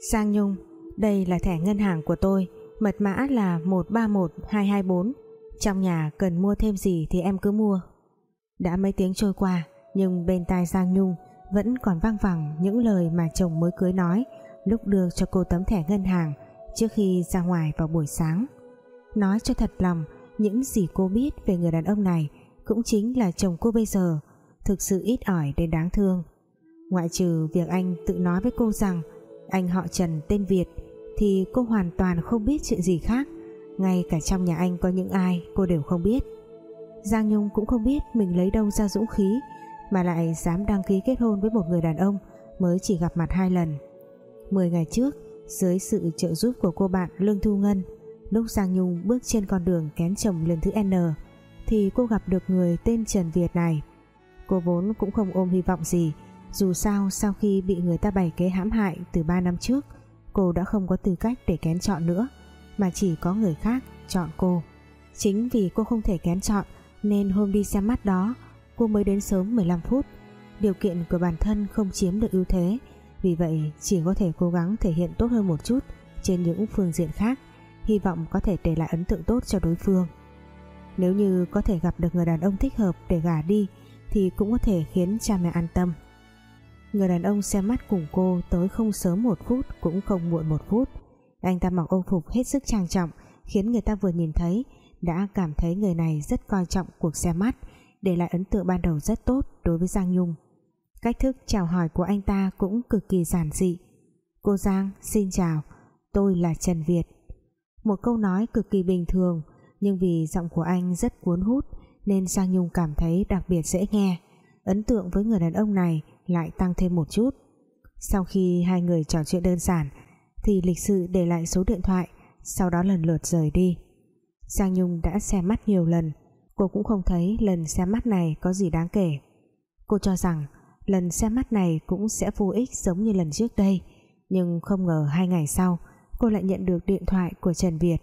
Sang Nhung, Đây là thẻ ngân hàng của tôi, Mật mã là 131224 Trong nhà cần mua thêm gì thì em cứ mua. Đã mấy tiếng trôi qua, Nhưng bên tai Giang Nhung Vẫn còn vang vẳng những lời mà chồng mới cưới nói, Lúc đưa cho cô tấm thẻ ngân hàng Trước khi ra ngoài vào buổi sáng. Nói cho thật lòng, Những gì cô biết về người đàn ông này Cũng chính là chồng cô bây giờ, Thực sự ít ỏi đến đáng thương. Ngoại trừ việc anh tự nói với cô rằng anh họ Trần tên Việt Thì cô hoàn toàn không biết chuyện gì khác. Ngay cả trong nhà anh có những ai Cô đều không biết. Giang Nhung cũng không biết mình lấy đâu ra dũng khí, Mà lại dám đăng ký kết hôn với một người đàn ông Mới chỉ gặp mặt hai lần. Mười ngày trước, Dưới sự trợ giúp của cô bạn Lương Thu Ngân, Lúc Giang Nhung bước trên con đường kén chồng lần thứ N, Thì cô gặp được người tên Trần Việt này. Cô vốn cũng không ôm hy vọng gì dù sao, sau khi bị người ta bày kế hãm hại từ 3 năm trước, Cô đã không có tư cách để kén chọn nữa, Mà chỉ có người khác chọn cô. Chính vì cô không thể kén chọn, Nên hôm đi xem mắt đó, Cô mới đến sớm 15 phút. Điều kiện của bản thân không chiếm được ưu thế, Vì vậy chỉ có thể cố gắng thể hiện tốt hơn một chút Trên những phương diện khác, Hy vọng có thể để lại ấn tượng tốt cho đối phương. Nếu như có thể gặp được người đàn ông thích hợp để gả đi, thì cũng có thể khiến cha mẹ an tâm người đàn ông xem mắt cùng cô tới không sớm một phút cũng không muộn một phút. Anh ta mặc ô phục hết sức trang trọng, khiến người ta vừa nhìn thấy, đã cảm thấy người này rất coi trọng cuộc xem mắt, để lại ấn tượng ban đầu rất tốt đối với Giang Nhung. Cách thức chào hỏi của anh ta cũng cực kỳ giản dị. Cô Giang, xin chào, tôi là Trần Việt. Một câu nói cực kỳ bình thường, nhưng vì giọng của anh rất cuốn hút, nên Giang Nhung cảm thấy đặc biệt dễ nghe. Ấn tượng với người đàn ông này lại tăng thêm một chút. Sau khi hai người trò chuyện đơn giản thì lịch sự để lại số điện thoại sau đó lần lượt rời đi. Giang Nhung đã xem mắt nhiều lần cô cũng không thấy lần xem mắt này có gì đáng kể. Cô cho rằng lần xem mắt này cũng sẽ vô ích giống như lần trước đây nhưng không ngờ hai ngày sau cô lại nhận được điện thoại của Trần Việt.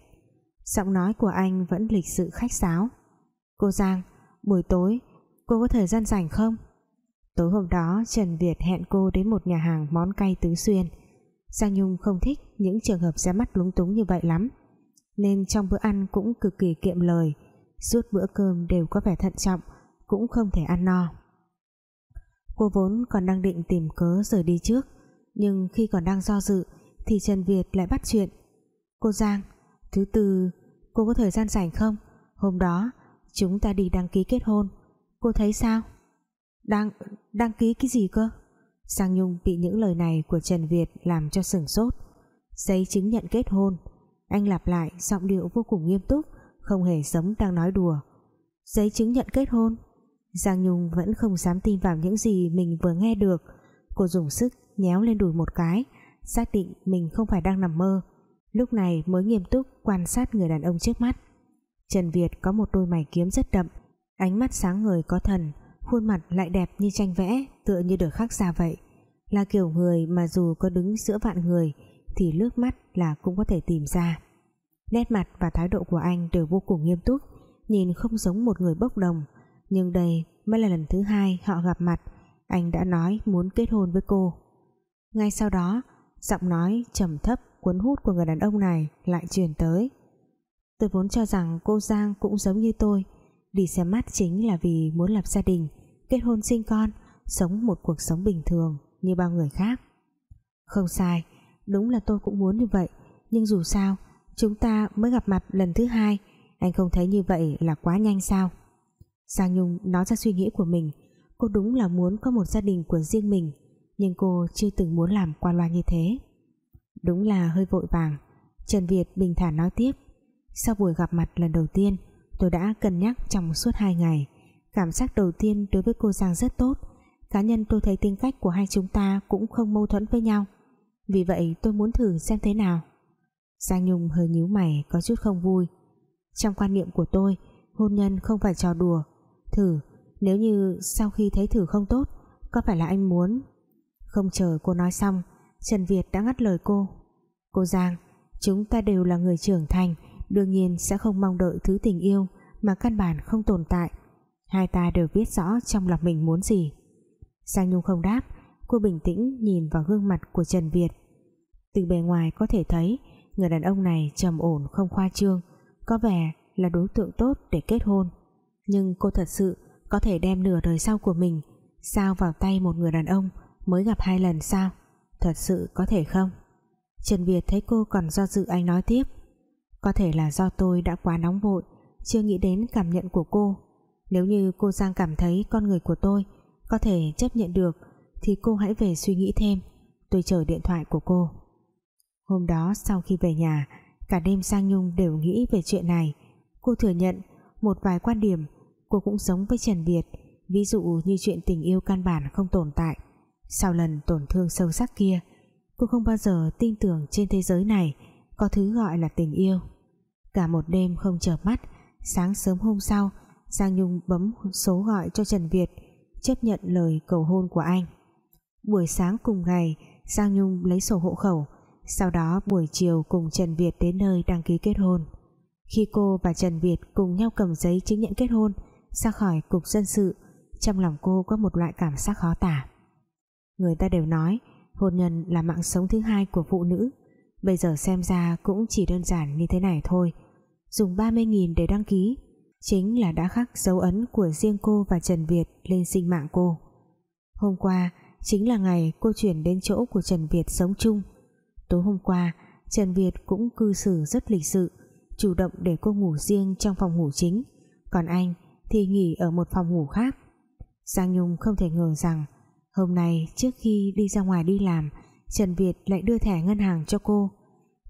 Giọng nói của anh vẫn lịch sự khách sáo. Cô Giang, buổi tối cô có thời gian rảnh không? Tối hôm đó Trần Việt hẹn cô đến một nhà hàng món cay tứ xuyên. Giang Nhung không thích những trường hợp ra mắt lúng túng như vậy lắm. Nên trong bữa ăn cũng cực kỳ kiệm lời, suốt bữa cơm đều có vẻ thận trọng, cũng không thể ăn no. Cô vốn còn đang định tìm cớ rời đi trước, nhưng khi còn đang do dự thì Trần Việt lại bắt chuyện. Cô Giang, thứ tư, cô có thời gian rảnh không? Hôm đó Chúng ta đi đăng ký kết hôn Cô thấy sao Đăng, đăng ký cái gì cơ? Giang Nhung bị những lời này của Trần Việt Làm cho sửng sốt. Giấy chứng nhận kết hôn. Anh lặp lại giọng điệu vô cùng nghiêm túc Không hề giống đang nói đùa. Giấy chứng nhận kết hôn. Giang Nhung vẫn không dám tin vào những gì Mình vừa nghe được. Cô dùng sức nhéo lên đùi một cái Xác định mình không phải đang nằm mơ. Lúc này mới nghiêm túc quan sát người đàn ông trước mắt. Trần Việt có một đôi mày kiếm rất đậm ánh mắt sáng ngời có thần khuôn mặt lại đẹp như tranh vẽ, tựa như được khắc ra vậy. Là kiểu người mà dù có đứng giữa vạn người, thì lướt mắt là cũng có thể tìm ra. Nét mặt và thái độ của anh đều vô cùng nghiêm túc, nhìn không giống một người bốc đồng. Nhưng đây mới là lần thứ hai họ gặp mặt, anh đã nói muốn kết hôn với cô. Ngay sau đó, giọng nói trầm thấp, cuốn hút của người đàn ông này lại truyền tới. Tôi vốn cho rằng cô Giang cũng giống như tôi Đi xem mắt chính là vì muốn lập gia đình, Kết hôn sinh con, Sống một cuộc sống bình thường Như bao người khác. Không sai, Đúng là tôi cũng muốn như vậy, Nhưng dù sao, Chúng ta mới gặp mặt lần thứ hai, Anh không thấy như vậy là quá nhanh sao? Giang Nhung nói ra suy nghĩ của mình, Cô đúng là muốn có một gia đình của riêng mình, Nhưng cô chưa từng muốn làm qua loa như thế. Đúng là hơi vội vàng, Trần Việt bình thản nói tiếp, sau buổi gặp mặt lần đầu tiên tôi đã cân nhắc trong suốt hai ngày. Cảm giác đầu tiên đối với cô Giang rất tốt. Cá nhân tôi thấy tính cách của hai chúng ta cũng không mâu thuẫn với nhau. Vì vậy tôi muốn thử xem thế nào. Giang Nhung hơi nhíu mày, có chút không vui. Trong quan niệm của tôi, hôn nhân không phải trò đùa. Thử, nếu như sau khi thấy thử không tốt, có phải là anh muốn? Không chờ cô nói xong, Trần Việt đã ngắt lời cô. Cô Giang, chúng ta đều là người trưởng thành đương nhiên sẽ không mong đợi thứ tình yêu mà căn bản không tồn tại. Hai ta đều biết rõ trong lòng mình muốn gì. Giang Nhung không đáp, cô bình tĩnh nhìn vào gương mặt của Trần Việt. Từ bề ngoài có thể thấy, người đàn ông này trầm ổn không khoa trương, có vẻ là đối tượng tốt để kết hôn. Nhưng cô thật sự có thể đem nửa đời sau của mình sao vào tay một người đàn ông mới gặp hai lần sao? Thật sự có thể không? Trần Việt thấy cô còn do dự anh nói tiếp có thể là do tôi đã quá nóng vội, chưa nghĩ đến cảm nhận của cô. Nếu như cô Giang cảm thấy con người của tôi có thể chấp nhận được, thì cô hãy về suy nghĩ thêm. Tôi chờ điện thoại của cô. Hôm đó sau khi về nhà, cả đêm Giang Nhung đều nghĩ về chuyện này. Cô thừa nhận một vài quan điểm, cô cũng giống với Trần Việt, ví dụ như chuyện tình yêu căn bản không tồn tại. Sau lần tổn thương sâu sắc kia, cô không bao giờ tin tưởng trên thế giới này có thứ gọi là tình yêu cả một đêm không chợp mắt. Sáng sớm hôm sau, Giang Nhung bấm số gọi cho Trần Việt, chấp nhận lời cầu hôn của anh. Buổi sáng cùng ngày, Giang Nhung lấy sổ hộ khẩu. Sau đó buổi chiều cùng Trần Việt đến nơi đăng ký kết hôn. Khi cô và Trần Việt cùng nhau cầm giấy chứng nhận kết hôn, ra khỏi cục dân sự, trong lòng cô có một loại cảm giác khó tả. Người ta đều nói, hôn nhân là mạng sống thứ hai của phụ nữ. Bây giờ xem ra cũng chỉ đơn giản như thế này thôi dùng 30.000 để đăng ký. Chính là đã khắc dấu ấn của riêng cô và Trần Việt lên sinh mạng cô. Hôm qua, chính là ngày cô chuyển đến chỗ của Trần Việt sống chung. Tối hôm qua, Trần Việt cũng cư xử rất lịch sự, chủ động để cô ngủ riêng trong phòng ngủ chính. Còn anh thì nghỉ ở một phòng ngủ khác. Giang Nhung không thể ngờ rằng, hôm nay trước khi đi ra ngoài đi làm, Trần Việt lại đưa thẻ ngân hàng cho cô.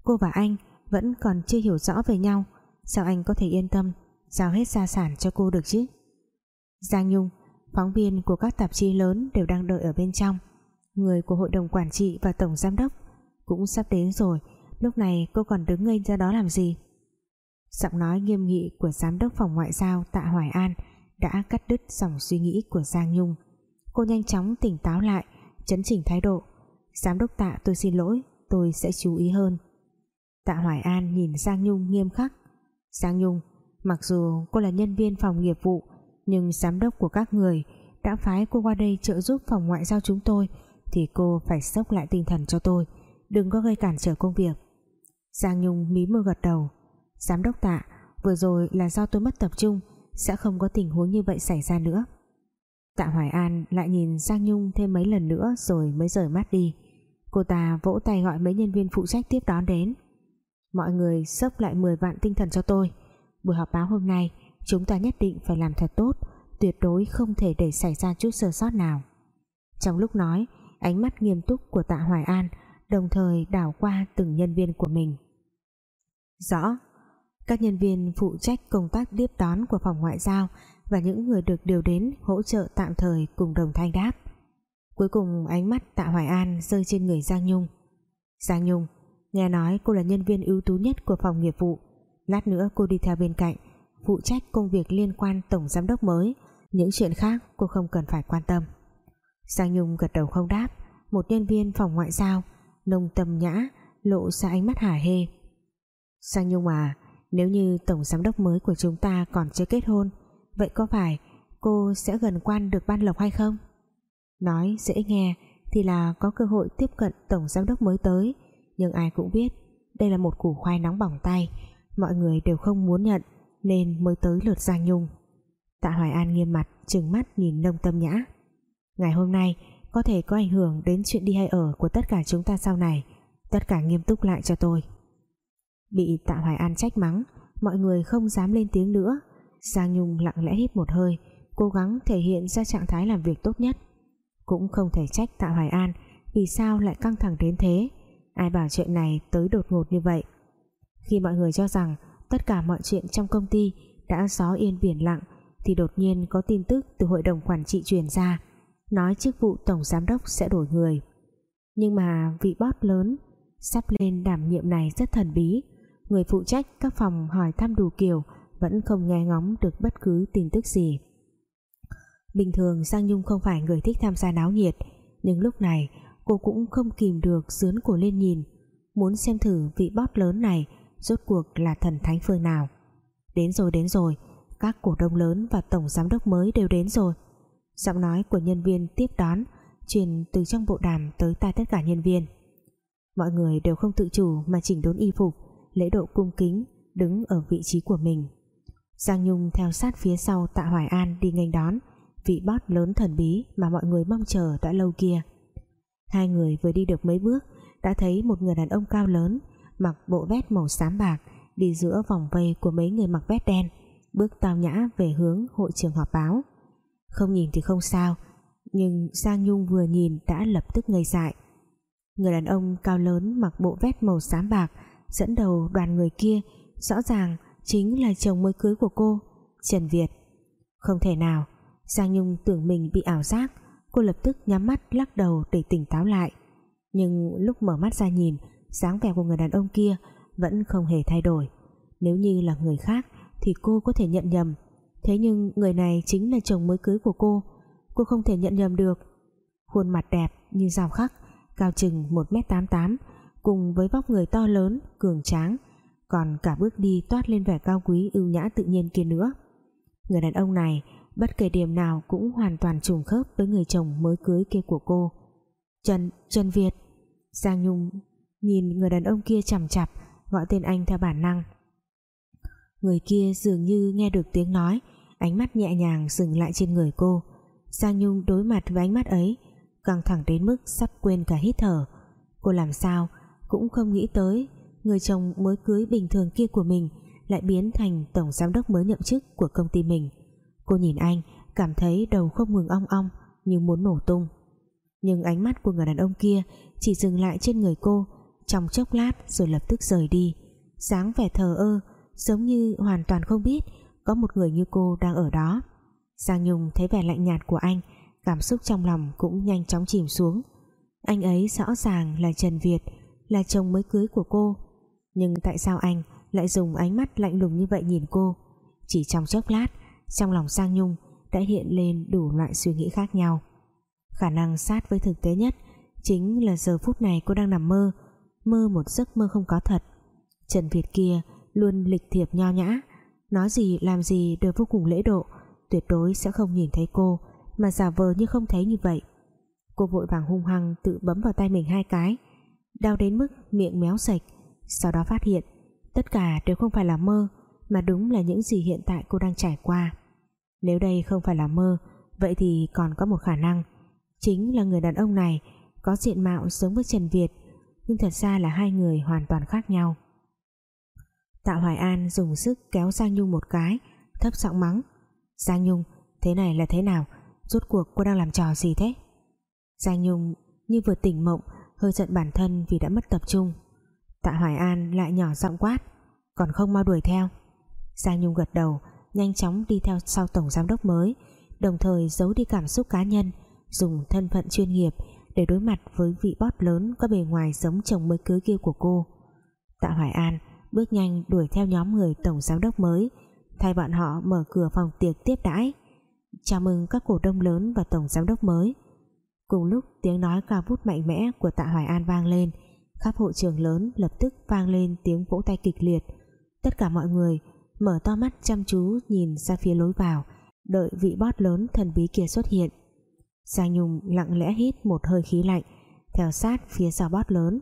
Cô và anh vẫn còn chưa hiểu rõ về nhau sao anh có thể yên tâm? Giao hết gia sản cho cô được chứ? Giang Nhung, phóng viên của các tạp chí lớn đều đang đợi ở bên trong. Người của hội đồng quản trị và tổng giám đốc cũng sắp đến rồi. Lúc này cô còn đứng ngây ra đó làm gì? Giọng nói nghiêm nghị của giám đốc phòng ngoại giao Tạ Hoài An đã cắt đứt dòng suy nghĩ của Giang Nhung. Cô nhanh chóng tỉnh táo lại, chấn chỉnh thái độ. Giám đốc Tạ, tôi xin lỗi, tôi sẽ chú ý hơn. Tạ Hoài An nhìn Giang Nhung nghiêm khắc. Giang Nhung. Mặc dù cô là nhân viên phòng nghiệp vụ, nhưng giám đốc của các người đã phái cô qua đây trợ giúp phòng ngoại giao chúng tôi, thì cô phải sốc lại tinh thần cho tôi. Đừng có gây cản trở công việc. Giang Nhung mí môi gật đầu. Giám đốc tạ, vừa rồi là do tôi mất tập trung, sẽ không có tình huống như vậy xảy ra nữa. Tạ Hoài An lại nhìn Giang Nhung thêm mấy lần nữa rồi mới rời mắt đi. Cô ta vỗ tay gọi mấy nhân viên phụ trách tiếp đón đến mọi người sốc lại 10 vạn tinh thần cho tôi. Buổi họp báo hôm nay, chúng ta nhất định phải làm thật tốt, tuyệt đối không thể để xảy ra chút sơ sót nào. Trong lúc nói, ánh mắt nghiêm túc của tạ Hoài An đồng thời đảo qua từng nhân viên của mình. Rõ, các nhân viên phụ trách công tác tiếp đón của phòng ngoại giao và những người được điều đến hỗ trợ tạm thời cùng đồng thanh đáp. Cuối cùng ánh mắt tạ Hoài An rơi trên người Giang Nhung. Giang Nhung nghe nói cô là nhân viên ưu tú nhất của phòng nghiệp vụ. Lát nữa cô đi theo bên cạnh, phụ trách công việc liên quan tổng giám đốc mới. Những chuyện khác cô không cần phải quan tâm. Giang Nhung gật đầu không đáp. Một nhân viên phòng ngoại giao, nông tâm nhã, lộ ra ánh mắt hả hê. Giang Nhung à nếu như tổng giám đốc mới của chúng ta còn chưa kết hôn, vậy có phải cô sẽ gần quan được ban lộc hay không? Nói dễ nghe thì là có cơ hội tiếp cận tổng giám đốc mới tới nhưng ai cũng biết, đây là một củ khoai nóng bỏng tay, mọi người đều không muốn nhận, nên mới tới lượt Giang Nhung. Tạ Hoài An nghiêm mặt, trừng mắt nhìn nông tâm nhã. Ngày hôm nay, có thể có ảnh hưởng đến chuyện đi hay ở của tất cả chúng ta sau này. Tất cả nghiêm túc lại cho tôi. Bị Tạ Hoài An trách mắng, mọi người không dám lên tiếng nữa. Giang Nhung lặng lẽ hít một hơi, cố gắng thể hiện ra trạng thái làm việc tốt nhất. Cũng không thể trách Tạ Hoài An vì sao lại căng thẳng đến thế ai bảo chuyện này tới đột ngột như vậy? Khi mọi người cho rằng tất cả mọi chuyện trong công ty đã gió yên biển lặng, thì đột nhiên có tin tức từ hội đồng quản trị truyền ra, nói chức vụ tổng giám đốc sẽ đổi người. Nhưng mà vị boss lớn sắp lên đảm nhiệm này rất thần bí, người phụ trách các phòng hỏi thăm đủ kiểu vẫn không nghe ngóng được bất cứ tin tức gì. Bình thường Giang Nhung không phải người thích tham gia náo nhiệt, nhưng lúc này cô cũng không kìm được dướn cổ lên nhìn. Muốn xem thử vị boss lớn này, rốt cuộc là thần thánh phương nào. Đến rồi đến rồi, các cổ đông lớn và tổng giám đốc mới đều đến rồi. Giọng nói của nhân viên tiếp đón, truyền từ trong bộ đàm tới tai tất cả nhân viên. Mọi người đều không tự chủ mà chỉnh đốn y phục, lễ độ cung kính, đứng ở vị trí của mình. Giang Nhung theo sát phía sau Tạ Hoài An đi nghênh đón vị boss lớn thần bí mà mọi người mong chờ đã lâu kia hai người vừa đi được mấy bước, đã thấy một người đàn ông cao lớn, mặc bộ vest màu xám bạc, đi giữa vòng vây của mấy người mặc vest đen, bước tao nhã về hướng hội trường họp báo. Không nhìn thì không sao, nhưng Giang Nhung vừa nhìn đã lập tức ngây dại. Người đàn ông cao lớn mặc bộ vest màu xám bạc, dẫn đầu đoàn người kia, rõ ràng chính là chồng mới cưới của cô, Trần Việt. Không thể nào Giang Nhung tưởng mình bị ảo giác cô lập tức nhắm mắt, lắc đầu để tỉnh táo lại. Nhưng lúc mở mắt ra nhìn dáng vẻ của người đàn ông kia vẫn không hề thay đổi. Nếu như là người khác thì cô có thể nhận nhầm. Thế nhưng người này chính là chồng mới cưới của cô. Cô không thể nhận nhầm được. Khuôn mặt đẹp như rào khắc, cao chừng 1m88 cùng với vóc người to lớn, cường tráng, còn cả bước đi toát lên vẻ cao quý, ưu nhã tự nhiên kia nữa. Người đàn ông này bất kể điểm nào cũng hoàn toàn trùng khớp với người chồng mới cưới kia của cô. Trần, Trần Việt. Giang Nhung nhìn người đàn ông kia chằm chặp gọi tên anh theo bản năng. Người kia dường như nghe được tiếng nói ánh mắt nhẹ nhàng dừng lại trên người cô. Giang Nhung đối mặt với ánh mắt ấy căng thẳng đến mức sắp quên cả hít thở. Cô làm sao cũng không nghĩ tới người chồng mới cưới bình thường kia của mình lại biến thành tổng giám đốc mới nhậm chức của công ty mình cô nhìn anh, cảm thấy đầu không ngừng ong ong, như muốn nổ tung. Nhưng ánh mắt của người đàn ông kia chỉ dừng lại trên người cô, trong chốc lát rồi lập tức rời đi. Dáng vẻ thờ ơ, giống như hoàn toàn không biết có một người như cô đang ở đó. Giang Nhung thấy vẻ lạnh nhạt của anh, cảm xúc trong lòng cũng nhanh chóng chìm xuống. Anh ấy rõ ràng là Trần Việt, là chồng mới cưới của cô. Nhưng tại sao anh lại dùng ánh mắt lạnh lùng như vậy nhìn cô? Chỉ trong chốc lát trong lòng Giang Nhung đã hiện lên đủ loại suy nghĩ khác nhau. Khả năng sát với thực tế nhất chính là giờ phút này cô đang nằm mơ mơ một giấc mơ không có thật. Trần Việt kia luôn lịch thiệp nho nhã nói gì làm gì đều vô cùng lễ độ, tuyệt đối sẽ không nhìn thấy cô mà giả vờ như không thấy như vậy. Cô vội vàng hung hăng tự bấm vào tay mình hai cái, đau đến mức miệng méo sạch, sau đó phát hiện tất cả đều không phải là mơ mà đúng là những gì hiện tại cô đang trải qua. Nếu đây không phải là mơ, vậy thì còn có một khả năng. Chính là người đàn ông này có diện mạo giống với Trần Việt, nhưng thật ra là hai người hoàn toàn khác nhau. Tạ Hoài An dùng sức kéo Giang Nhung một cái, thấp giọng mắng. Giang Nhung, thế này là thế nào? Rốt cuộc cô đang làm trò gì thế? Giang Nhung như vừa tỉnh mộng, hơi giận bản thân vì đã mất tập trung. Tạ Hoài An lại nhỏ giọng quát. Còn không mau đuổi theo. Giang Nhung gật đầu, nhanh chóng đi theo sau tổng giám đốc mới, đồng thời giấu đi cảm xúc cá nhân, dùng thân phận chuyên nghiệp để đối mặt với vị boss lớn có bề ngoài giống chồng mới cưới kia của cô. Tạ Hoài An bước nhanh đuổi theo nhóm người tổng giám đốc mới, thay bọn họ mở cửa phòng tiệc tiếp đãi. Chào mừng các cổ đông lớn và tổng giám đốc mới. Cùng lúc, tiếng nói cao vút mạnh mẽ của Tạ Hoài An vang lên, khắp hội trường lớn lập tức vang lên tiếng vỗ tay kịch liệt. Tất cả mọi người mở to mắt chăm chú nhìn ra phía lối vào, đợi vị boss lớn thần bí kia xuất hiện. Giang Nhung lặng lẽ hít một hơi khí lạnh, theo sát phía sau boss lớn.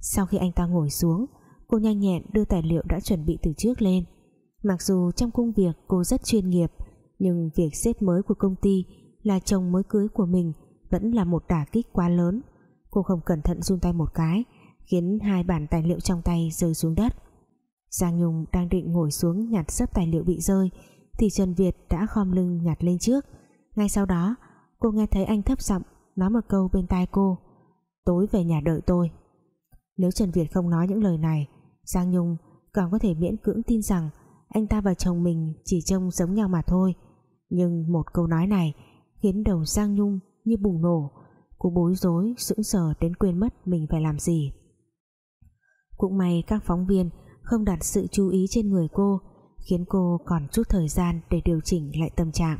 Sau khi anh ta ngồi xuống, cô nhanh nhẹn đưa tài liệu đã chuẩn bị từ trước lên. Mặc dù trong công việc cô rất chuyên nghiệp, nhưng việc xếp mới của công ty là chồng mới cưới của mình vẫn là một đả kích quá lớn. Cô không cẩn thận run tay một cái, khiến hai bản tài liệu trong tay rơi xuống đất. Giang Nhung đang định ngồi xuống nhặt sấp tài liệu bị rơi, thì Trần Việt đã khom lưng nhặt lên trước. Ngay sau đó, cô nghe thấy anh thấp giọng nói một câu bên tai cô, tối về nhà đợi tôi. Nếu Trần Việt không nói những lời này, Giang Nhung còn có thể miễn cưỡng tin rằng anh ta và chồng mình chỉ trông giống nhau mà thôi. Nhưng một câu nói này khiến đầu Giang Nhung như bùng nổ, cô bối rối, sững sờ đến quên mất mình phải làm gì. Cũng may các phóng viên không đặt sự chú ý trên người cô, khiến cô còn chút thời gian để điều chỉnh lại tâm trạng.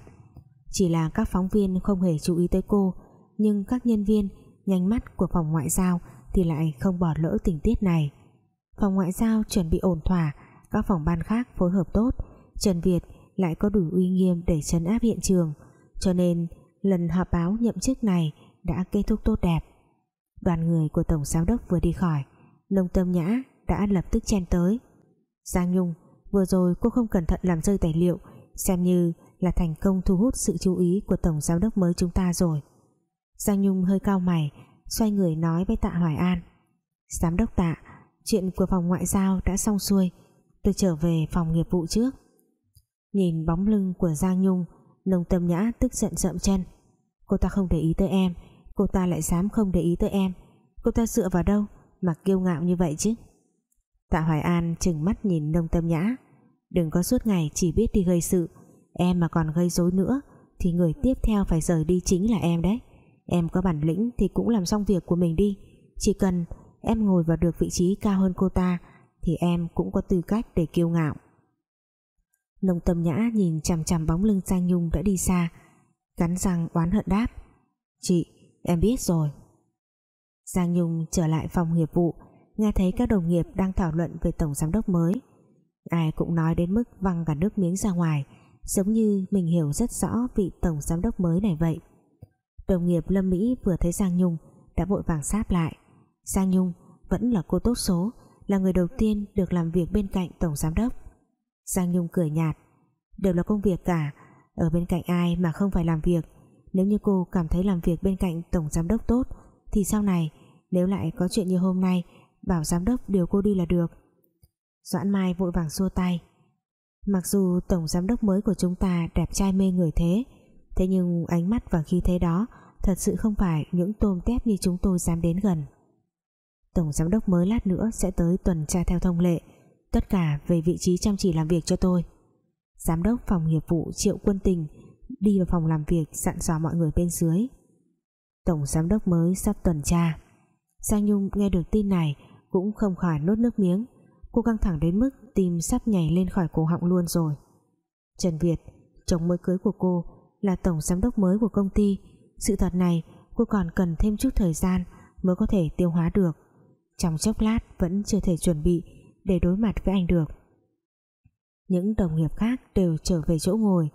Chỉ là các phóng viên không hề chú ý tới cô, nhưng các nhân viên nhanh mắt của phòng ngoại giao thì lại không bỏ lỡ tình tiết này. Phòng ngoại giao chuẩn bị ổn thỏa, các phòng ban khác phối hợp tốt, Trần Việt lại có đủ uy nghiêm để chấn áp hiện trường, cho nên lần họp báo nhậm chức này đã kết thúc tốt đẹp. Đoàn người của tổng giám đốc vừa đi khỏi, Nông Tâm Nhã đã lập tức chen tới. Giang Nhung, vừa rồi cô không cẩn thận làm rơi tài liệu, xem như là thành công thu hút sự chú ý của tổng giám đốc mới chúng ta rồi. Giang Nhung hơi cao mày, xoay người nói với Tạ Hoài An. Giám đốc Tạ, chuyện của phòng ngoại giao đã xong xuôi, tôi trở về phòng nghiệp vụ trước. Nhìn bóng lưng của Giang Nhung nông tâm nhã tức giận rậm chân. Cô ta không để ý tới em, cô ta lại dám không để ý tới em. Cô ta dựa vào đâu mà kiêu ngạo như vậy chứ? Tạ Hoài An chừng mắt nhìn nông tâm nhã. Đừng có suốt ngày chỉ biết đi gây sự. Em mà còn gây rối nữa, thì người tiếp theo phải rời đi chính là em đấy. Em có bản lĩnh thì cũng làm xong việc của mình đi. Chỉ cần em ngồi vào được vị trí cao hơn cô ta, thì em cũng có tư cách để kiêu ngạo. Nông tâm nhã nhìn chằm chằm bóng lưng Giang Nhung đã đi xa, cắn răng oán hận đáp. Chị, em biết rồi. Giang Nhung trở lại phòng nghiệp vụ nghe thấy các đồng nghiệp đang thảo luận về tổng giám đốc mới, ai cũng nói đến mức văng cả nước miếng ra ngoài, giống như mình hiểu rất rõ vị tổng giám đốc mới này vậy. Đồng nghiệp Lâm Mỹ vừa thấy Giang Nhung đã vội vàng sáp lại. Giang Nhung vẫn là cô tốt số, là người đầu tiên được làm việc bên cạnh tổng giám đốc. Giang Nhung cười nhạt, đều là công việc cả, ở bên cạnh ai mà không phải làm việc? Nếu như cô cảm thấy làm việc bên cạnh tổng giám đốc tốt, thì sau này nếu lại có chuyện như hôm nay bảo giám đốc điều cô đi là được. Doãn Mai vội vàng xua tay. Mặc dù tổng giám đốc mới của chúng ta đẹp trai mê người thế thế nhưng ánh mắt và khí thế đó thật sự không phải những tôm tép như chúng tôi dám đến gần. Tổng giám đốc mới lát nữa sẽ tới tuần tra theo thông lệ, tất cả về vị trí chăm chỉ làm việc cho tôi. Giám đốc phòng nghiệp vụ triệu quân tình đi vào phòng làm việc dặn dò mọi người bên dưới. Tổng giám đốc mới sắp tuần tra. Giang Nhung nghe được tin này cũng không khỏi nuốt nước miếng. Cô căng thẳng đến mức tim sắp nhảy lên khỏi cổ họng luôn rồi. Trần Việt, chồng mới cưới của cô, là tổng giám đốc mới của công ty. Sự thật này, cô còn cần thêm chút thời gian mới có thể tiêu hóa được. Trong chốc lát vẫn chưa thể chuẩn bị để đối mặt với anh được. Những đồng nghiệp khác đều trở về chỗ ngồi.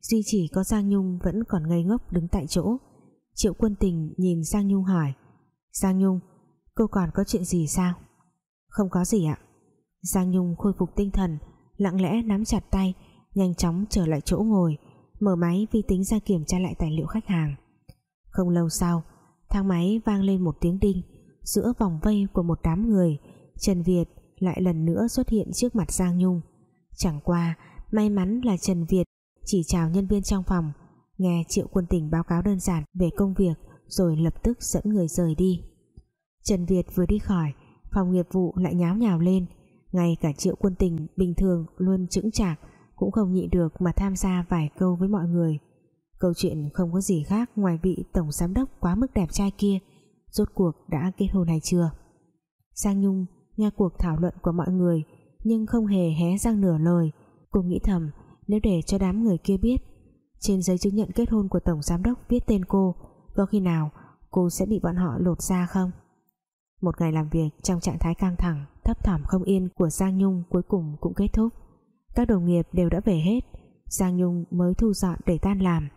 Duy chỉ có Giang Nhung vẫn còn ngây ngốc đứng tại chỗ. Triệu quân tình nhìn Giang Nhung hỏi, Giang Nhung cô còn có chuyện gì sao? Không có gì ạ. Giang Nhung khôi phục tinh thần, lặng lẽ nắm chặt tay, nhanh chóng trở lại chỗ ngồi, mở máy vi tính ra kiểm tra lại tài liệu khách hàng. Không lâu sau, thang máy vang lên một tiếng đinh, giữa vòng vây của một đám người, Trần Việt lại lần nữa xuất hiện trước mặt Giang Nhung. Chẳng qua, may mắn là Trần Việt chỉ chào nhân viên trong phòng, nghe Triệu Quân Tình báo cáo đơn giản về công việc rồi lập tức dẫn người rời đi. Trần Việt vừa đi khỏi, phòng nghiệp vụ lại nháo nhào lên. Ngay cả Triệu Quân Tình bình thường luôn chững chạc, cũng không nhịn được mà tham gia vài câu với mọi người. Câu chuyện không có gì khác ngoài vị tổng giám đốc quá mức đẹp trai kia, rốt cuộc đã kết hôn hay chưa? Giang Nhung nghe cuộc thảo luận của mọi người, nhưng không hề hé răng nửa lời. Cô nghĩ thầm, nếu để cho đám người kia biết, trên giấy chứng nhận kết hôn của tổng giám đốc viết tên cô, có khi nào cô sẽ bị bọn họ lột ra không? Một ngày làm việc, trong trạng thái căng thẳng, thấp thỏm không yên của Giang Nhung cuối cùng cũng kết thúc. Các đồng nghiệp đều đã về hết, Giang Nhung mới thu dọn để tan làm.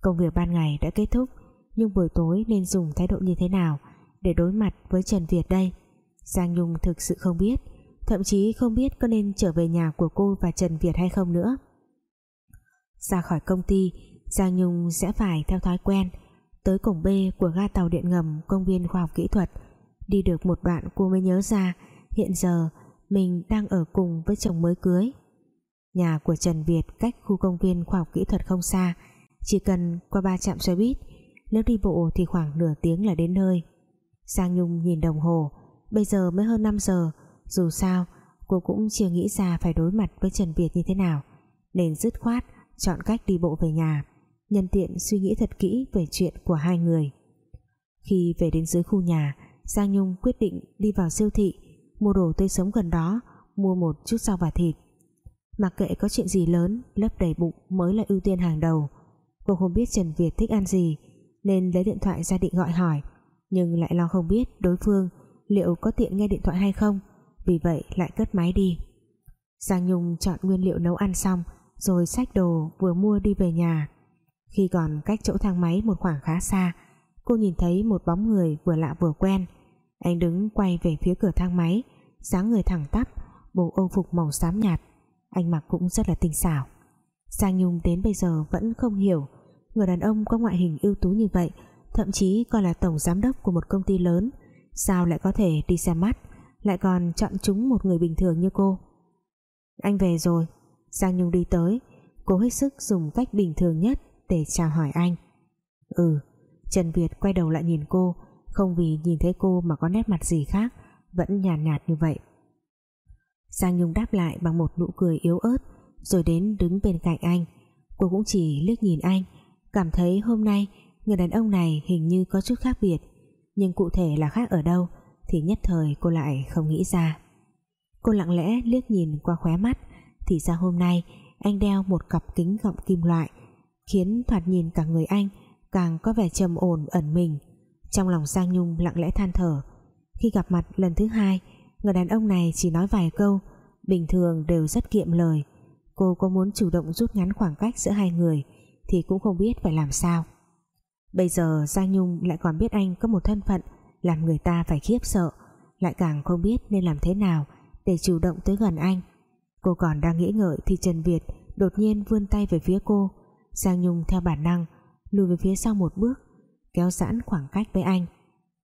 Công việc ban ngày đã kết thúc, nhưng buổi tối nên dùng thái độ như thế nào để đối mặt với Trần Việt đây? Giang Nhung thực sự không biết, thậm chí không biết có nên trở về nhà của cô và Trần Việt hay không nữa. Ra khỏi công ty, Giang Nhung sẽ phải theo thói quen, tới cổng B của ga tàu điện ngầm công viên khoa học kỹ thuật đi được một đoạn cô mới nhớ ra, hiện giờ mình đang ở cùng với chồng mới cưới. Nhà của Trần Việt cách khu công viên khoa học kỹ thuật không xa, chỉ cần qua ba trạm xe buýt, nếu đi bộ thì khoảng nửa tiếng là đến nơi. Giang Nhung nhìn đồng hồ, bây giờ mới hơn 5 giờ, dù sao, cô cũng chưa nghĩ ra phải đối mặt với Trần Việt như thế nào, nên dứt khoát chọn cách đi bộ về nhà, nhân tiện suy nghĩ thật kỹ về chuyện của hai người. Khi về đến dưới khu nhà Giang Nhung quyết định đi vào siêu thị, mua đồ tươi sống gần đó, mua một chút rau và thịt. Mặc kệ có chuyện gì lớn lấp đầy bụng mới là ưu tiên hàng đầu. Cô không biết Trần Việt thích ăn gì, nên lấy điện thoại ra định gọi hỏi, nhưng lại lo không biết đối phương liệu có tiện nghe điện thoại hay không, vì vậy lại cất máy đi. Giang Nhung chọn nguyên liệu nấu ăn xong, rồi xách đồ vừa mua đi về nhà. Khi còn cách chỗ thang máy một khoảng khá xa, cô nhìn thấy một bóng người vừa lạ vừa quen anh đứng quay về phía cửa thang máy, dáng người thẳng tắp, bộ âu phục màu xám nhạt anh mặc cũng rất là tinh xảo. Giang Nhung đến bây giờ vẫn không hiểu, người đàn ông có ngoại hình ưu tú như vậy, thậm chí còn là tổng giám đốc của một công ty lớn, sao lại có thể đi xem mắt, lại còn chọn chúng một người bình thường như cô? Anh về rồi. Giang Nhung đi tới, cố hết sức dùng cách bình thường nhất Để chào hỏi anh. Ừ Trần Việt quay đầu lại nhìn cô không vì nhìn thấy cô mà có nét mặt gì khác Vẫn nhàn nhạt, nhạt như vậy. Giang Nhung đáp lại bằng một nụ cười yếu ớt Rồi đến đứng bên cạnh anh. Cô cũng chỉ liếc nhìn anh Cảm thấy hôm nay Người đàn ông này hình như có chút khác biệt Nhưng cụ thể là khác ở đâu Thì nhất thời cô lại không nghĩ ra. Cô lặng lẽ liếc nhìn qua khóe mắt Thì ra hôm nay Anh đeo một cặp kính gọng kim loại Khiến thoạt nhìn cả người anh Càng có vẻ trầm ổn ẩn mình. Trong lòng Giang Nhung lặng lẽ than thở. Khi gặp mặt lần thứ hai, Người đàn ông này chỉ nói vài câu, Bình thường đều rất kiệm lời. Cô có muốn chủ động rút ngắn khoảng cách giữa hai người Thì cũng không biết phải làm sao. Bây giờ Giang Nhung lại còn biết anh có một thân phận Làm người ta phải khiếp sợ, Lại càng không biết nên làm thế nào để chủ động tới gần anh. Cô còn đang nghĩ ngợi thì Trần Việt đột nhiên vươn tay về phía cô. Giang Nhung theo bản năng lùi về phía sau một bước kéo giãn khoảng cách với anh.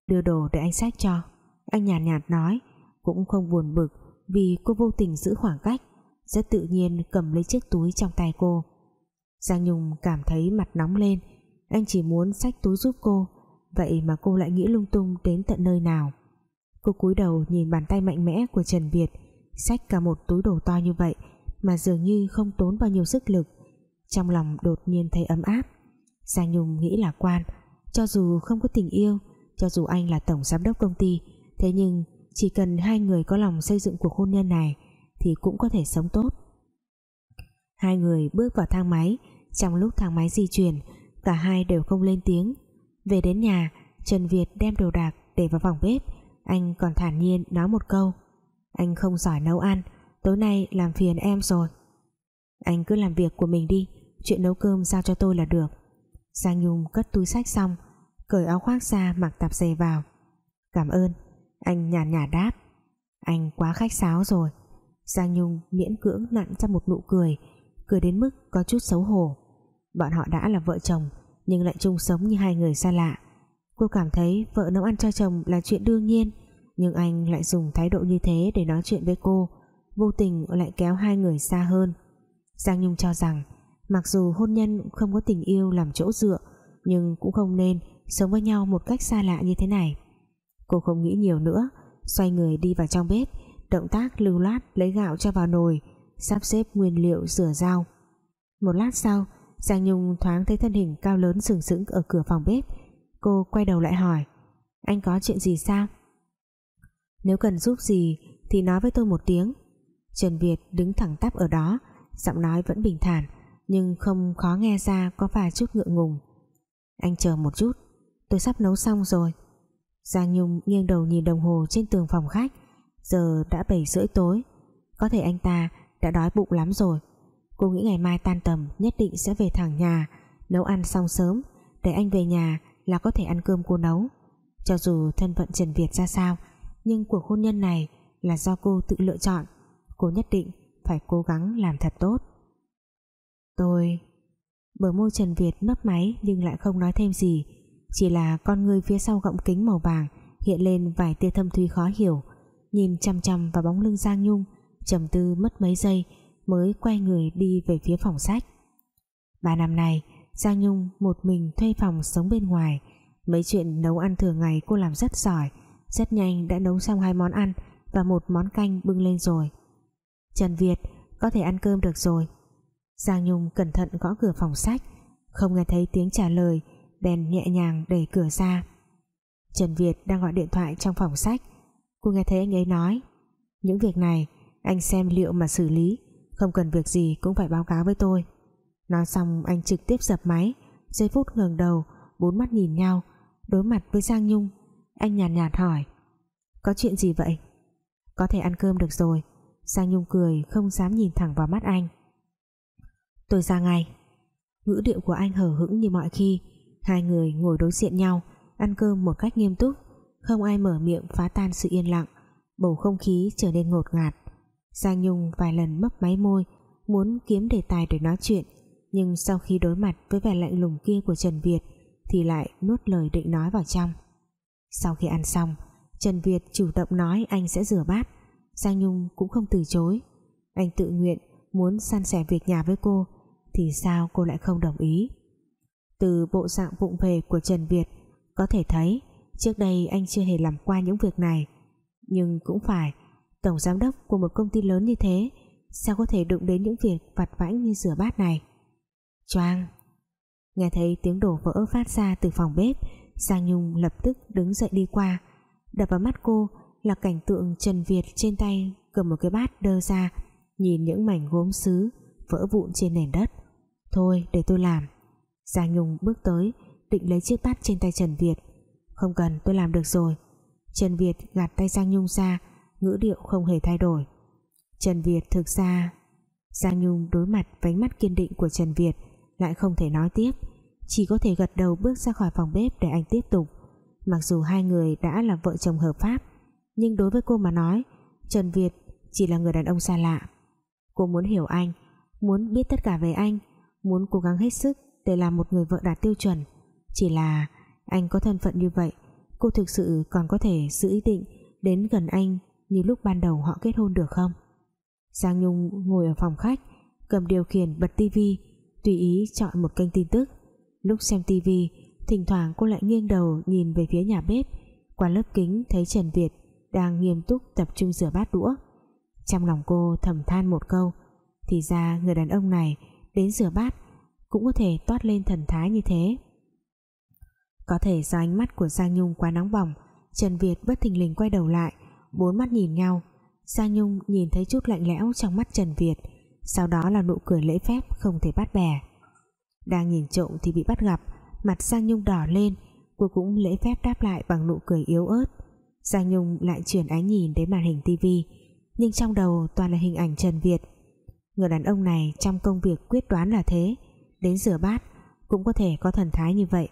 Đưa đồ để anh xách cho. Anh nhàn nhạt, nhạt nói cũng không buồn bực vì cô vô tình giữ khoảng cách rất tự nhiên cầm lấy chiếc túi trong tay cô. Giang Nhung cảm thấy mặt nóng lên anh chỉ muốn xách túi giúp cô vậy mà cô lại nghĩ lung tung đến tận nơi nào. Cô cúi đầu nhìn bàn tay mạnh mẽ của Trần Việt xách cả một túi đồ to như vậy mà dường như không tốn bao nhiêu sức lực. Trong lòng đột nhiên thấy ấm áp Giang Nhung nghĩ là quan cho dù không có tình yêu, cho dù anh là tổng giám đốc công ty, thế nhưng chỉ cần hai người có lòng xây dựng cuộc hôn nhân này thì cũng có thể sống tốt. Hai người bước vào thang máy, trong lúc thang máy di chuyển, cả hai đều không lên tiếng. Về đến nhà, Trần Việt đem đồ đạc để vào phòng bếp. Anh còn thản nhiên nói một câu, Anh không giỏi nấu ăn, Tối nay làm phiền em rồi. Anh cứ làm việc của mình đi, Chuyện nấu cơm giao cho tôi là được. Giang Nhung cất túi sách xong, Cởi áo khoác ra mặc tạp dề vào. Cảm ơn, Anh nhàn nhạt đáp. Anh quá khách sáo rồi. Giang Nhung miễn cưỡng nặn ra một nụ cười Cười đến mức có chút xấu hổ. Bọn họ đã là vợ chồng, Nhưng lại chung sống như hai người xa lạ. Cô cảm thấy vợ nấu ăn cho chồng là chuyện đương nhiên, Nhưng anh lại dùng thái độ như thế để nói chuyện với cô, Vô tình lại kéo hai người xa hơn. Giang Nhung cho rằng Mặc dù hôn nhân không có tình yêu làm chỗ dựa, Nhưng cũng không nên Sống với nhau một cách xa lạ như thế này. Cô không nghĩ nhiều nữa, Xoay người đi vào trong bếp, Động tác lưu loát lấy gạo cho vào nồi, Sắp xếp nguyên liệu rửa rau. Một lát sau, Giang Nhung thoáng thấy thân hình cao lớn sừng sững ở cửa phòng bếp. Cô quay đầu lại hỏi, Anh có chuyện gì sao? Nếu cần giúp gì Thì nói với tôi một tiếng. Trần Việt đứng thẳng tắp ở đó, Giọng nói vẫn bình thản. Nhưng không khó nghe ra có vài chút ngượng ngùng. Anh chờ một chút, Tôi sắp nấu xong rồi. Giang Nhung nghiêng đầu nhìn đồng hồ trên tường phòng khách, Giờ đã 7 rưỡi tối. Có thể anh ta đã đói bụng lắm rồi. Cô nghĩ ngày mai tan tầm Nhất định sẽ về thẳng nhà, Nấu ăn xong sớm, Để anh về nhà là có thể ăn cơm cô nấu. Cho dù thân phận Trần Việt ra sao, nhưng cuộc hôn nhân này là do cô tự lựa chọn. Cô nhất định phải cố gắng làm thật tốt tôi. Bờ môi Trần Việt mấp máy nhưng lại không nói thêm gì. Chỉ là con người phía sau gọng kính màu vàng hiện lên vài tia thâm thuy khó hiểu. Nhìn chăm chăm vào bóng lưng Giang Nhung, trầm tư mất mấy giây mới quay người đi về phía phòng sách. Ba năm nay, Giang Nhung một mình thuê phòng sống bên ngoài. Mấy chuyện nấu ăn thường ngày cô làm rất giỏi, rất nhanh đã nấu xong hai món ăn và một món canh bưng lên rồi. Trần Việt, có thể ăn cơm được rồi. Giang Nhung cẩn thận gõ cửa phòng sách. Không nghe thấy tiếng trả lời bèn nhẹ nhàng đẩy cửa ra. Trần Việt đang gọi điện thoại trong phòng sách. Cô nghe thấy anh ấy nói những việc này anh xem liệu mà xử lý. Không cần việc gì cũng phải báo cáo với tôi. Nói xong anh trực tiếp dập máy. Giây phút ngẩng đầu Bốn mắt nhìn nhau Đối mặt với Giang Nhung. Anh nhàn nhạt, nhạt hỏi Có chuyện gì vậy? Có thể ăn cơm được rồi. Giang Nhung cười không dám nhìn thẳng vào mắt anh. Tôi ra ngay. Ngữ điệu của anh hờ hững như mọi khi. Hai người ngồi đối diện nhau, Ăn cơm một cách nghiêm túc. Không ai mở miệng phá tan sự yên lặng. Bầu không khí trở nên ngột ngạt. Giang Nhung vài lần mấp máy môi, muốn kiếm đề tài để nói chuyện. Nhưng sau khi đối mặt với vẻ lạnh lùng kia của Trần Việt, thì lại nuốt lời định nói vào trong. Sau khi ăn xong, Trần Việt chủ động nói anh sẽ rửa bát. Giang Nhung cũng không từ chối. Anh tự nguyện muốn san sẻ việc nhà với cô thì sao cô lại không đồng ý? Từ bộ dạng vụng về của Trần Việt, có thể thấy trước đây anh chưa hề làm qua những việc này. Nhưng cũng phải, tổng giám đốc của một công ty lớn như thế, sao có thể đụng đến những việc vặt vãnh như rửa bát này? Choang! Nghe thấy tiếng đổ vỡ phát ra từ phòng bếp, Giang Nhung lập tức đứng dậy đi qua. Đập vào mắt cô là cảnh tượng Trần Việt trên tay cầm một cái bát đơ ra, nhìn những mảnh gốm sứ vỡ vụn trên nền đất thôi, để tôi làm. Giang Nhung bước tới, định lấy chiếc bát trên tay Trần Việt. Không cần, tôi làm được rồi. Trần Việt gạt tay Giang Nhung ra, ngữ điệu không hề thay đổi. Trần Việt thực ra, Giang Nhung đối mặt với ánh mắt kiên định của Trần Việt, lại không thể nói tiếp. Chỉ có thể gật đầu bước ra khỏi phòng bếp để anh tiếp tục. Mặc dù hai người đã là vợ chồng hợp pháp, nhưng đối với cô mà nói, Trần Việt chỉ là người đàn ông xa lạ. Cô muốn hiểu anh, muốn biết tất cả về anh muốn cố gắng hết sức để làm một người vợ đạt tiêu chuẩn. Chỉ là anh có thân phận như vậy, cô thực sự còn có thể giữ ý định đến gần anh như lúc ban đầu họ kết hôn được không? Giang Nhung ngồi ở phòng khách, cầm điều khiển bật tivi tùy ý chọn một kênh tin tức. Lúc xem tivi thỉnh thoảng cô lại nghiêng đầu nhìn về phía nhà bếp. Qua lớp kính thấy Trần Việt đang nghiêm túc tập trung rửa bát đũa. Trong lòng cô thầm than một câu, thì ra người đàn ông này đến rửa bát, cũng có thể toát lên thần thái như thế. Có thể do ánh mắt của Giang Nhung quá nóng bỏng, Trần Việt bất thình lình quay đầu lại, bốn mắt nhìn nhau. Giang Nhung nhìn thấy chút lạnh lẽo trong mắt Trần Việt, sau đó là nụ cười lễ phép không thể bắt bẻ. Đang nhìn trộm thì bị bắt gặp, mặt Giang Nhung đỏ lên, cô cũng lễ phép đáp lại bằng nụ cười yếu ớt. Giang Nhung lại chuyển ánh nhìn đến màn hình tivi nhưng trong đầu toàn là hình ảnh Trần Việt người đàn ông này trong công việc quyết đoán là thế. Đến rửa bát, cũng có thể có thần thái như vậy.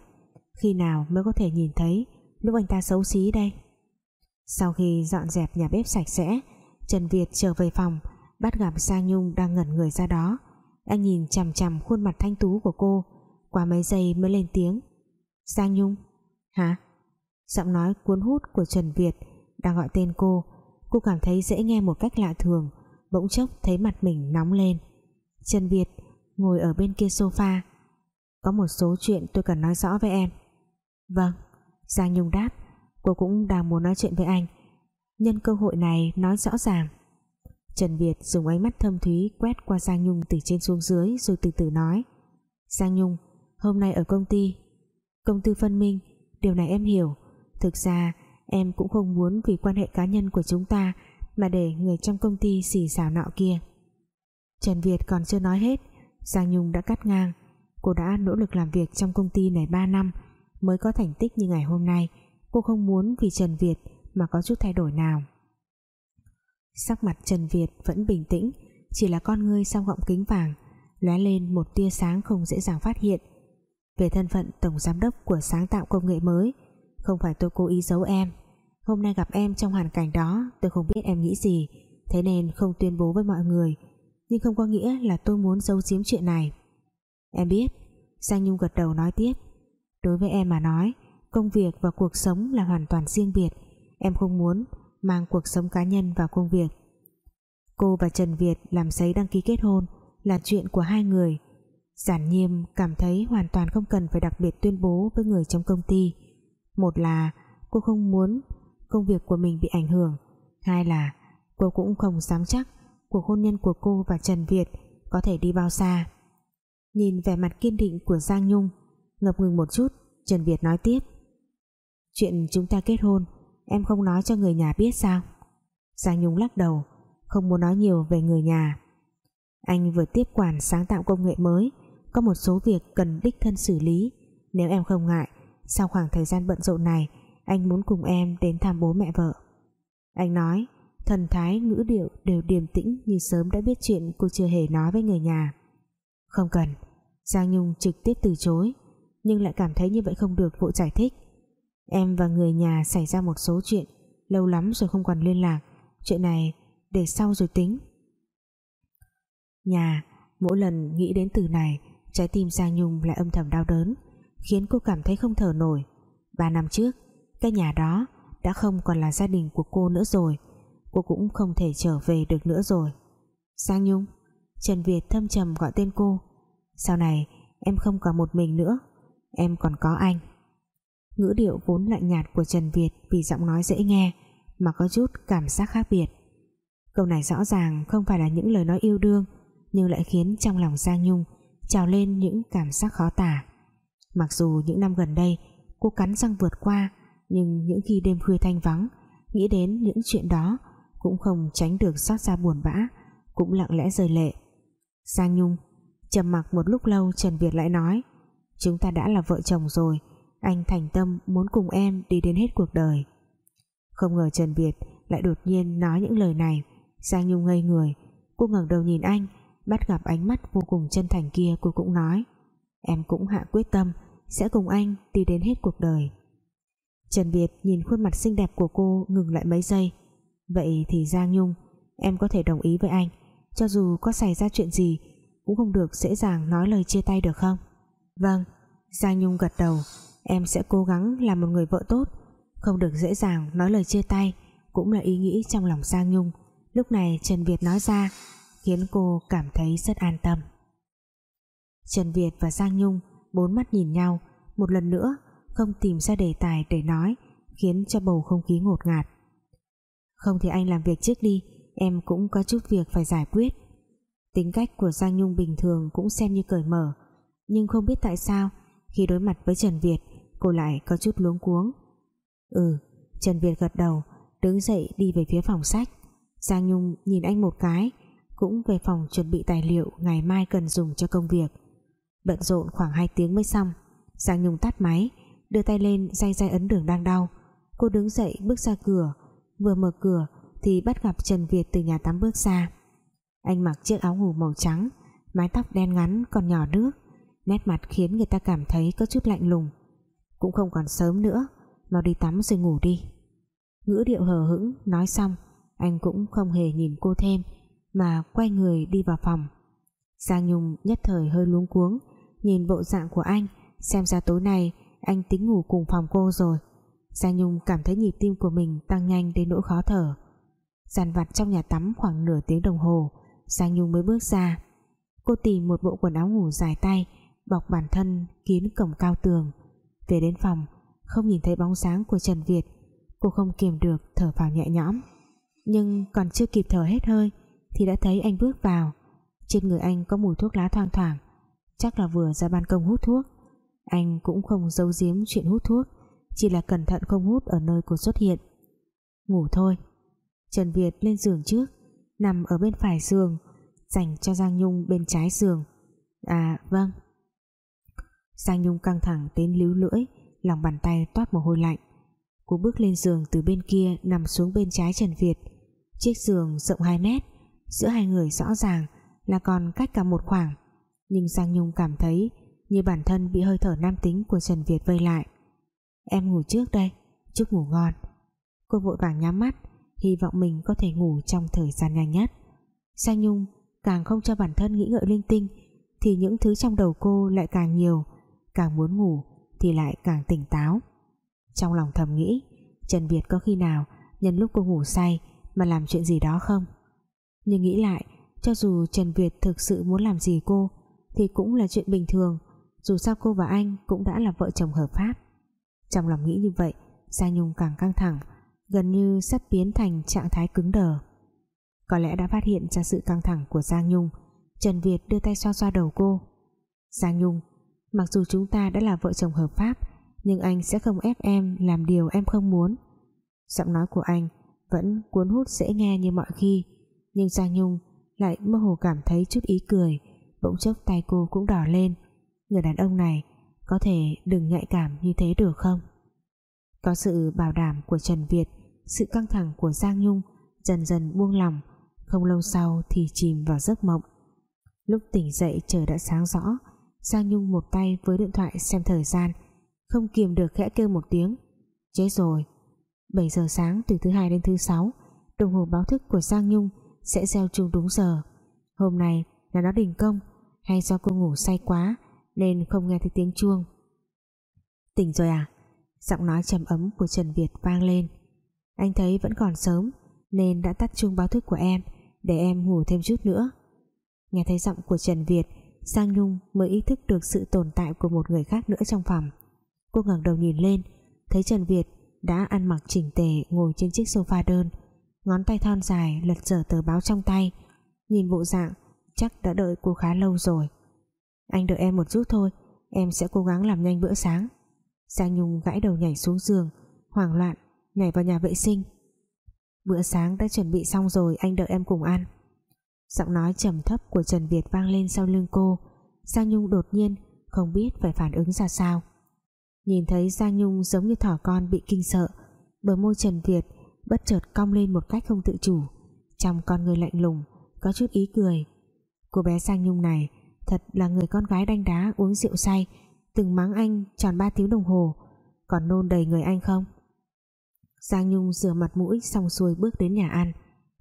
Khi nào mới có thể nhìn thấy? Lúc anh ta xấu xí đây. Sau khi dọn dẹp nhà bếp sạch sẽ, Trần Việt trở về phòng, bắt gặp Giang Nhung đang ngẩn người ra đó. Anh nhìn chằm chằm khuôn mặt thanh tú của cô, qua mấy giây mới lên tiếng. Giang Nhung. Hả? Giọng nói cuốn hút của Trần Việt đang gọi tên cô. Cô cảm thấy dễ nghe một cách lạ thường bỗng chốc thấy mặt mình nóng lên. Trần Việt ngồi ở bên kia sofa. Có một số chuyện tôi cần nói rõ với em. Vâng Giang Nhung đáp. Cô cũng đang muốn nói chuyện với anh. Nhân cơ hội này nói rõ ràng. Trần Việt dùng ánh mắt thâm thúy quét qua Giang Nhung từ trên xuống dưới rồi từ từ nói. Giang Nhung, hôm nay ở công ty. Công tư phân minh, điều này em hiểu. Thực ra, em cũng không muốn vì quan hệ cá nhân của chúng ta mà để người trong công ty xì xào nọ kia. Trần Việt còn chưa nói hết, Giang Nhung đã cắt ngang. Cô đã nỗ lực làm việc trong công ty này 3 năm, mới có thành tích như ngày hôm nay. Cô không muốn vì Trần Việt mà có chút thay đổi nào. Sắc mặt Trần Việt vẫn bình tĩnh, chỉ là con ngươi sau gọng kính vàng, lóe lên một tia sáng không dễ dàng phát hiện. Về thân phận tổng giám đốc của sáng tạo công nghệ mới, không phải tôi cố ý giấu em hôm nay gặp em trong hoàn cảnh đó, tôi không biết em nghĩ gì, thế nên không tuyên bố với mọi người. Nhưng không có nghĩa là tôi muốn giấu giếm chuyện này. Em biết, Giang Nhung gật đầu nói tiếp. Đối với em mà nói, công việc và cuộc sống là hoàn toàn riêng biệt. Em không muốn mang cuộc sống cá nhân vào công việc. Cô và Trần Việt làm giấy đăng ký kết hôn là chuyện của hai người. Giản nhiêm cảm thấy hoàn toàn không cần phải đặc biệt tuyên bố với người trong công ty. Một là cô không muốn công việc của mình bị ảnh hưởng. Hai là, cô cũng không dám chắc cuộc hôn nhân của cô và Trần Việt có thể đi bao xa. Nhìn vẻ mặt kiên định của Giang Nhung, ngập ngừng một chút, Trần Việt nói tiếp. Chuyện chúng ta kết hôn, em không nói cho người nhà biết sao? Giang Nhung lắc đầu, không muốn nói nhiều về người nhà. Anh vừa tiếp quản sáng tạo công nghệ mới, có một số việc cần đích thân xử lý. Nếu em không ngại, sau khoảng thời gian bận rộn này anh muốn cùng em đến thăm bố mẹ vợ. Anh nói, thần thái, ngữ điệu đều điềm tĩnh như sớm đã biết chuyện cô chưa hề nói với người nhà. Không cần, Giang Nhung trực tiếp từ chối, nhưng lại cảm thấy như vậy không được, vội giải thích. Em và người nhà xảy ra một số chuyện, Lâu lắm rồi không còn liên lạc, Chuyện này để sau rồi tính. Nhà, Mỗi lần nghĩ đến từ này, Trái tim Giang Nhung lại âm thầm đau đớn, Khiến cô cảm thấy không thở nổi. Ba năm trước cái nhà đó đã không còn là gia đình của cô nữa rồi. Cô cũng không thể trở về được nữa rồi. Giang Nhung, Trần Việt thâm trầm gọi tên cô. Sau này, em không còn một mình nữa. Em còn có anh. Ngữ điệu vốn lạnh nhạt của Trần Việt Vì giọng nói dễ nghe, Mà có chút cảm giác khác biệt. Câu này rõ ràng không phải là những lời nói yêu đương, Nhưng lại khiến trong lòng Giang Nhung Trào lên những cảm giác khó tả. Mặc dù những năm gần đây, Cô cắn răng vượt qua nhưng những khi đêm khuya thanh vắng, Nghĩ đến những chuyện đó, Cũng không tránh được xót ra buồn bã, Cũng lặng lẽ rời lệ. Giang Nhung, trầm mặc một lúc lâu Trần Việt lại nói, Chúng ta đã là vợ chồng rồi, Anh thành tâm muốn cùng em đi đến hết cuộc đời. Không ngờ Trần Việt Lại đột nhiên nói những lời này. Giang Nhung ngây người, Cô ngẩng đầu nhìn anh, Bắt gặp ánh mắt vô cùng chân thành kia, cô cũng nói, Em cũng hạ quyết tâm Sẽ cùng anh đi đến hết cuộc đời. Trần Việt nhìn khuôn mặt xinh đẹp của cô Ngừng lại mấy giây. Vậy thì Giang Nhung, Em có thể đồng ý với anh. Cho dù có xảy ra chuyện gì, Cũng không được dễ dàng nói lời chia tay được không? Vâng Giang Nhung gật đầu. Em sẽ cố gắng làm một người vợ tốt. Không được dễ dàng nói lời chia tay, Cũng là ý nghĩ trong lòng Giang Nhung. Lúc này Trần Việt nói ra, Khiến cô cảm thấy rất an tâm. Trần Việt và Giang Nhung Bốn mắt nhìn nhau. Một lần nữa không tìm ra đề tài để nói, Khiến cho bầu không khí ngột ngạt. Không thì anh làm việc trước đi, Em cũng có chút việc phải giải quyết. Tính cách của Giang Nhung bình thường Cũng xem như cởi mở, Nhưng không biết tại sao, Khi đối mặt với Trần Việt, Cô lại có chút luống cuống. Ừ Trần Việt gật đầu, Đứng dậy đi về phía phòng sách. Giang Nhung nhìn anh một cái, cũng về phòng chuẩn bị tài liệu ngày mai cần dùng cho công việc. Bận rộn khoảng 2 tiếng mới xong, Giang Nhung tắt máy đưa tay lên day day ấn đường đang đau. Cô đứng dậy, bước ra cửa. Vừa mở cửa thì bắt gặp Trần Việt từ nhà tắm bước ra. Anh mặc chiếc áo ngủ màu trắng, mái tóc đen ngắn còn nhỏ nước. Nét mặt khiến người ta cảm thấy có chút lạnh lùng. Cũng không còn sớm nữa, mau đi tắm rồi ngủ đi. Ngữ điệu hờ hững, nói xong, anh cũng không hề nhìn cô thêm, mà quay người đi vào phòng. Giang Nhung nhất thời hơi luống cuống, nhìn bộ dạng của anh, xem ra tối nay anh tính ngủ cùng phòng cô rồi. Giang Nhung cảm thấy nhịp tim của mình tăng nhanh đến nỗi khó thở. Dàn vặt trong nhà tắm khoảng nửa tiếng đồng hồ, Giang Nhung mới bước ra. Cô tìm một bộ quần áo ngủ dài tay, bọc bản thân kín cổng cao tường. Về đến phòng, không nhìn thấy bóng sáng của Trần Việt. Cô không kiềm được, thở vào nhẹ nhõm. Nhưng còn chưa kịp thở hết hơi, thì đã thấy anh bước vào. Trên người anh có mùi thuốc lá thoang thoảng. Chắc là vừa ra ban công hút thuốc anh cũng không giấu giếm chuyện hút thuốc, chỉ là cẩn thận không hút ở nơi cô xuất hiện. Ngủ thôi. Trần Việt lên giường trước, nằm ở bên phải giường, dành cho Giang Nhung bên trái giường. À vâng. Giang Nhung căng thẳng đến líu lưỡi, lòng bàn tay toát mồ hôi lạnh. Cô bước lên giường từ bên kia nằm xuống bên trái Trần Việt. Chiếc giường rộng 2 mét, giữa hai người rõ ràng là còn cách cả một khoảng. Nhưng Giang Nhung cảm thấy như bản thân bị hơi thở nam tính của Trần Việt vây lại. Em ngủ trước đây, chúc ngủ ngon. Cô vội vàng nhắm mắt, hy vọng mình có thể ngủ trong thời gian nhanh nhất. Sang Nhung càng không cho bản thân nghĩ ngợi linh tinh, thì những thứ trong đầu cô lại càng nhiều. Càng muốn ngủ thì lại càng tỉnh táo. Trong lòng thầm nghĩ, Trần Việt có khi nào nhân lúc cô ngủ say mà làm chuyện gì đó không? Nhưng nghĩ lại, cho dù Trần Việt thực sự muốn làm gì cô, thì cũng là chuyện bình thường dù sao cô và anh cũng đã là vợ chồng hợp pháp. Trong lòng nghĩ như vậy gia Nhung càng căng thẳng, gần như sắp biến thành trạng thái cứng đờ. Có lẽ đã phát hiện ra sự căng thẳng của Giang Nhung. Trần Việt đưa tay xoa xoa đầu cô. Giang Nhung, mặc dù chúng ta đã là vợ chồng hợp pháp, nhưng anh sẽ không ép em làm điều em không muốn. Giọng nói của anh vẫn cuốn hút dễ nghe như mọi khi, nhưng Giang Nhung lại mơ hồ cảm thấy chút ý cười, bỗng chốc tay cô cũng đỏ lên người đàn ông này có thể đừng nhạy cảm như thế được không? Có sự bảo đảm của Trần Việt, sự căng thẳng của Giang Nhung dần dần buông lỏng, không lâu sau thì chìm vào giấc mộng. Lúc tỉnh dậy trời đã sáng rõ, Giang Nhung một tay với điện thoại xem thời gian, không kiềm được khẽ kêu một tiếng, Chết rồi 7 giờ sáng từ thứ hai đến thứ sáu, Đồng hồ báo thức của Giang Nhung Sẽ gieo chuông đúng giờ. Hôm nay là nó đình công, Hay do cô ngủ say quá nên không nghe thấy tiếng chuông. Tỉnh rồi à? Giọng nói trầm ấm của Trần Việt vang lên. Anh thấy vẫn còn sớm, Nên đã tắt chuông báo thức của em, Để em ngủ thêm chút nữa. Nghe thấy giọng của Trần Việt, Giang Nhung mới ý thức được sự tồn tại Của một người khác nữa trong phòng. Cô ngẩng đầu nhìn lên, Thấy Trần Việt đã ăn mặc chỉnh tề Ngồi trên chiếc sofa đơn, Ngón tay thon dài lật dở tờ báo trong tay. Nhìn bộ dạng, Chắc đã đợi cô khá lâu rồi. Anh đợi em một chút thôi, Em sẽ cố gắng làm nhanh bữa sáng. Giang Nhung gãi đầu nhảy xuống giường, Hoảng loạn, nhảy vào nhà vệ sinh. Bữa sáng đã chuẩn bị xong rồi, Anh đợi em cùng ăn. Giọng nói trầm thấp của Trần Việt vang lên sau lưng cô. Giang Nhung đột nhiên Không biết phải phản ứng ra sao. Nhìn thấy Giang Nhung giống như thỏ con bị kinh sợ, Bờ môi Trần Việt Bất chợt cong lên một cách không tự chủ. Trong con người lạnh lùng, Có chút ý cười. Cô bé Giang Nhung này Thật là người con gái đanh đá uống rượu say, Từng mắng anh tròn 3 tiếng đồng hồ, Còn nôn đầy người anh không? Giang Nhung rửa mặt mũi Xong xuôi bước đến nhà ăn.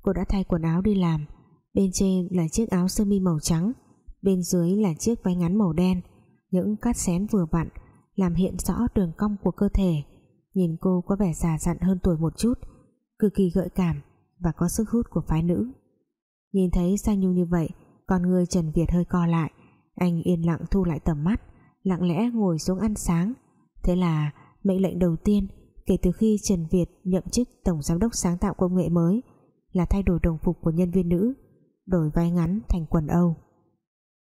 Cô đã thay quần áo đi làm. Bên trên là chiếc áo sơ mi màu trắng, Bên dưới là chiếc váy ngắn màu đen. Những cát xén vừa vặn Làm hiện rõ đường cong của cơ thể. Nhìn cô có vẻ già dặn hơn tuổi một chút, Cực kỳ gợi cảm Và có sức hút của phái nữ. Nhìn thấy Giang Nhung như vậy, Con người Trần Việt hơi co lại. Anh yên lặng thu lại tầm mắt, Lặng lẽ ngồi xuống ăn sáng. Thế là mệnh lệnh đầu tiên Kể từ khi Trần Việt nhậm chức Tổng Giám đốc sáng tạo công nghệ mới Là thay đổi đồng phục của nhân viên nữ, Đổi vai ngắn thành quần Âu.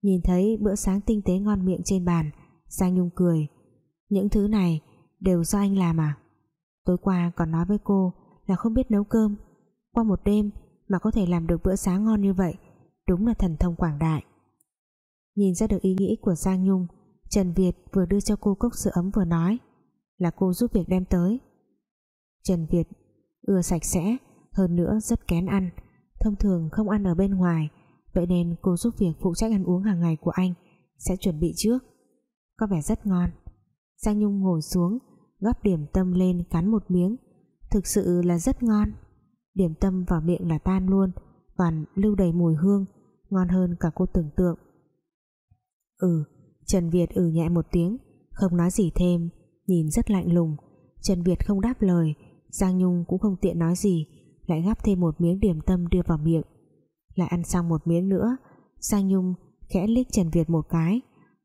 Nhìn thấy bữa sáng tinh tế ngon miệng trên bàn, Giang Nhung cười. Những thứ này đều do anh làm à? Tối qua còn nói với cô Là không biết nấu cơm. Qua một đêm mà có thể làm được bữa sáng ngon như vậy, Đúng là thần thông quảng đại. Nhìn ra được ý nghĩ của Giang Nhung, Trần Việt vừa đưa cho cô cốc sữa ấm vừa nói, Là cô giúp việc đem tới. Trần Việt ưa sạch sẽ, Hơn nữa rất kén ăn, Thông thường không ăn ở bên ngoài, Vậy nên cô giúp việc phụ trách ăn uống hàng ngày của anh Sẽ chuẩn bị trước. Có vẻ rất ngon. Giang Nhung ngồi xuống, Gắp điểm tâm lên cắn một miếng. Thực sự là rất ngon. Điểm tâm vào miệng là tan luôn Toàn lưu đầy mùi hương, Ngon hơn cả cô tưởng tượng. Ừ Trần Việt ừ nhẹ một tiếng, Không nói gì thêm, Nhìn rất lạnh lùng. Trần Việt không đáp lời, Giang Nhung cũng không tiện nói gì, Lại gắp thêm một miếng điểm tâm đưa vào miệng. Lại ăn xong một miếng nữa, Giang Nhung khẽ liếc Trần Việt một cái.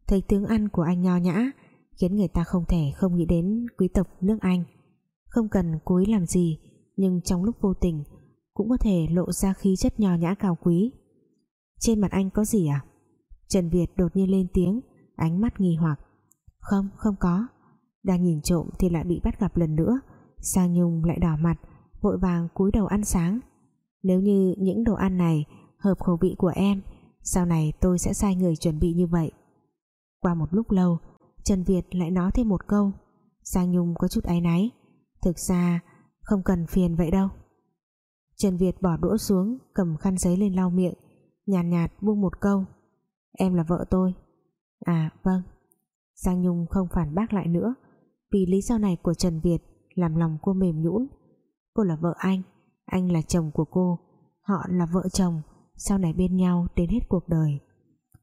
Thấy tướng ăn của anh nho nhã, Khiến người ta không thể không nghĩ đến quý tộc nước Anh. Không cần cúi làm gì, Nhưng trong lúc vô tình Cũng có thể lộ ra khí chất nho nhã cao quý. Trên mặt anh có gì à? Trần Việt đột nhiên lên tiếng ánh mắt nghi hoặc. Không không có. Đang nhìn trộm thì lại bị bắt gặp lần nữa. Sang Nhung lại đỏ mặt vội vàng cúi đầu ăn sáng. Nếu như những đồ ăn này hợp khẩu vị của em sau này tôi sẽ sai người chuẩn bị như vậy. Qua một lúc lâu Trần Việt lại nói thêm một câu. Sang Nhung có chút áy náy. Thực ra không cần phiền vậy đâu. Trần Việt bỏ đũa xuống cầm khăn giấy lên lau miệng nhàn nhạt, nhạt buông một câu em là vợ tôi. À vâng. Giang Nhung không phản bác lại nữa. Vì lý do này của Trần Việt Làm lòng cô mềm nhũn. Cô là vợ anh Anh là chồng của cô, Họ là vợ chồng, Sau này bên nhau đến hết cuộc đời.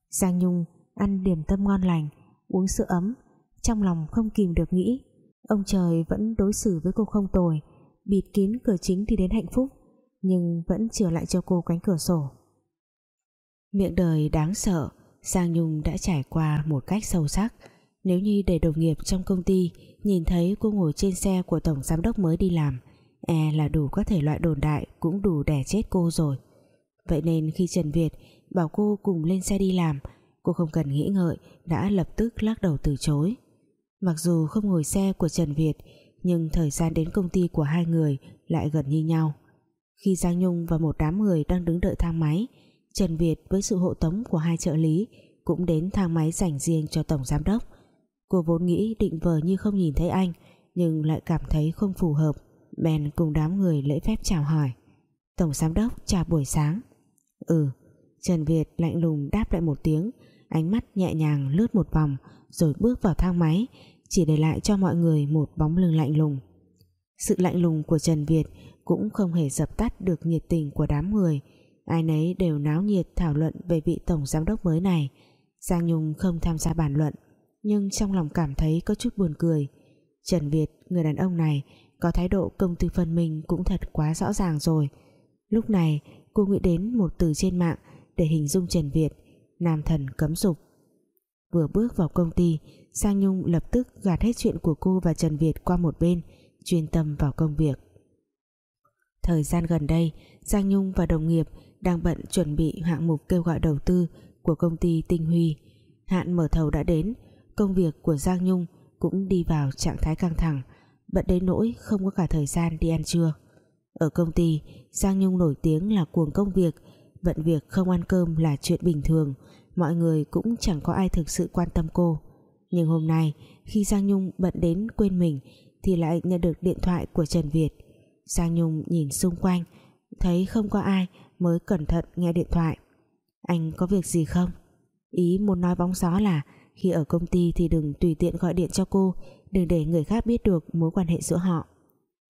Giang Nhung ăn điểm tâm ngon lành, Uống sữa ấm, Trong lòng không kìm được nghĩ. Ông trời vẫn đối xử với cô không tồi, Bịt kín cửa chính thì đến hạnh phúc, Nhưng vẫn trở lại cho cô cánh cửa sổ. Miệng đời đáng sợ Giang Nhung đã trải qua một cách sâu sắc. Nếu như để đồng nghiệp trong công ty nhìn thấy cô ngồi trên xe của tổng giám đốc mới đi làm e là đủ các thể loại đồn đại cũng đủ đẻ chết cô rồi. Vậy nên khi Trần Việt bảo cô cùng lên xe đi làm, cô không cần nghĩ ngợi, đã lập tức lắc đầu từ chối. Mặc dù không ngồi xe của Trần Việt, nhưng thời gian đến công ty của hai người lại gần như nhau. Khi Giang Nhung và một đám người đang đứng đợi thang máy Trần Việt với sự hộ tống của hai trợ lý cũng đến thang máy dành riêng cho tổng giám đốc. Cô vốn nghĩ định vờ như không nhìn thấy anh, nhưng lại cảm thấy không phù hợp, bèn cùng đám người lễ phép chào hỏi. Tổng giám đốc, chào buổi sáng. Ừ Trần Việt lạnh lùng đáp lại một tiếng, ánh mắt nhẹ nhàng lướt một vòng, rồi bước vào thang máy, chỉ để lại cho mọi người một bóng lưng lạnh lùng. Sự lạnh lùng của Trần Việt cũng không hề dập tắt được nhiệt tình của đám người ai nấy đều náo nhiệt thảo luận về vị tổng giám đốc mới này. Giang Nhung không tham gia bàn luận, nhưng trong lòng cảm thấy có chút buồn cười. Trần Việt, người đàn ông này, có thái độ công tư phân minh cũng thật quá rõ ràng rồi. Lúc này, cô nghĩ đến một từ trên mạng để hình dung Trần Việt, nam thần cấm dục vừa bước vào công ty, Giang Nhung lập tức gạt hết chuyện của cô và Trần Việt qua một bên, chuyên tâm vào công việc. Thời gian gần đây, Giang Nhung và đồng nghiệp đang bận chuẩn bị hạng mục kêu gọi đầu tư của công ty Tinh Huy. Hạn mở thầu đã đến, công việc của Giang Nhung cũng đi vào trạng thái căng thẳng, bận đến nỗi không có cả thời gian đi ăn trưa. Ở công ty, Giang Nhung nổi tiếng là cuồng công việc, bận việc không ăn cơm là chuyện bình thường, mọi người cũng chẳng có ai thực sự quan tâm cô. Nhưng hôm nay, khi Giang Nhung bận đến quên mình, thì lại nhận được điện thoại của Trần Việt. Giang Nhung nhìn xung quanh, thấy không có ai mới cẩn thận nghe điện thoại. Anh có việc gì không? Ý muốn nói bóng gió là khi ở công ty thì đừng tùy tiện gọi điện cho cô đừng để người khác biết được mối quan hệ giữa họ.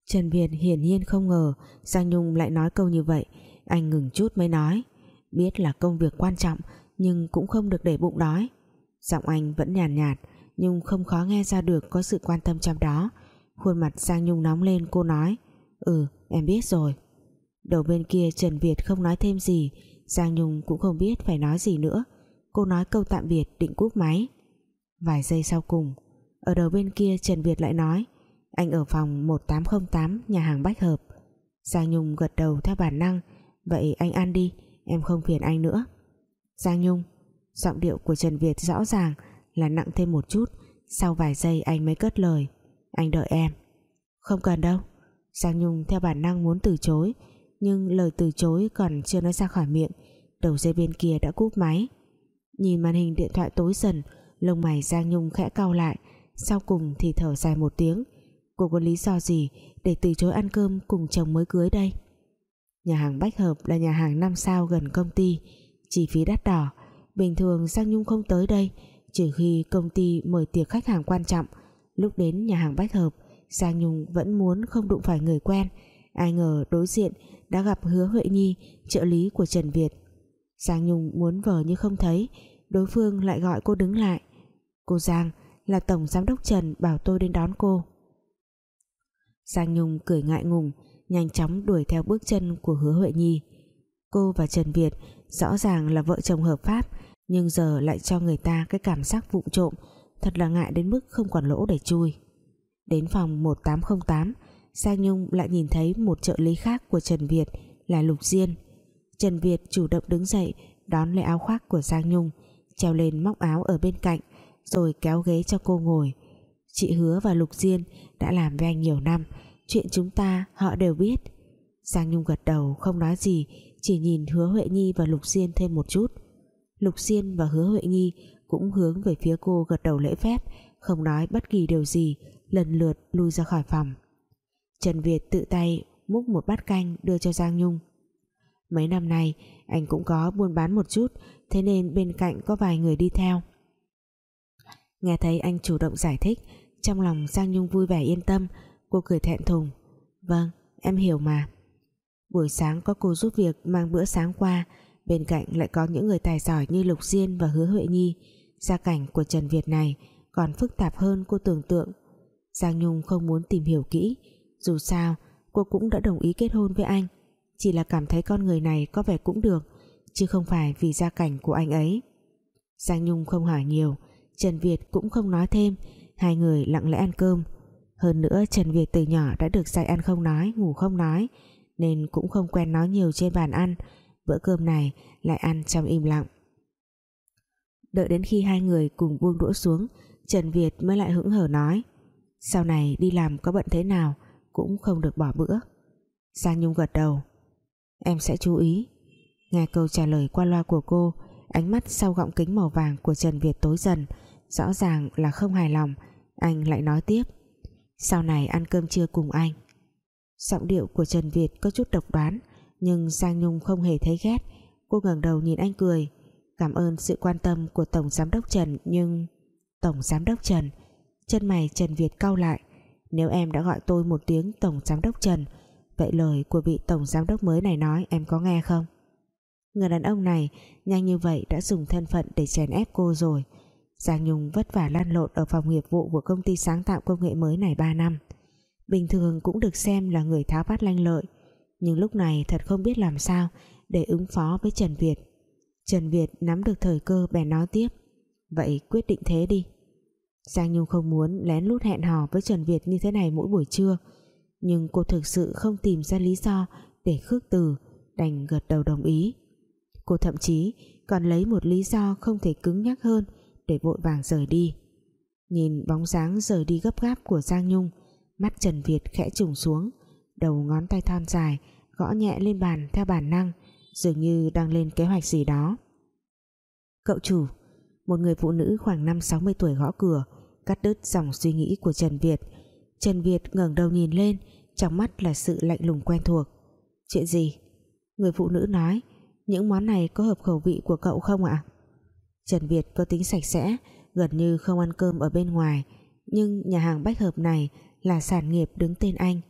Trần Việt hiển nhiên không ngờ Giang Nhung lại nói câu như vậy. Anh ngừng chút mới nói biết là công việc quan trọng nhưng cũng không được để bụng đói. Giọng anh vẫn nhàn nhạt, nhạt nhưng không khó nghe ra được có sự quan tâm trong đó. Khuôn mặt Giang Nhung nóng lên cô nói ừ em biết rồi đầu bên kia Trần Việt không nói thêm gì, Giang Nhung cũng không biết phải nói gì nữa. Cô nói câu tạm biệt, định cúp máy. Vài giây sau cùng, ở đầu bên kia Trần Việt lại nói, anh ở phòng 1808 nhà hàng Bách Hợp. Giang Nhung gật đầu theo bản năng, vậy anh ăn đi, em không phiền anh nữa. Giang Nhung, giọng điệu của Trần Việt rõ ràng là nặng thêm một chút, sau vài giây anh mới cất lời, anh đợi em. Không cần đâu. Giang Nhung theo bản năng muốn từ chối nhưng lời từ chối còn chưa nói ra khỏi miệng, đầu dây bên kia đã cúp máy. Nhìn màn hình điện thoại tối dần, lông mày Giang Nhung khẽ cau lại. Sau cùng thì thở dài một tiếng. Cô có lý do gì để từ chối ăn cơm cùng chồng mới cưới đây? Nhà hàng Bách Hợp là nhà hàng năm sao gần công ty. Chi phí đắt đỏ. Bình thường Giang Nhung không tới đây, trừ khi công ty mời tiệc khách hàng quan trọng. Lúc đến nhà hàng Bách Hợp, Giang Nhung vẫn muốn không đụng phải người quen. Ai ngờ đối diện đã gặp hứa Huệ Nhi, trợ lý của Trần Việt. Giang Nhung muốn vờ như không thấy, đối phương lại gọi cô đứng lại. Cô Giang là tổng giám đốc Trần bảo tôi đến đón cô. Giang Nhung cười ngại ngùng, nhanh chóng đuổi theo bước chân của hứa Huệ Nhi. Cô và Trần Việt rõ ràng là vợ chồng hợp pháp, nhưng giờ lại cho người ta cái cảm giác vụng trộm, thật là ngại đến mức không còn lỗ để chui. Đến phòng 1808 Giang Nhung lại nhìn thấy một trợ lý khác của Trần Việt là Lục Diên. Trần Việt chủ động đứng dậy, đón lấy áo khoác của Giang Nhung, treo lên móc áo ở bên cạnh, rồi kéo ghế cho cô ngồi. Chị Hứa và Lục Diên đã làm với anh nhiều năm, chuyện chúng ta họ đều biết. Giang Nhung gật đầu, không nói gì, chỉ nhìn Hứa Huệ Nhi và Lục Diên thêm một chút. Lục Diên và Hứa Huệ Nhi cũng hướng về phía cô gật đầu lễ phép, không nói bất kỳ điều gì, lần lượt lui ra khỏi phòng. Trần Việt tự tay múc một bát canh đưa cho Giang Nhung. Mấy năm nay, anh cũng có buôn bán một chút, thế nên bên cạnh có vài người đi theo. Nghe thấy anh chủ động giải thích, trong lòng Giang Nhung vui vẻ yên tâm, cô cười thẹn thùng. Vâng em hiểu mà. Buổi sáng có cô giúp việc mang bữa sáng qua, bên cạnh lại có những người tài giỏi như Lục Diên và Hứa Huệ Nhi. Gia cảnh của Trần Việt này còn phức tạp hơn cô tưởng tượng. Giang Nhung không muốn tìm hiểu kỹ dù sao, cô cũng đã đồng ý kết hôn với anh. Chỉ là cảm thấy con người này có vẻ cũng được, chứ không phải vì gia cảnh của anh ấy. Giang Nhung không hỏi nhiều, Trần Việt cũng không nói thêm, hai người lặng lẽ ăn cơm. Hơn nữa, Trần Việt từ nhỏ đã được dạy ăn không nói, ngủ không nói, nên cũng không quen nói nhiều trên bàn ăn. Bữa cơm này lại ăn trong im lặng. Đợi đến khi hai người cùng buông đũa xuống, Trần Việt mới lại hững hờ nói, sau này đi làm có bận thế nào? Cũng không được bỏ bữa. Giang Nhung gật đầu. Em sẽ chú ý. Nghe câu trả lời qua loa của cô, ánh mắt sau gọng kính màu vàng của Trần Việt tối dần, rõ ràng là không hài lòng. Anh lại nói tiếp. Sau này ăn cơm trưa cùng anh. Giọng điệu của Trần Việt có chút độc đoán, nhưng Giang Nhung không hề thấy ghét. Cô ngẩng đầu nhìn anh cười. Cảm ơn sự quan tâm của Tổng Giám đốc Trần, nhưng Tổng Giám đốc Trần, chân mày Trần Việt cau lại. Nếu em đã gọi tôi một tiếng Tổng Giám đốc Trần, Vậy lời của vị Tổng Giám đốc mới này nói Em có nghe không? Người đàn ông này nhanh như vậy đã dùng thân phận để chèn ép cô rồi. Giang Nhung vất vả lăn lộn ở phòng nghiệp vụ của công ty sáng tạo công nghệ mới này 3 năm. Bình thường cũng được xem là người tháo vát lanh lợi, nhưng lúc này thật không biết làm sao để ứng phó với Trần Việt. Trần Việt nắm được thời cơ bèn nói tiếp, vậy quyết định thế đi. Giang Nhung không muốn lén lút hẹn hò với Trần Việt như thế này mỗi buổi trưa. Nhưng cô thực sự không tìm ra lý do để khước từ, đành gật đầu đồng ý. Cô thậm chí còn lấy một lý do không thể cứng nhắc hơn để vội vàng rời đi. Nhìn bóng dáng rời đi gấp gáp của Giang Nhung, mắt Trần Việt khẽ trùng xuống, đầu ngón tay thon dài, gõ nhẹ lên bàn theo bản năng, dường như đang lên kế hoạch gì đó. Cậu chủ một người phụ nữ khoảng năm 60 tuổi gõ cửa, cắt đứt dòng suy nghĩ của Trần Việt. Trần Việt ngẩng đầu nhìn lên, trong mắt là sự lạnh lùng quen thuộc. Chuyện gì? Người phụ nữ nói. Những món này có hợp khẩu vị của cậu không ạ? Trần Việt có tính sạch sẽ, gần như không ăn cơm ở bên ngoài. Nhưng nhà hàng bách hợp này là sản nghiệp đứng tên anh.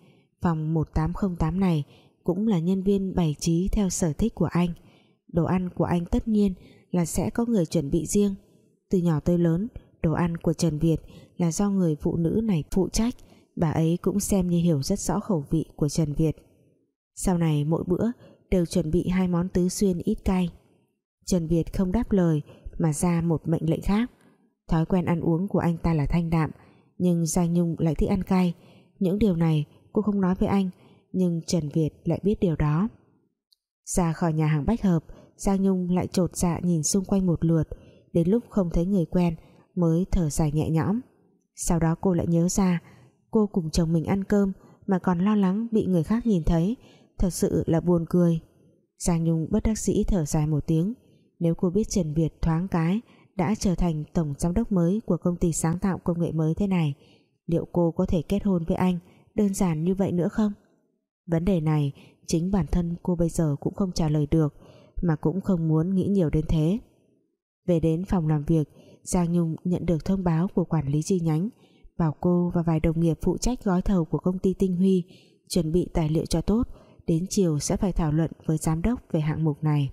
Phòng 1808 này cũng là nhân viên bày trí theo sở thích của anh. Đồ ăn của anh tất nhiên là sẽ có người chuẩn bị riêng từ nhỏ tới lớn, đồ ăn của Trần Việt là do người phụ nữ này phụ trách. Bà ấy cũng xem như hiểu rất rõ khẩu vị của Trần Việt. Sau này mỗi bữa đều chuẩn bị hai món tứ xuyên ít cay. Trần Việt không đáp lời mà ra một mệnh lệnh khác. Thói quen ăn uống của anh ta là thanh đạm, nhưng Giang Nhung lại thích ăn cay. Những điều này cô không nói với anh, nhưng Trần Việt lại biết điều đó. Ra khỏi nhà hàng Bách Hợp Giang Nhung lại trột dạ nhìn xung quanh một lượt đến lúc không thấy người quen, mới thở dài nhẹ nhõm. Sau đó cô lại nhớ ra, cô cùng chồng mình ăn cơm mà còn lo lắng bị người khác nhìn thấy, thật sự là buồn cười. Giang Nhung bất đắc dĩ thở dài một tiếng, nếu cô biết Trần Việt thoáng cái đã trở thành tổng giám đốc mới của công ty sáng tạo công nghệ mới thế này, liệu cô có thể kết hôn với anh đơn giản như vậy nữa không? Vấn đề này chính bản thân cô bây giờ cũng không trả lời được, mà cũng không muốn nghĩ nhiều đến thế về đến phòng làm việc, Giang Nhung nhận được thông báo của quản lý chi nhánh, bảo cô và vài đồng nghiệp phụ trách gói thầu của công ty Tinh Huy chuẩn bị tài liệu cho tốt, đến chiều sẽ phải thảo luận với giám đốc về hạng mục này.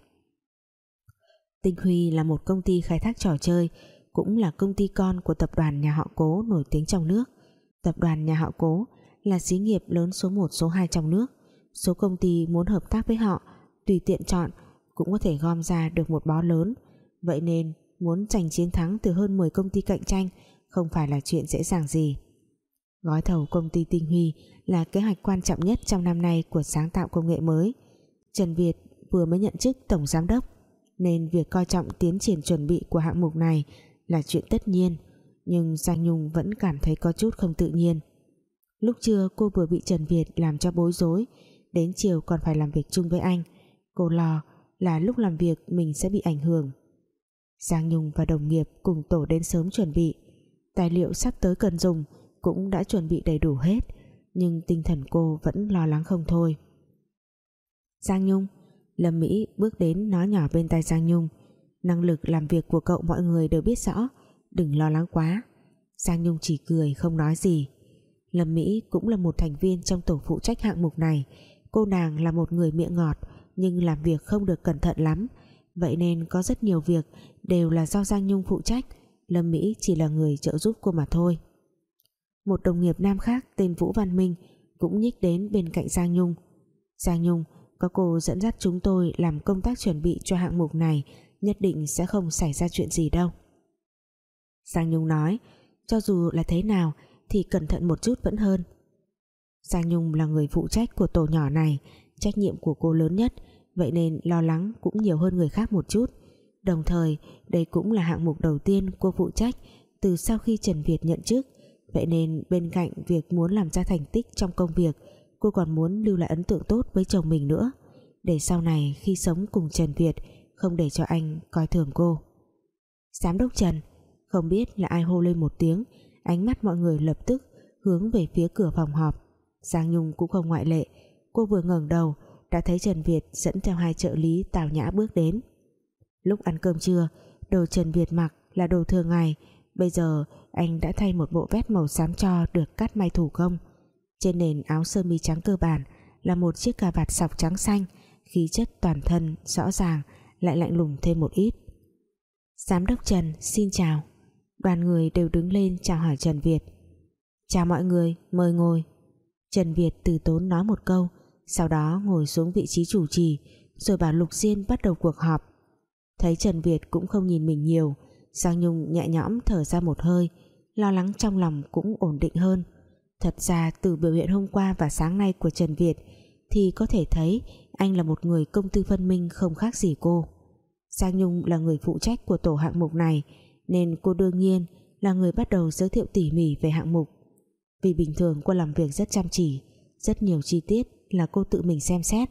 Tinh Huy là một công ty khai thác trò chơi, cũng là công ty con của tập đoàn nhà họ Cố nổi tiếng trong nước. Tập đoàn nhà họ Cố là xí nghiệp lớn số 1 số 2 trong nước. Số công ty muốn hợp tác với họ, tùy tiện chọn cũng có thể gom ra được một bó lớn vậy nên, muốn giành chiến thắng từ hơn 10 công ty cạnh tranh không phải là chuyện dễ dàng gì. Gói thầu công ty Tinh Huy là kế hoạch quan trọng nhất trong năm nay của sáng tạo công nghệ mới. Trần Việt vừa mới nhận chức tổng giám đốc, nên việc coi trọng tiến triển chuẩn bị của hạng mục này là chuyện tất nhiên, nhưng Giang Nhung vẫn cảm thấy có chút không tự nhiên. Lúc trưa, cô vừa bị Trần Việt làm cho bối rối, đến chiều còn phải làm việc chung với anh. Cô lo là lúc làm việc mình sẽ bị ảnh hưởng. Giang Nhung và đồng nghiệp cùng tổ đến sớm chuẩn bị. Tài liệu sắp tới cần dùng cũng đã chuẩn bị đầy đủ hết, nhưng tinh thần cô vẫn lo lắng không thôi. Giang Nhung, Lâm Mỹ bước đến nói nhỏ bên tai Giang Nhung. Năng lực làm việc của cậu mọi người đều biết rõ, đừng lo lắng quá. Giang Nhung chỉ cười, không nói gì. Lâm Mỹ cũng là một thành viên trong tổ phụ trách hạng mục này. Cô nàng là một người miệng ngọt, nhưng làm việc không được cẩn thận lắm vậy nên có rất nhiều việc đều là do Giang Nhung phụ trách. Lâm Mỹ chỉ là người trợ giúp cô mà thôi. Một đồng nghiệp nam khác tên Vũ Văn Minh cũng nhích đến bên cạnh Giang Nhung. Giang Nhung, có cô dẫn dắt chúng tôi làm công tác chuẩn bị cho hạng mục này, nhất định sẽ không xảy ra chuyện gì đâu. Giang Nhung nói, cho dù là thế nào thì cẩn thận một chút vẫn hơn. Giang Nhung là người phụ trách của tổ nhỏ này, trách nhiệm của cô lớn nhất vậy nên lo lắng cũng nhiều hơn người khác một chút. Đồng thời, đây cũng là hạng mục đầu tiên cô phụ trách từ sau khi Trần Việt nhận chức. Vậy nên bên cạnh việc muốn làm ra thành tích trong công việc, cô còn muốn lưu lại ấn tượng tốt với chồng mình nữa. Để sau này khi sống cùng Trần Việt, không để cho anh coi thường cô. Giám đốc Trần, không biết là ai hô lên một tiếng, ánh mắt mọi người lập tức hướng về phía cửa phòng họp. Giang Nhung cũng không ngoại lệ, cô vừa ngẩng đầu đã thấy Trần Việt dẫn theo hai trợ lý tào nhã bước đến. Lúc ăn cơm trưa, đồ Trần Việt mặc là đồ thường ngày. Bây giờ, anh đã thay một bộ vest màu xám cho được cắt may thủ công. Trên nền áo sơ mi trắng cơ bản là một chiếc cà vạt sọc trắng xanh, khí chất toàn thân rõ ràng, lại lạnh lùng thêm một ít. Giám đốc Trần xin chào. Đoàn người đều đứng lên chào hỏi Trần Việt. Chào mọi người, mời ngồi. Trần Việt từ tốn nói một câu sau đó ngồi xuống vị trí chủ trì, rồi bảo Lục Diên bắt đầu cuộc họp. Thấy Trần Việt cũng không nhìn mình nhiều, Giang Nhung nhẹ nhõm thở ra một hơi, lo lắng trong lòng cũng ổn định hơn. Thật ra từ biểu hiện hôm qua và sáng nay của Trần Việt thì có thể thấy anh là một người công tư phân minh không khác gì cô. Giang Nhung là người phụ trách của tổ hạng mục này, nên cô đương nhiên là người bắt đầu giới thiệu tỉ mỉ về hạng mục. Vì bình thường cô làm việc rất chăm chỉ, rất nhiều chi tiết là cô tự mình xem xét.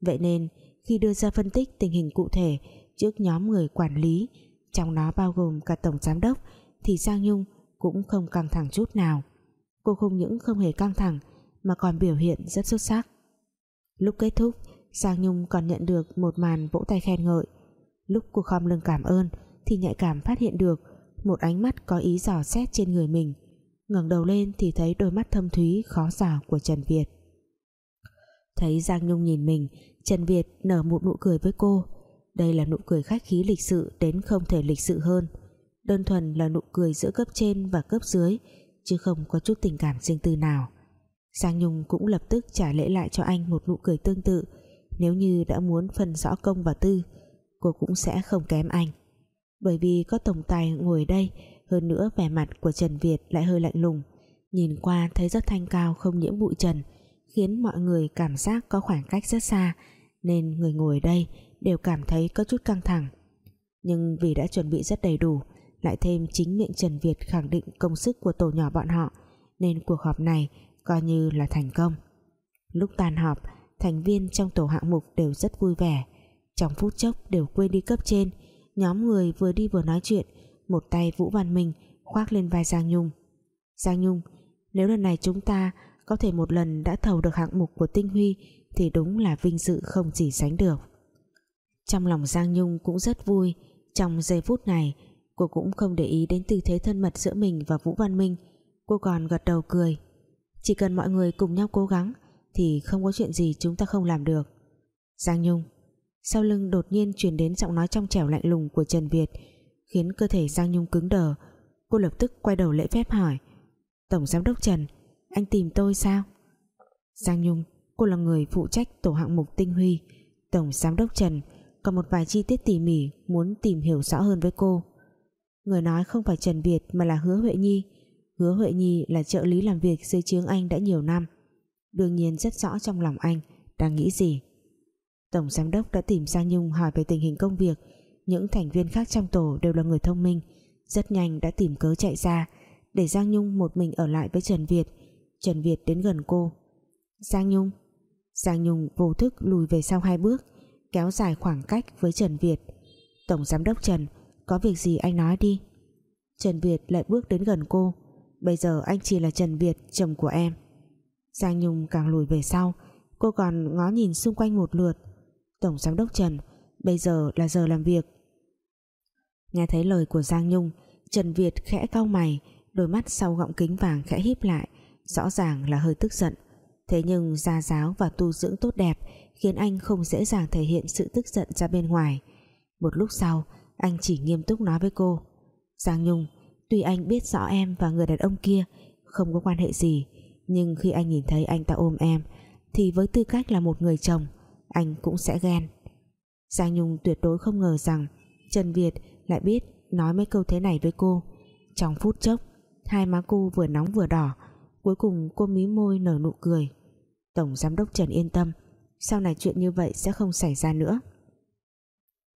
Vậy nên, khi đưa ra phân tích tình hình cụ thể trước nhóm người quản lý, trong đó bao gồm cả tổng giám đốc, thì Giang Nhung cũng không căng thẳng chút nào. Cô không những không hề căng thẳng, mà còn biểu hiện rất xuất sắc. Lúc kết thúc, Giang Nhung còn nhận được một màn vỗ tay khen ngợi. Lúc cô khom lưng cảm ơn, thì nhạy cảm phát hiện được một ánh mắt có ý dò xét trên người mình. Ngẩng đầu lên thì thấy đôi mắt thâm thúy, khó già của Trần Việt thấy Giang Nhung nhìn mình, Trần Việt nở một nụ cười với cô. Đây là nụ cười khách khí lịch sự đến không thể lịch sự hơn. Đơn thuần là nụ cười giữa cấp trên và cấp dưới, chứ không có chút tình cảm riêng tư nào. Giang Nhung cũng lập tức trả lễ lại cho anh một nụ cười tương tự. Nếu như đã muốn phân rõ công và tư, cô cũng sẽ không kém anh. Bởi vì có tổng tài ngồi đây, hơn nữa vẻ mặt của Trần Việt lại hơi lạnh lùng. Nhìn qua thấy rất thanh cao, không nhiễm bụi trần khiến mọi người cảm giác có khoảng cách rất xa, nên người ngồi đây đều cảm thấy có chút căng thẳng. Nhưng vì đã chuẩn bị rất đầy đủ, lại thêm chính miệng Trần Việt khẳng định công sức của tổ nhỏ bọn họ, nên cuộc họp này coi như là thành công. Lúc tan họp, thành viên trong tổ hạng mục đều rất vui vẻ. Trong phút chốc đều quên đi cấp trên, nhóm người vừa đi vừa nói chuyện, một tay Vũ Văn Minh khoác lên vai Giang Nhung. Giang Nhung, nếu lần này chúng ta có thể một lần đã thầu được hạng mục của Tinh Huy thì đúng là vinh dự không chỉ sánh được. Trong lòng Giang Nhung cũng rất vui, trong giây phút này, cô cũng không để ý đến tư thế thân mật giữa mình và Vũ Văn Minh. Cô còn gật đầu cười, chỉ cần mọi người cùng nhau cố gắng thì không có chuyện gì chúng ta không làm được. Giang Nhung, sau lưng đột nhiên truyền đến giọng nói trong trẻo lạnh lùng của Trần Việt, khiến cơ thể Giang Nhung cứng đờ. Cô lập tức quay đầu lễ phép hỏi, Tổng Giám đốc Trần anh tìm tôi sao? Giang Nhung, cô là người phụ trách tổ hạng mục tinh huy. Tổng Giám đốc Trần còn một vài chi tiết tỉ mỉ muốn tìm hiểu rõ hơn với cô. Người nói không phải Trần Việt mà là Hứa Huệ Nhi. Hứa Huệ Nhi là trợ lý làm việc dưới trướng anh đã nhiều năm. Đương nhiên rất rõ trong lòng anh đang nghĩ gì. Tổng Giám đốc đã tìm Giang Nhung hỏi về tình hình công việc. Những thành viên khác trong tổ đều là người thông minh, rất nhanh đã tìm cớ chạy ra để Giang Nhung một mình ở lại với Trần Việt. Trần Việt đến gần cô. Giang Nhung. Giang Nhung vô thức lùi về sau hai bước, kéo dài khoảng cách với Trần Việt. Tổng Giám đốc Trần, có việc gì anh nói đi. Trần Việt lại bước đến gần cô. Bây giờ anh chỉ là Trần Việt, chồng của em. Giang Nhung càng lùi về sau. Cô còn ngó nhìn xung quanh một lượt. Tổng Giám đốc Trần, bây giờ là giờ làm việc. Nghe thấy lời của Giang Nhung, Trần Việt khẽ cau mày, đôi mắt sau gọng kính vàng khẽ híp lại rõ ràng là hơi tức giận. Thế nhưng gia giáo và tu dưỡng tốt đẹp khiến anh không dễ dàng thể hiện sự tức giận ra bên ngoài. Một lúc sau, anh chỉ nghiêm túc nói với cô, Giang Nhung, tuy anh biết rõ em và người đàn ông kia không có quan hệ gì, nhưng khi anh nhìn thấy anh ta ôm em, thì với tư cách là một người chồng, anh cũng sẽ ghen. Giang Nhung tuyệt đối không ngờ rằng Trần Việt lại biết nói mấy câu thế này với cô. Trong phút chốc, hai má cô vừa nóng vừa đỏ cuối cùng cô mí môi nở nụ cười. Tổng Giám đốc Trần yên tâm, sau này chuyện như vậy sẽ không xảy ra nữa.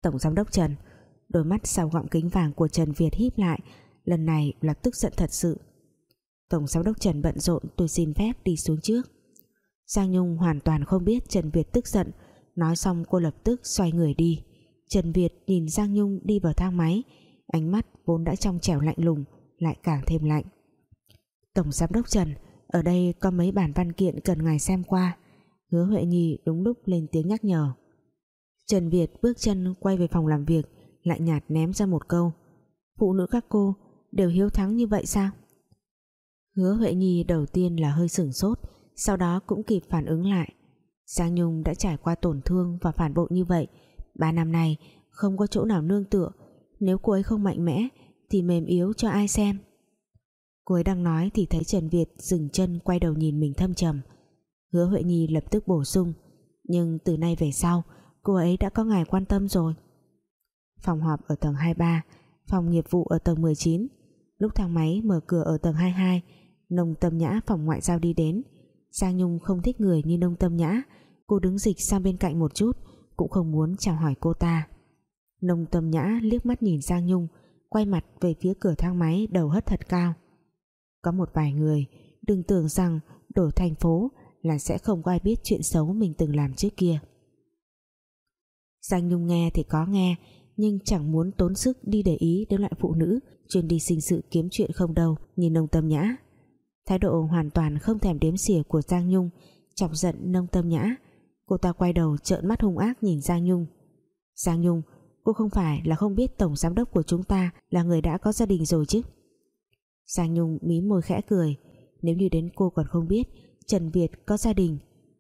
Tổng Giám đốc Trần, đôi mắt sau gọng kính vàng của Trần Việt híp lại, lần này là tức giận thật sự. Tổng Giám đốc Trần bận rộn, tôi xin phép đi xuống trước. Giang Nhung hoàn toàn không biết Trần Việt tức giận. Nói xong, cô lập tức xoay người đi. Trần Việt nhìn Giang Nhung đi vào thang máy, ánh mắt vốn đã trong trẻo lạnh lùng, lại càng thêm lạnh. Tổng Giám đốc Trần, ở đây có mấy bản văn kiện cần ngài xem qua. Hứa Huệ Nhi đúng lúc lên tiếng nhắc nhở. Trần Việt bước chân quay về phòng làm việc, lại nhạt ném ra một câu. Phụ nữ các cô đều hiếu thắng như vậy sao? Hứa Huệ Nhi đầu tiên là hơi sửng sốt, sau đó cũng kịp phản ứng lại. Giang Nhung đã trải qua tổn thương và phản bội như vậy. Ba năm nay không có chỗ nào nương tựa. Nếu cô ấy không mạnh mẽ thì mềm yếu cho ai xem? Cô ấy đang nói thì thấy Trần Việt dừng chân quay đầu nhìn mình thâm trầm. Hứa Huệ Nhi lập tức bổ sung, nhưng từ nay về sau, cô ấy đã có ngài quan tâm rồi. Phòng họp ở tầng 23 phòng nghiệp vụ ở tầng 19 lúc thang máy mở cửa ở tầng 22 nông tâm nhã phòng ngoại giao đi đến. Giang Nhung không thích người như nông tâm nhã. Cô đứng dịch sang bên cạnh một chút, cũng không muốn chào hỏi cô ta. Nông tâm nhã liếc mắt nhìn Giang Nhung, quay mặt về phía cửa thang máy đầu hất thật cao có một vài người, đừng tưởng rằng đổi thành phố là sẽ không có ai biết chuyện xấu mình từng làm trước kia. Giang Nhung nghe thì có nghe, nhưng chẳng muốn tốn sức đi để ý đến loại phụ nữ chuyên đi sinh sự kiếm chuyện không đâu, nhìn nông tâm nhã. Thái độ hoàn toàn không thèm đếm xỉa của Giang Nhung, chọc giận nông tâm nhã. Cô ta quay đầu trợn mắt hung ác nhìn Giang Nhung. Giang Nhung, cô không phải là không biết tổng giám đốc của chúng ta là người đã có gia đình rồi chứ? Giang Nhung mí môi khẽ cười. Nếu như đến cô còn không biết Trần Việt có gia đình,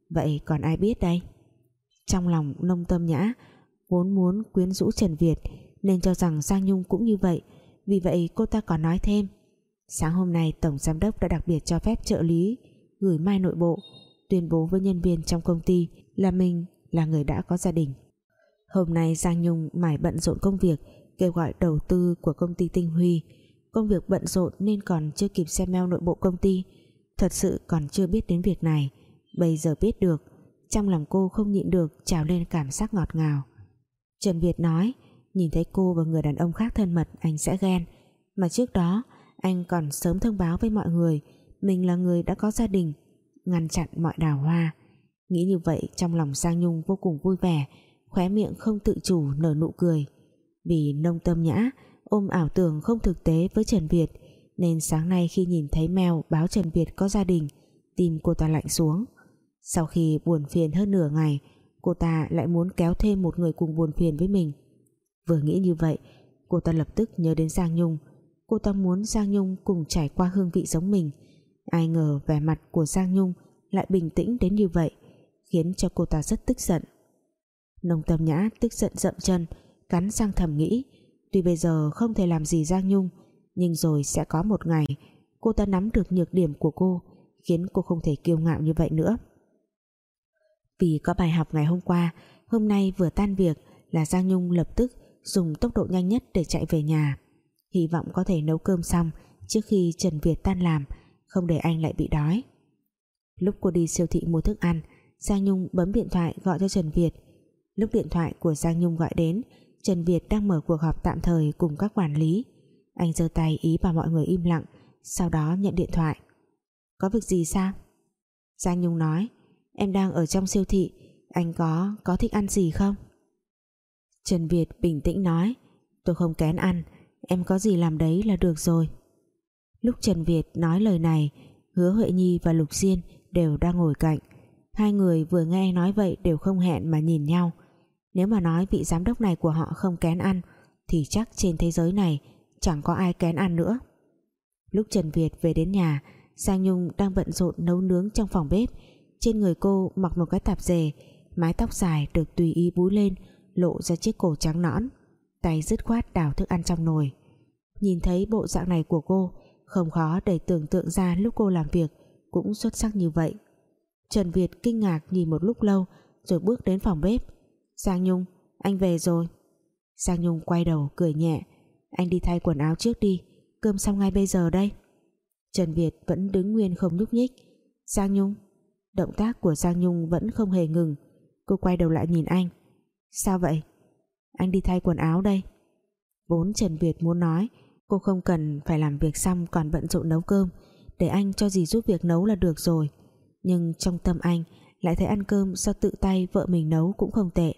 vậy còn ai biết đây? Trong lòng nông tâm nhã, vốn muốn quyến rũ Trần Việt, nên cho rằng Giang Nhung cũng như vậy. Vì vậy cô ta còn nói thêm, sáng hôm nay Tổng Giám đốc đã đặc biệt cho phép trợ lý gửi mai nội bộ, tuyên bố với nhân viên trong công ty là mình là người đã có gia đình. Hôm nay Giang Nhung mải bận rộn công việc, kêu gọi đầu tư của công ty Tinh Huy công việc bận rộn nên còn chưa kịp xem mail nội bộ công ty. Thật sự còn chưa biết đến việc này. Bây giờ biết được, trong lòng cô không nhịn được trào lên cảm giác ngọt ngào. Trần Việt nói, nhìn thấy cô và người đàn ông khác thân mật, anh sẽ ghen. Mà trước đó, anh còn sớm thông báo với mọi người, mình là người đã có gia đình, ngăn chặn mọi đào hoa. Nghĩ như vậy, trong lòng Giang Nhung vô cùng vui vẻ, khóe miệng không tự chủ nở nụ cười. Vì nông tâm nhã ôm ảo tưởng không thực tế với Trần Việt, nên sáng nay khi nhìn thấy mèo báo Trần Việt có gia đình, tim cô ta lạnh xuống. Sau khi buồn phiền hơn nửa ngày, cô ta lại muốn kéo thêm một người cùng buồn phiền với mình. Vừa nghĩ như vậy, cô ta lập tức nhớ đến Giang Nhung. Cô ta muốn Giang Nhung cùng trải qua hương vị giống mình. Ai ngờ vẻ mặt của Giang Nhung lại bình tĩnh đến như vậy, khiến cho cô ta rất tức giận. Nông tâm nhã tức giận dậm chân, cắn răng thầm nghĩ tuy bây giờ không thể làm gì Giang Nhung, nhưng rồi sẽ có một ngày cô ta nắm được nhược điểm của cô, khiến cô không thể kiêu ngạo như vậy nữa. Vì có bài học ngày hôm qua, hôm nay vừa tan việc là Giang Nhung lập tức dùng tốc độ nhanh nhất để chạy về nhà. Hy vọng có thể nấu cơm xong trước khi Trần Việt tan làm, không để anh lại bị đói. Lúc cô đi siêu thị mua thức ăn, Giang Nhung bấm điện thoại gọi cho Trần Việt. Lúc điện thoại của Giang Nhung gọi đến Trần Việt đang mở cuộc họp tạm thời cùng các quản lý. Anh giơ tay ý bảo mọi người im lặng, sau đó nhận điện thoại. Có việc gì sao? Giang Nhung nói. Em đang ở trong siêu thị, anh có có thích ăn gì không? Trần Việt bình tĩnh nói. Tôi không kén ăn, em có gì làm đấy là được rồi. Lúc Trần Việt nói lời này, hứa Huệ Nhi và Lục Diên đều đang ngồi cạnh. Hai người vừa nghe nói vậy đều không hẹn mà nhìn nhau nếu mà nói vị giám đốc này của họ không kén ăn, thì chắc trên thế giới này chẳng có ai kén ăn nữa. Lúc Trần Việt về đến nhà, Giang Nhung đang bận rộn nấu nướng trong phòng bếp. Trên người cô mặc một cái tạp dề, mái tóc dài được tùy ý búi lên, lộ ra chiếc cổ trắng nõn. Tay dứt khoát đảo thức ăn trong nồi. Nhìn thấy bộ dạng này của cô, không khó để tưởng tượng ra lúc cô làm việc cũng xuất sắc như vậy. Trần Việt kinh ngạc nhìn một lúc lâu, rồi bước đến phòng bếp. Giang Nhung, anh về rồi. Giang Nhung quay đầu, cười nhẹ. Anh đi thay quần áo trước đi. Cơm xong ngay bây giờ đây. Trần Việt vẫn đứng nguyên không nhúc nhích. Giang Nhung, động tác của Giang Nhung vẫn không hề ngừng. Cô quay đầu lại nhìn anh. Sao vậy? Anh đi thay quần áo đây. Vốn Trần Việt muốn nói, cô không cần phải làm việc xong còn bận rộn nấu cơm. Để anh cho gì giúp việc nấu là được rồi. Nhưng trong tâm anh, lại thấy ăn cơm do tự tay vợ mình nấu cũng không tệ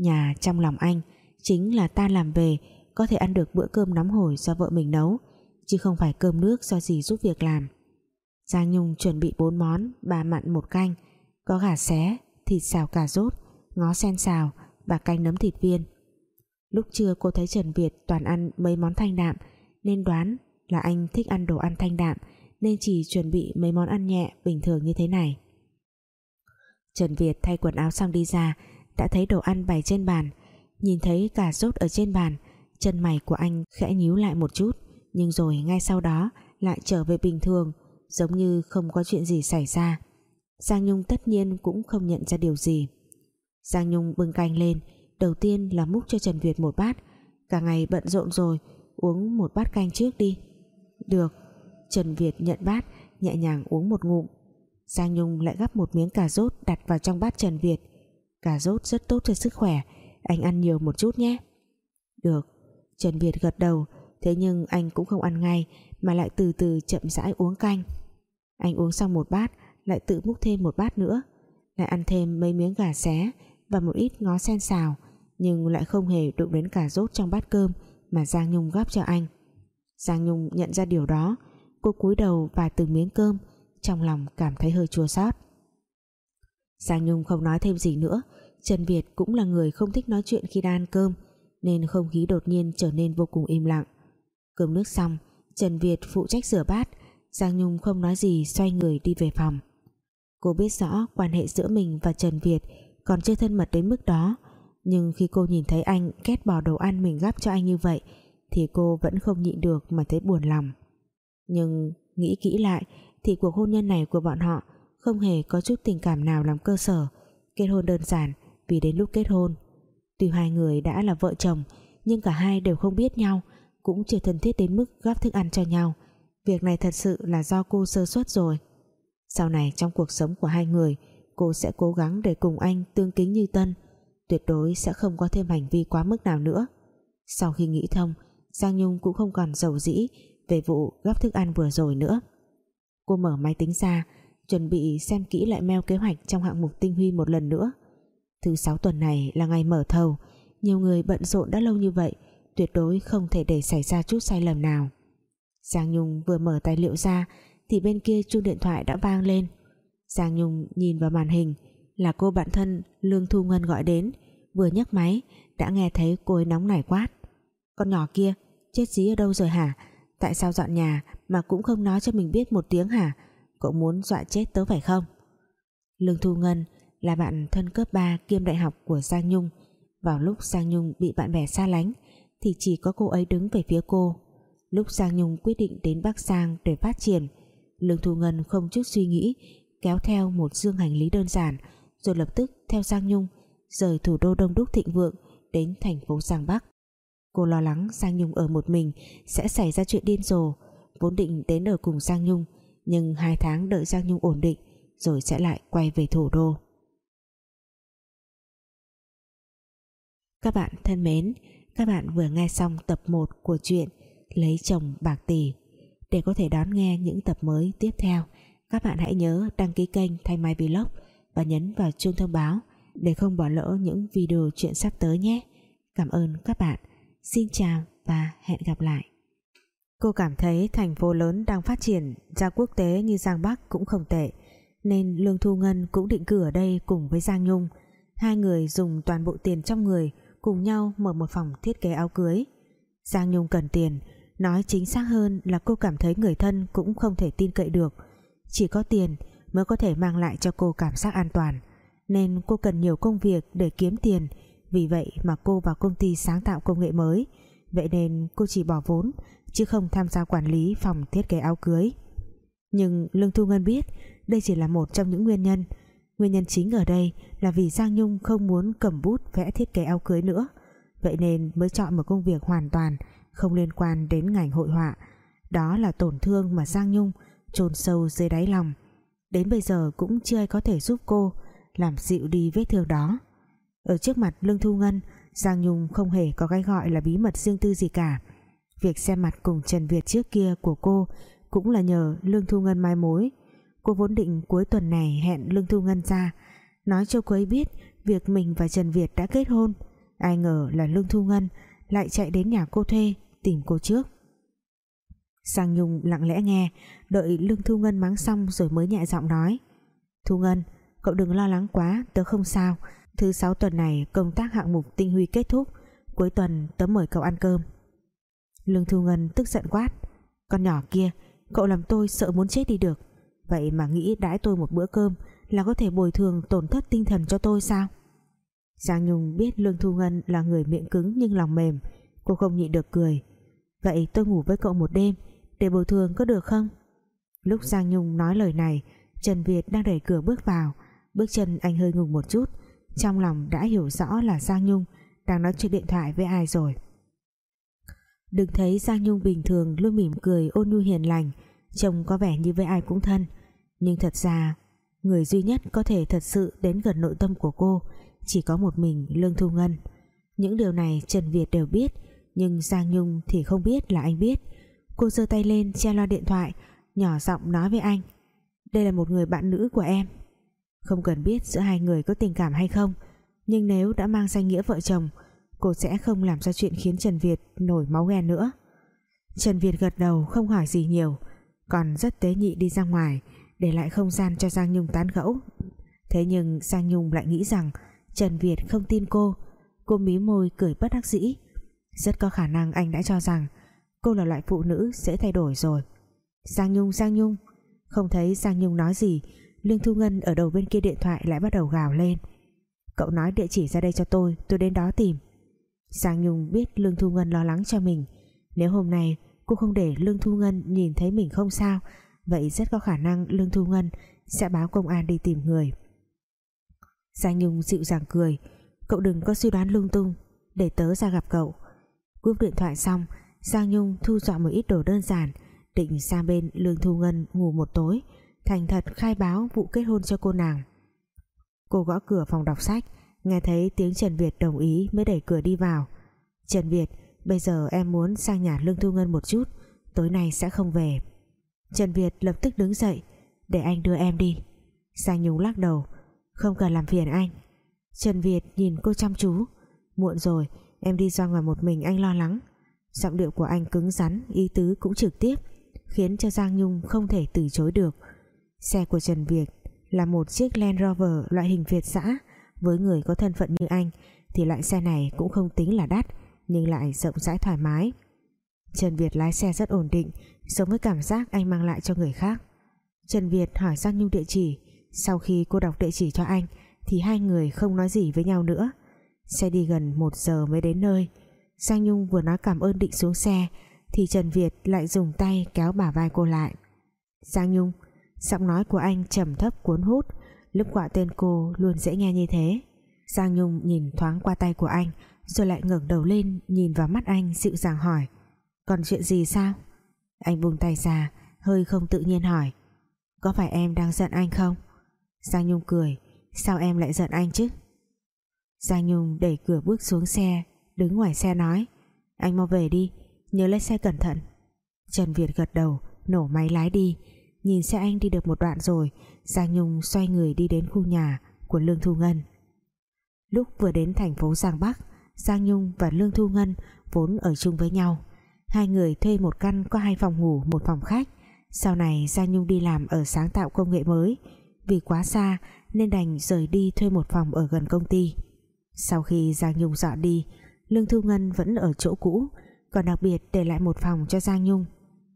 nhà trong lòng anh chính là ta làm về, có thể ăn được bữa cơm nóng hổi do vợ mình nấu, chứ không phải cơm nước do gì giúp việc làm. Giang Nhung chuẩn bị bốn món bà mặn, một canh, có gà xé, thịt xào cà rốt, ngó sen xào và canh nấm thịt viên. Lúc trưa cô thấy Trần Việt toàn ăn mấy món thanh đạm, nên đoán là anh thích ăn đồ ăn thanh đạm, nên chỉ chuẩn bị mấy món ăn nhẹ bình thường như thế này. Trần Việt thay quần áo xong đi ra đã thấy đồ ăn bày trên bàn. Nhìn thấy cà rốt ở trên bàn, chân mày của anh khẽ nhíu lại một chút, nhưng rồi ngay sau đó lại trở về bình thường, giống như không có chuyện gì xảy ra. Giang Nhung tất nhiên cũng không nhận ra điều gì. Giang Nhung bưng canh lên, đầu tiên là múc cho Trần Việt một bát. Cả ngày bận rộn rồi, uống một bát canh trước đi. Được, Trần Việt nhận bát, nhẹ nhàng uống một ngụm. Giang Nhung lại gắp một miếng cà rốt đặt vào trong bát Trần Việt cà rốt rất tốt cho sức khỏe. Anh ăn nhiều một chút nhé. Được. Trần Việt gật đầu. Thế nhưng anh cũng không ăn ngay, mà lại từ từ chậm rãi uống canh. Anh uống xong một bát, lại tự múc thêm một bát nữa. Lại ăn thêm mấy miếng gà xé và một ít ngó sen xào, nhưng lại không hề đụng đến cà rốt trong bát cơm mà Giang Nhung gắp cho anh. Giang Nhung nhận ra điều đó. Cô cúi đầu và từng miếng cơm, trong lòng cảm thấy hơi chua xót. Giang Nhung không nói thêm gì nữa. Trần Việt cũng là người không thích nói chuyện khi đang ăn cơm, nên không khí đột nhiên trở nên vô cùng im lặng. Cơm nước xong, Trần Việt phụ trách rửa bát. Giang Nhung không nói gì, xoay người đi về phòng. Cô biết rõ quan hệ giữa mình và Trần Việt còn chưa thân mật đến mức đó, nhưng khi cô nhìn thấy anh ghét bỏ đồ ăn mình gắp cho anh như vậy, thì cô vẫn không nhịn được mà thấy buồn lòng. Nhưng nghĩ kỹ lại, thì cuộc hôn nhân này của bọn họ không hề có chút tình cảm nào làm cơ sở, kết hôn đơn giản vì đến lúc kết hôn. Tuy hai người đã là vợ chồng, nhưng cả hai đều không biết nhau, cũng chưa thân thiết đến mức gắp thức ăn cho nhau. Việc này thật sự là do cô sơ suất rồi. Sau này trong cuộc sống của hai người, cô sẽ cố gắng để cùng anh tương kính như tân, tuyệt đối sẽ không có thêm hành vi quá mức nào nữa. Sau khi nghĩ thông, Giang Nhung cũng không còn giàu dĩ về vụ gắp thức ăn vừa rồi nữa. Cô mở máy tính ra chuẩn bị xem kỹ lại mail kế hoạch trong hạng mục tinh huy một lần nữa. Thứ sáu tuần này là ngày mở thầu. Nhiều người bận rộn đã lâu như vậy, tuyệt đối không thể để xảy ra chút sai lầm nào. Giang Nhung vừa mở tài liệu ra, thì bên kia chuông điện thoại đã vang lên. Giang Nhung nhìn vào màn hình, là cô bạn thân Lương Thu Ngân gọi đến. Vừa nhấc máy, đã nghe thấy cô ấy nóng nảy quát. Con nhỏ kia, chết dí ở đâu rồi hả? Tại sao dọn nhà mà cũng không nói cho mình biết một tiếng hả? Cậu muốn dọa chết tớ phải không? Lương Thu Ngân là bạn thân cấp 3 kiêm đại học của Giang Nhung. Vào lúc Giang Nhung bị bạn bè xa lánh, thì chỉ có cô ấy đứng về phía cô. Lúc Giang Nhung quyết định đến Bắc Giang để phát triển, Lương Thu Ngân không chút suy nghĩ, kéo theo một dương hành lý đơn giản, rồi lập tức theo Giang Nhung, rời thủ đô đông đúc thịnh vượng đến thành phố Giang Bắc. Cô lo lắng Giang Nhung ở một mình sẽ xảy ra chuyện điên rồ, vốn định đến ở cùng Giang Nhung nhưng hai tháng đợi Giang Nhung ổn định, rồi sẽ lại quay về thủ đô. Các bạn thân mến, các bạn vừa nghe xong tập 1 của truyện Lấy chồng bạc tỷ. Để có thể đón nghe những tập mới tiếp theo, các bạn hãy nhớ đăng ký kênh Thanh Mai Vlog và nhấn vào chuông thông báo để không bỏ lỡ những video chuyện sắp tới nhé. Cảm ơn các bạn. Xin chào và hẹn gặp lại cô cảm thấy thành phố lớn đang phát triển, ra quốc tế như Giang Bắc cũng không tệ, nên Lương Thu Ngân cũng định cử ở đây cùng với Giang Nhung. Hai người dùng toàn bộ tiền trong người, cùng nhau mở một phòng thiết kế áo cưới. Giang Nhung cần tiền, nói chính xác hơn là cô cảm thấy người thân cũng không thể tin cậy được. Chỉ có tiền mới có thể mang lại cho cô cảm giác an toàn, nên cô cần nhiều công việc để kiếm tiền. Vì vậy mà cô vào công ty sáng tạo công nghệ mới. Vậy nên cô chỉ bỏ vốn chứ không tham gia quản lý, phòng thiết kế áo cưới. Nhưng Lương Thu Ngân biết đây chỉ là một trong những nguyên nhân. Nguyên nhân chính ở đây là vì Giang Nhung không muốn cầm bút vẽ thiết kế áo cưới nữa. Vậy nên mới chọn một công việc hoàn toàn không liên quan đến ngành hội họa. Đó là tổn thương mà Giang Nhung chôn sâu dưới đáy lòng. Đến bây giờ cũng chưa ai có thể giúp cô làm dịu đi vết thương đó. Ở trước mặt Lương Thu Ngân, Giang Nhung không hề có cái gọi là bí mật riêng tư gì cả việc xem mặt cùng Trần Việt trước kia của cô cũng là nhờ Lương Thu Ngân mai mối. Cô vốn định cuối tuần này hẹn Lương Thu Ngân ra, nói cho cô ấy biết việc mình và Trần Việt đã kết hôn. Ai ngờ là Lương Thu Ngân lại chạy đến nhà cô thuê, tìm cô trước. Sang Nhung lặng lẽ nghe, đợi Lương Thu Ngân mắng xong rồi mới nhẹ giọng nói. Thu Ngân, cậu đừng lo lắng quá, tớ không sao. Thứ sáu tuần này công tác hạng mục tinh huy kết thúc, cuối tuần tớ mời cậu ăn cơm. Lương Thu Ngân tức giận quát. Con nhỏ kia, Cậu làm tôi sợ muốn chết đi được. Vậy mà nghĩ đãi tôi một bữa cơm Là có thể bồi thường tổn thất tinh thần cho tôi sao? Giang Nhung biết Lương Thu Ngân là người miệng cứng nhưng lòng mềm, Cô không nhịn được cười. Vậy tôi ngủ với cậu một đêm Để bồi thường có được không? Lúc Giang Nhung nói lời này, Trần Việt đang đẩy cửa bước vào. Bước chân anh hơi ngừng một chút, Trong lòng đã hiểu rõ là Giang Nhung Đang nói chuyện điện thoại với ai rồi. Đừng thấy Giang Nhung bình thường Luôn mỉm cười, ôn nhu hiền lành. Trông có vẻ như với ai cũng thân. Nhưng thật ra, Người duy nhất có thể thật sự đến gần nội tâm của cô Chỉ có một mình Lương Thu Ngân. Những điều này Trần Việt đều biết, Nhưng Giang Nhung thì không biết là anh biết. Cô giơ tay lên, che loa điện thoại, Nhỏ giọng nói với anh, Đây là một người bạn nữ của em. Không cần biết giữa hai người có tình cảm hay không, Nhưng nếu đã mang danh nghĩa vợ chồng Cô sẽ không làm ra chuyện khiến Trần Việt nổi máu ghen nữa. Trần Việt gật đầu, không hỏi gì nhiều. Còn rất tế nhị đi ra ngoài, Để lại không gian cho Giang Nhung tán gẫu. Thế nhưng Giang Nhung lại nghĩ rằng Trần Việt không tin cô. Cô mí môi cười bất đắc dĩ. Rất có khả năng anh đã cho rằng Cô là loại phụ nữ sẽ thay đổi rồi. Giang Nhung Giang Nhung. Không thấy Giang Nhung nói gì, Lương Thu Ngân ở đầu bên kia điện thoại lại bắt đầu gào lên. Cậu nói địa chỉ ra đây cho tôi Tôi đến đó tìm. Giang Nhung biết Lương Thu Ngân lo lắng cho mình. Nếu hôm nay cô không để Lương Thu Ngân nhìn thấy mình không sao, Vậy rất có khả năng Lương Thu Ngân Sẽ báo công an đi tìm người. Giang Nhung dịu dàng cười. Cậu đừng có suy đoán lung tung. Để tớ ra gặp cậu. Cúp điện thoại xong, Giang Nhung thu dọn một ít đồ đơn giản, định sang bên Lương Thu Ngân ngủ một tối. Thành thật khai báo vụ kết hôn cho cô nàng. Cô gõ cửa phòng đọc sách nghe thấy tiếng Trần Việt đồng ý mới đẩy cửa đi vào. Trần Việt, bây giờ em muốn sang nhà Lương Thu Ngân một chút, tối nay sẽ không về. Trần Việt lập tức đứng dậy, để anh đưa em đi. Sang Nhung lắc đầu, không cần làm phiền anh. Trần Việt nhìn cô chăm chú, muộn rồi, em đi ra ngoài một mình anh lo lắng. Giọng điệu của anh cứng rắn, ý tứ cũng trực tiếp, khiến cho Giang Nhung không thể từ chối được. Xe của Trần Việt là một chiếc Land Rover loại hình Việt xã với người có thân phận như anh, thì loại xe này cũng không tính là đắt, nhưng lại rộng rãi thoải mái. Trần Việt lái xe rất ổn định giống với cảm giác anh mang lại cho người khác. Trần Việt hỏi Giang Nhung địa chỉ, sau khi cô đọc địa chỉ cho anh, thì hai người không nói gì với nhau nữa. Xe đi gần một giờ mới đến nơi. Giang Nhung vừa nói cảm ơn định xuống xe, thì Trần Việt lại dùng tay kéo bả vai cô lại. Giang Nhung, giọng nói của anh trầm thấp cuốn hút lúc gọi tên cô luôn dễ nghe như thế. Giang Nhung nhìn thoáng qua tay của anh, rồi lại ngẩng đầu lên nhìn vào mắt anh dịu dàng hỏi, còn chuyện gì sao? Anh buông tay ra, hơi không tự nhiên hỏi, có phải em đang giận anh không? Giang Nhung cười, sao em lại giận anh chứ? Giang Nhung đẩy cửa bước xuống xe, đứng ngoài xe nói, anh mau về đi, nhớ lấy xe cẩn thận. Trần Việt gật đầu, nổ máy lái đi. Nhìn xe anh đi được một đoạn rồi Giang Nhung xoay người đi đến khu nhà của Lương Thu Ngân. Lúc vừa đến thành phố Giang Bắc, Giang Nhung và Lương Thu Ngân vốn ở chung với nhau. Hai người thuê một căn có hai phòng ngủ, một phòng khách. Sau này, Giang Nhung đi làm ở sáng tạo công nghệ mới. Vì quá xa nên đành rời đi thuê một phòng ở gần công ty. Sau khi Giang Nhung dọn đi, Lương Thu Ngân vẫn ở chỗ cũ, còn đặc biệt để lại một phòng cho Giang Nhung.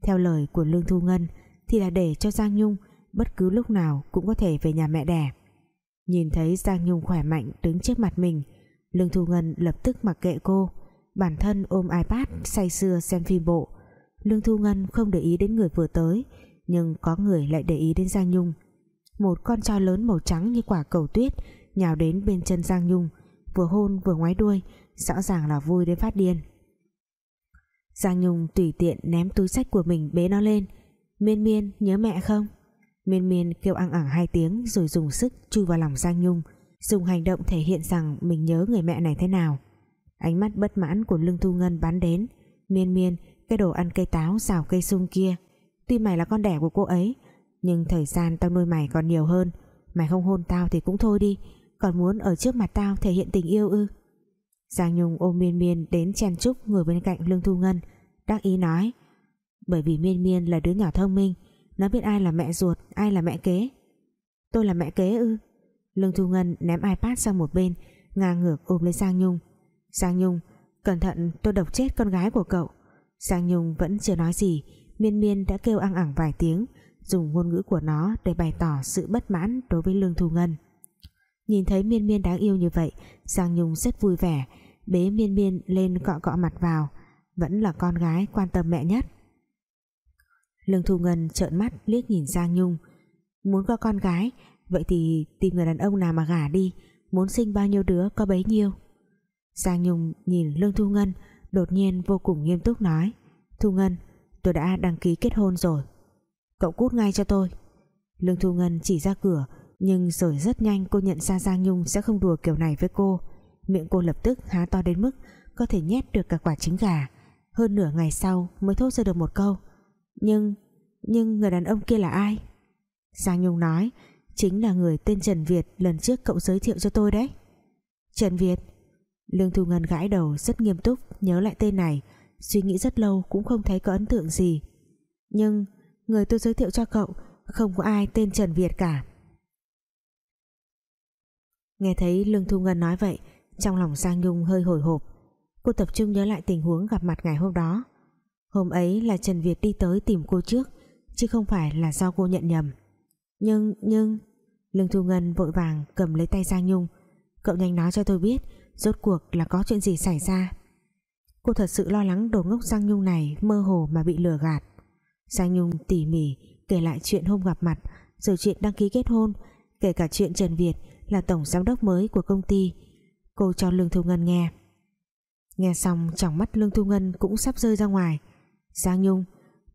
Theo lời của Lương Thu Ngân thì là để cho Giang Nhung bất cứ lúc nào cũng có thể về nhà mẹ đẻ. Nhìn thấy Giang Nhung khỏe mạnh đứng trước mặt mình, Lương Thu Ngân lập tức mặc kệ cô, bản thân ôm iPad say sưa xem phim bộ. Lương Thu Ngân không để ý đến người vừa tới, nhưng có người lại để ý đến Giang Nhung. Một con chó lớn màu trắng như quả cầu tuyết nhào đến bên chân Giang Nhung, vừa hôn vừa ngoái đuôi, rõ ràng là vui đến phát điên. Giang Nhung tùy tiện ném túi sách của mình bế nó lên. Miên miên, nhớ mẹ không? Miên miên kêu ăn ẳng hai tiếng Rồi dùng sức chui vào lòng Giang Nhung, Dùng hành động thể hiện rằng Mình nhớ người mẹ này thế nào. Ánh mắt bất mãn của Lương Thu Ngân bắn đến. Miên miên, cái đồ ăn cây táo Xào cây sung kia, Tuy mày là con đẻ của cô ấy, Nhưng thời gian tao nuôi mày còn nhiều hơn. Mày không hôn tao thì cũng thôi đi, Còn muốn ở trước mặt tao thể hiện tình yêu ư? Giang Nhung ôm Miên Miên đến chen chúc người bên cạnh Lương Thu Ngân, đắc ý nói, bởi vì Miên Miên là đứa nhỏ thông minh nó biết ai là mẹ ruột, ai là mẹ kế. Tôi là mẹ kế ư? Lương Thu Ngân ném iPad sang một bên ngang ngược ôm lấy Giang Nhung. Giang Nhung, cẩn thận, tôi độc chết con gái của cậu. Giang Nhung vẫn chưa nói gì, Miên Miên đã kêu ăn ẳng vài tiếng, dùng ngôn ngữ của nó để bày tỏ sự bất mãn đối với Lương Thu Ngân. Nhìn thấy Miên Miên đáng yêu như vậy Giang Nhung rất vui vẻ, bế Miên Miên lên cọ cọ mặt vào, vẫn là con gái quan tâm mẹ nhất. Lương Thu Ngân trợn mắt liếc nhìn Giang Nhung. Muốn có con gái, vậy thì tìm người đàn ông nào mà gả đi. Muốn sinh bao nhiêu đứa có bấy nhiêu? Giang Nhung nhìn Lương Thu Ngân, đột nhiên vô cùng nghiêm túc nói, Thu Ngân, tôi đã đăng ký kết hôn rồi. Cậu cút ngay cho tôi. Lương Thu Ngân chỉ ra cửa, nhưng rồi rất nhanh cô nhận ra Giang Nhung sẽ không đùa kiểu này với cô. Miệng cô lập tức há to đến mức có thể nhét được cả quả trứng gà. Hơn nửa ngày sau mới thốt ra được một câu nhưng nhưng người đàn ông kia là ai? Giang Nhung nói, chính là người tên Trần Việt lần trước cậu giới thiệu cho tôi đấy. Trần Việt. Lương Thu Ngân gãi đầu rất nghiêm túc, nhớ lại tên này, suy nghĩ rất lâu cũng không thấy có ấn tượng gì. Nhưng, người tôi giới thiệu cho cậu, không có ai tên Trần Việt cả. Nghe thấy Lương Thu Ngân nói vậy, trong lòng Giang Nhung hơi hồi hộp. Cô tập trung nhớ lại tình huống gặp mặt ngày hôm đó hôm ấy là Trần Việt đi tới tìm cô trước, chứ không phải là do cô nhận nhầm. Nhưng nhưng, Lương Thu Ngân vội vàng cầm lấy tay Giang Nhung. Cậu nhanh nói cho tôi biết, rốt cuộc là có chuyện gì xảy ra. Cô thật sự lo lắng đồ ngốc Giang Nhung này mơ hồ mà bị lừa gạt. Giang Nhung tỉ mỉ kể lại chuyện hôm gặp mặt, rồi chuyện đăng ký kết hôn, kể cả chuyện Trần Việt là tổng giám đốc mới của công ty. Cô cho Lương Thu Ngân nghe. Nghe xong, trong mắt Lương Thu Ngân cũng sắp rơi ra ngoài. Giang Nhung,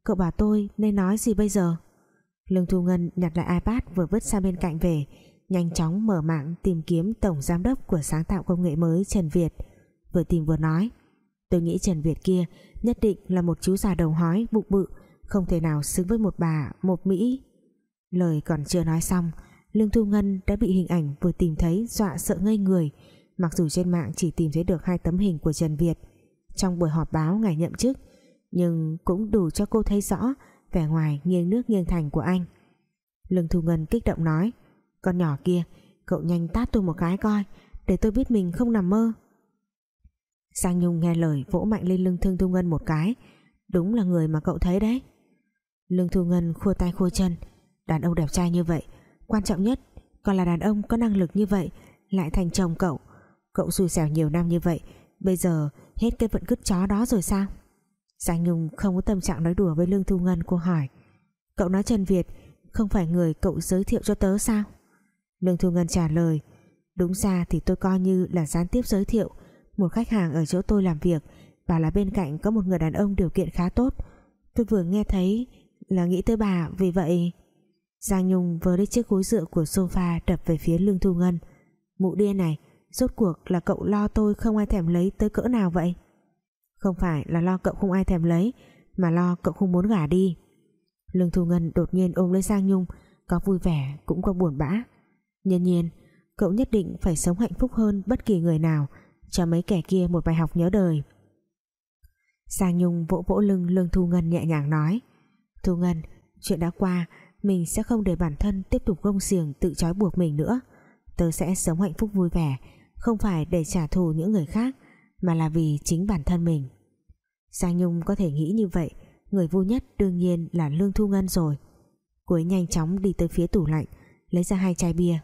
cậu bảo tôi nên nói gì bây giờ? Lương Thu Ngân nhặt lại iPad vừa vứt sang bên cạnh về, nhanh chóng mở mạng tìm kiếm tổng giám đốc của sáng tạo công nghệ mới Trần Việt. Vừa tìm vừa nói, tôi nghĩ Trần Việt kia nhất định là một chú già đầu hói, bụng bự, không thể nào xứng với một bà, một Mỹ. Lời còn chưa nói xong, Lương Thu Ngân đã bị hình ảnh vừa tìm thấy dọa sợ ngây người, mặc dù trên mạng chỉ tìm thấy được hai tấm hình của Trần Việt. Trong buổi họp báo ngày nhậm chức nhưng cũng đủ cho cô thấy rõ vẻ ngoài nghiêng nước nghiêng thành của anh. Lương Thu Ngân kích động nói, con nhỏ kia, cậu nhanh tát tôi một cái coi, để tôi biết mình không nằm mơ. Giang Nhung nghe lời vỗ mạnh lên lưng Thương Thu Ngân một cái, đúng là người mà cậu thấy đấy. Lương Thu Ngân khua tay khua chân, đàn ông đẹp trai như vậy, quan trọng nhất còn là đàn ông có năng lực như vậy, lại thành chồng cậu. Cậu xui xẻo nhiều năm như vậy, bây giờ hết cái vận cứt chó đó rồi sao? Giang Nhung không có tâm trạng nói đùa với Lương Thu Ngân, cô hỏi. Cậu nói Trần Việt không phải người cậu giới thiệu cho tớ sao? Lương Thu Ngân trả lời. Đúng ra thì tôi coi như là gián tiếp giới thiệu. Một khách hàng ở chỗ tôi làm việc và là bên cạnh có một người đàn ông điều kiện khá tốt. Tôi vừa nghe thấy là nghĩ tới bà, vì vậy. Giang Nhung vớ lấy chiếc gối dựa của sofa đập về phía Lương Thu Ngân. Mụ điên này, rốt cuộc là cậu lo tôi không ai thèm lấy tới cỡ nào vậy? Không phải là lo cậu không ai thèm lấy, mà lo cậu không muốn gả đi. Lương Thu Ngân đột nhiên ôm lấy Giang Nhung, có vui vẻ cũng có buồn bã. Nhân nhiên, cậu nhất định phải sống hạnh phúc hơn bất kỳ người nào, cho mấy kẻ kia một bài học nhớ đời. Giang Nhung vỗ vỗ lưng Lương Thu Ngân nhẹ nhàng nói, Thu Ngân, chuyện đã qua, mình sẽ không để bản thân tiếp tục gông xiềng tự trói buộc mình nữa. Tớ sẽ sống hạnh phúc vui vẻ, không phải để trả thù những người khác mà là vì chính bản thân mình. Giang Nhung có thể nghĩ như vậy, người vui nhất đương nhiên là Lương Thu Ngân rồi. Cô ấy nhanh chóng đi tới phía tủ lạnh, lấy ra hai chai bia.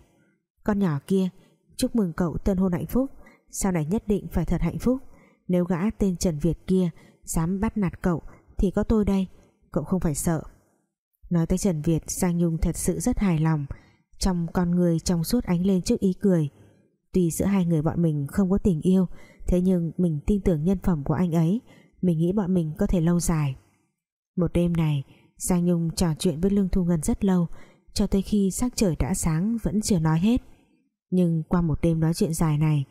Con nhỏ kia, chúc mừng cậu tân hôn hạnh phúc, sau này nhất định phải thật hạnh phúc. Nếu gã tên Trần Việt kia dám bắt nạt cậu, thì có tôi đây, cậu không phải sợ. Nói tới Trần Việt, Giang Nhung thật sự rất hài lòng, trong con người trong suốt ánh lên chút ý cười. Tuy giữa hai người bọn mình không có tình yêu thế nhưng mình tin tưởng nhân phẩm của anh ấy, mình nghĩ bọn mình có thể lâu dài. Một đêm này, Giang Nhung trò chuyện với Lương Thu Ngân rất lâu, cho tới khi sắc trời đã sáng vẫn chưa nói hết. Nhưng qua một đêm nói chuyện dài này,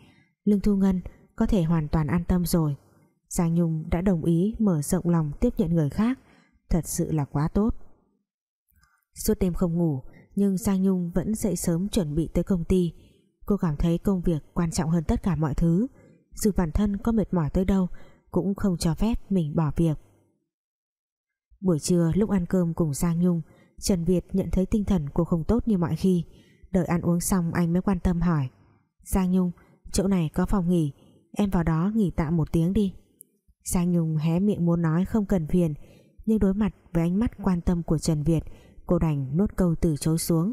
Lương Thu Ngân có thể hoàn toàn an tâm rồi. Giang Nhung đã đồng ý mở rộng lòng tiếp nhận người khác, thật sự là quá tốt. Suốt đêm không ngủ, nhưng Giang Nhung vẫn dậy sớm chuẩn bị tới công ty. Cô cảm thấy công việc quan trọng hơn tất cả mọi thứ dù bản thân có mệt mỏi tới đâu, cũng không cho phép mình bỏ việc. Buổi trưa lúc ăn cơm cùng Giang Nhung, Trần Việt nhận thấy tinh thần cô không tốt như mọi khi. Đợi ăn uống xong anh mới quan tâm hỏi, Giang Nhung, chỗ này có phòng nghỉ, em vào đó nghỉ tạm một tiếng đi. Giang Nhung hé miệng muốn nói không cần phiền, nhưng đối mặt với ánh mắt quan tâm của Trần Việt, cô đành nốt câu từ chối xuống.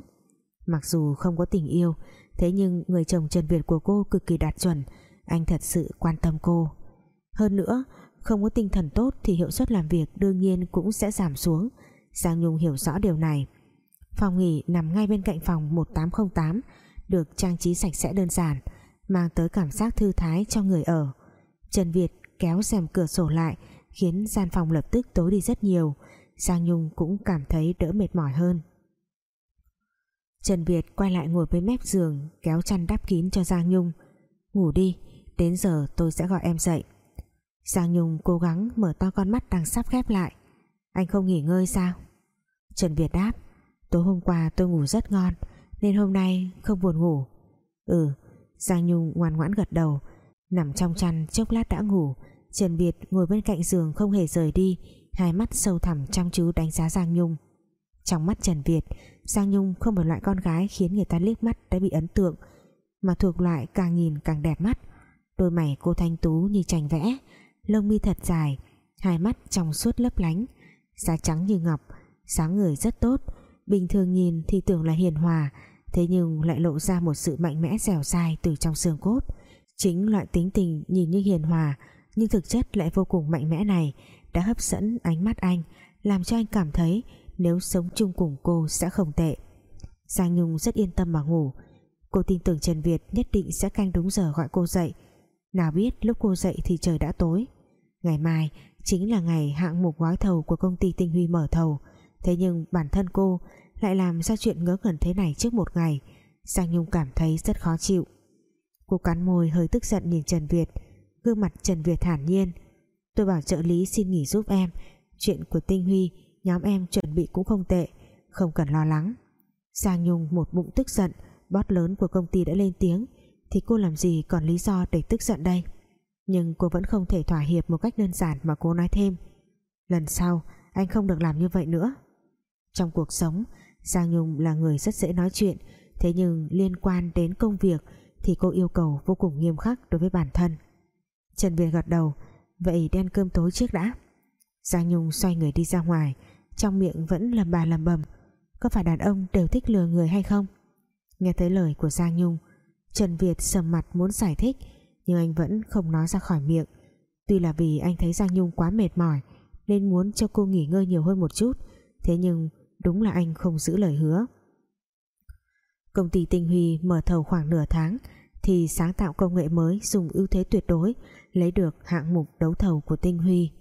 Mặc dù không có tình yêu, thế nhưng người chồng Trần Việt của cô cực kỳ đạt chuẩn anh thật sự quan tâm cô. Hơn nữa, không có tinh thần tốt thì hiệu suất làm việc đương nhiên cũng sẽ giảm xuống. Giang Nhung hiểu rõ điều này. Phòng nghỉ nằm ngay bên cạnh phòng 1808 được trang trí sạch sẽ đơn giản, mang tới cảm giác thư thái cho người ở. Trần Việt kéo rèm cửa sổ lại, khiến gian phòng lập tức tối đi rất nhiều. Giang Nhung cũng cảm thấy đỡ mệt mỏi hơn. Trần Việt quay lại ngồi bên mép giường, kéo chăn đắp kín cho Giang Nhung. Ngủ đi đến giờ tôi sẽ gọi em dậy. Giang Nhung cố gắng mở to con mắt đang sắp khép lại. Anh không nghỉ ngơi sao? Trần Việt đáp, tối hôm qua tôi ngủ rất ngon, nên hôm nay không buồn ngủ. Ừ Giang Nhung ngoan ngoãn gật đầu, nằm trong chăn chốc lát đã ngủ. Trần Việt ngồi bên cạnh giường không hề rời đi, hai mắt sâu thẳm chăm chú đánh giá Giang Nhung. Trong mắt Trần Việt, Giang Nhung không phải loại con gái khiến người ta liếc mắt đã bị ấn tượng, mà thuộc loại càng nhìn càng đẹp mắt đôi mày cô thanh tú như tranh vẽ. Lông mi thật dài, hai mắt trong suốt lấp lánh, da trắng như ngọc, sáng người rất tốt. Bình thường nhìn thì tưởng là hiền hòa, thế nhưng lại lộ ra một sự mạnh mẽ dẻo dai từ trong xương cốt. Chính loại tính tình nhìn như hiền hòa, nhưng thực chất lại vô cùng mạnh mẽ này, đã hấp dẫn ánh mắt anh, làm cho anh cảm thấy nếu sống chung cùng cô sẽ không tệ. Giang Nhung rất yên tâm mà ngủ. Cô tin tưởng Trần Việt nhất định sẽ canh đúng giờ gọi cô dậy nào biết lúc cô dậy thì trời đã tối. Ngày mai chính là ngày hạng mục gói thầu của công ty Tinh Huy mở thầu. Thế nhưng bản thân cô lại làm ra chuyện ngớ ngẩn thế này trước một ngày. Giang Nhung cảm thấy rất khó chịu. Cô cắn môi hơi tức giận nhìn Trần Việt. Gương mặt Trần Việt thản nhiên. Tôi bảo trợ lý xin nghỉ giúp em. Chuyện của Tinh Huy, nhóm em chuẩn bị cũng không tệ. Không cần lo lắng. Giang Nhung một bụng tức giận. Boss lớn của công ty đã lên tiếng thì cô làm gì còn lý do để tức giận đây? Nhưng cô vẫn không thể thỏa hiệp một cách đơn giản mà cô nói thêm. Lần sau, anh không được làm như vậy nữa. Trong cuộc sống, Giang Nhung là người rất dễ nói chuyện. Thế nhưng liên quan đến công việc thì cô yêu cầu vô cùng nghiêm khắc đối với bản thân. Trần Việt gật đầu, vậy đen cơm tối trước đã. Giang Nhung xoay người đi ra ngoài, trong miệng vẫn lầm bà lầm bầm, có phải đàn ông đều thích lừa người hay không? Nghe thấy lời của Giang Nhung Trần Việt sầm mặt muốn giải thích, nhưng anh vẫn không nói ra khỏi miệng. Tuy là vì anh thấy Giang Nhung quá mệt mỏi, nên muốn cho cô nghỉ ngơi nhiều hơn một chút, thế nhưng đúng là anh không giữ lời hứa. Công ty Tinh Huy mở thầu khoảng nửa tháng, thì sáng tạo công nghệ mới dùng ưu thế tuyệt đối, lấy được hạng mục đấu thầu của Tinh Huy.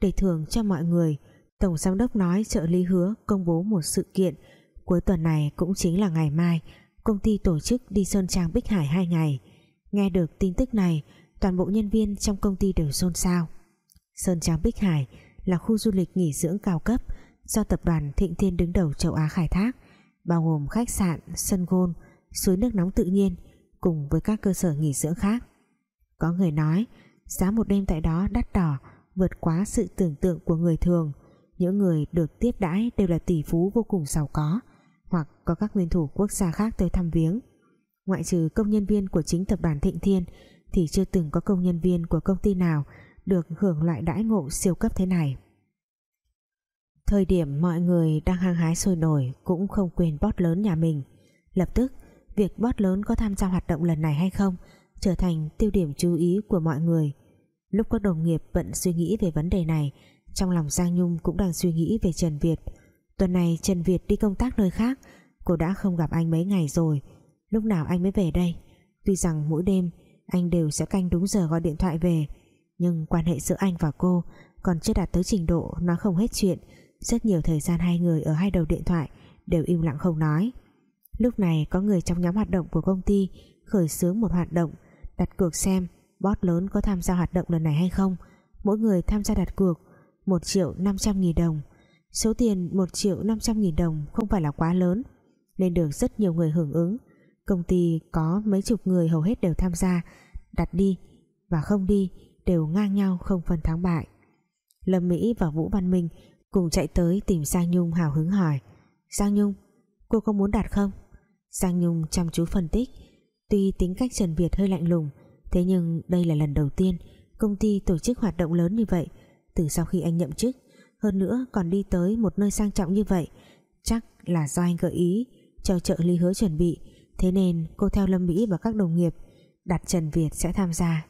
Để thưởng cho mọi người, Tổng Giám đốc nói trợ lý hứa công bố một sự kiện, cuối tuần này cũng chính là ngày mai công ty tổ chức đi Sơn Trang Bích Hải hai ngày. Nghe được tin tức này toàn bộ nhân viên trong công ty đều xôn xao. Sơn Trang Bích Hải là khu du lịch nghỉ dưỡng cao cấp do tập đoàn Thịnh Thiên đứng đầu châu Á khai thác bao gồm khách sạn, sân gôn, suối nước nóng tự nhiên cùng với các cơ sở nghỉ dưỡng khác. Có người nói giá một đêm tại đó đắt đỏ vượt quá sự tưởng tượng của người thường. Những người được tiếp đãi đều là tỷ phú vô cùng giàu có hoặc có các nguyên thủ quốc gia khác tới thăm viếng. Ngoại trừ công nhân viên của chính tập đoàn Thịnh Thiên, thì chưa từng có công nhân viên của công ty nào được hưởng loại đãi ngộ siêu cấp thế này. Thời điểm mọi người đang hăng hái sôi nổi cũng không quên bót lớn nhà mình. Lập tức, việc bót lớn có tham gia hoạt động lần này hay không trở thành tiêu điểm chú ý của mọi người. Lúc các đồng nghiệp bận suy nghĩ về vấn đề này, trong lòng Giang Nhung cũng đang suy nghĩ về Trần Việt tuần này Trần Việt đi công tác nơi khác. Cô đã không gặp anh mấy ngày rồi. Lúc nào anh mới về đây? Tuy rằng mỗi đêm, anh đều sẽ canh đúng giờ gọi điện thoại về. Nhưng quan hệ giữa anh và cô còn chưa đạt tới trình độ nói không hết chuyện. Rất nhiều thời gian hai người ở hai đầu điện thoại đều im lặng không nói. Lúc này có người trong nhóm hoạt động của công ty khởi xướng một hoạt động, đặt cược xem boss lớn có tham gia hoạt động lần này hay không. Mỗi người tham gia đặt cược 1 triệu 500 nghìn đồng số tiền 1 triệu 500 nghìn đồng không phải là quá lớn nên được rất nhiều người hưởng ứng. Công ty có mấy chục người hầu hết đều tham gia, đặt đi và không đi đều ngang nhau không phân thắng bại. Lâm Mỹ và Vũ Văn Minh cùng chạy tới tìm Giang Nhung hào hứng hỏi Giang Nhung, cô có muốn đặt không? Giang Nhung chăm chú phân tích, tuy tính cách Trần Việt hơi lạnh lùng, thế nhưng đây là lần đầu tiên công ty tổ chức hoạt động lớn như vậy. Từ sau khi anh nhậm chức hơn nữa còn đi tới một nơi sang trọng như vậy, chắc là do anh gợi ý cho trợ lý hứa chuẩn bị. Thế nên cô theo Lâm Mỹ và các đồng nghiệp, đặt Trần Việt sẽ tham gia.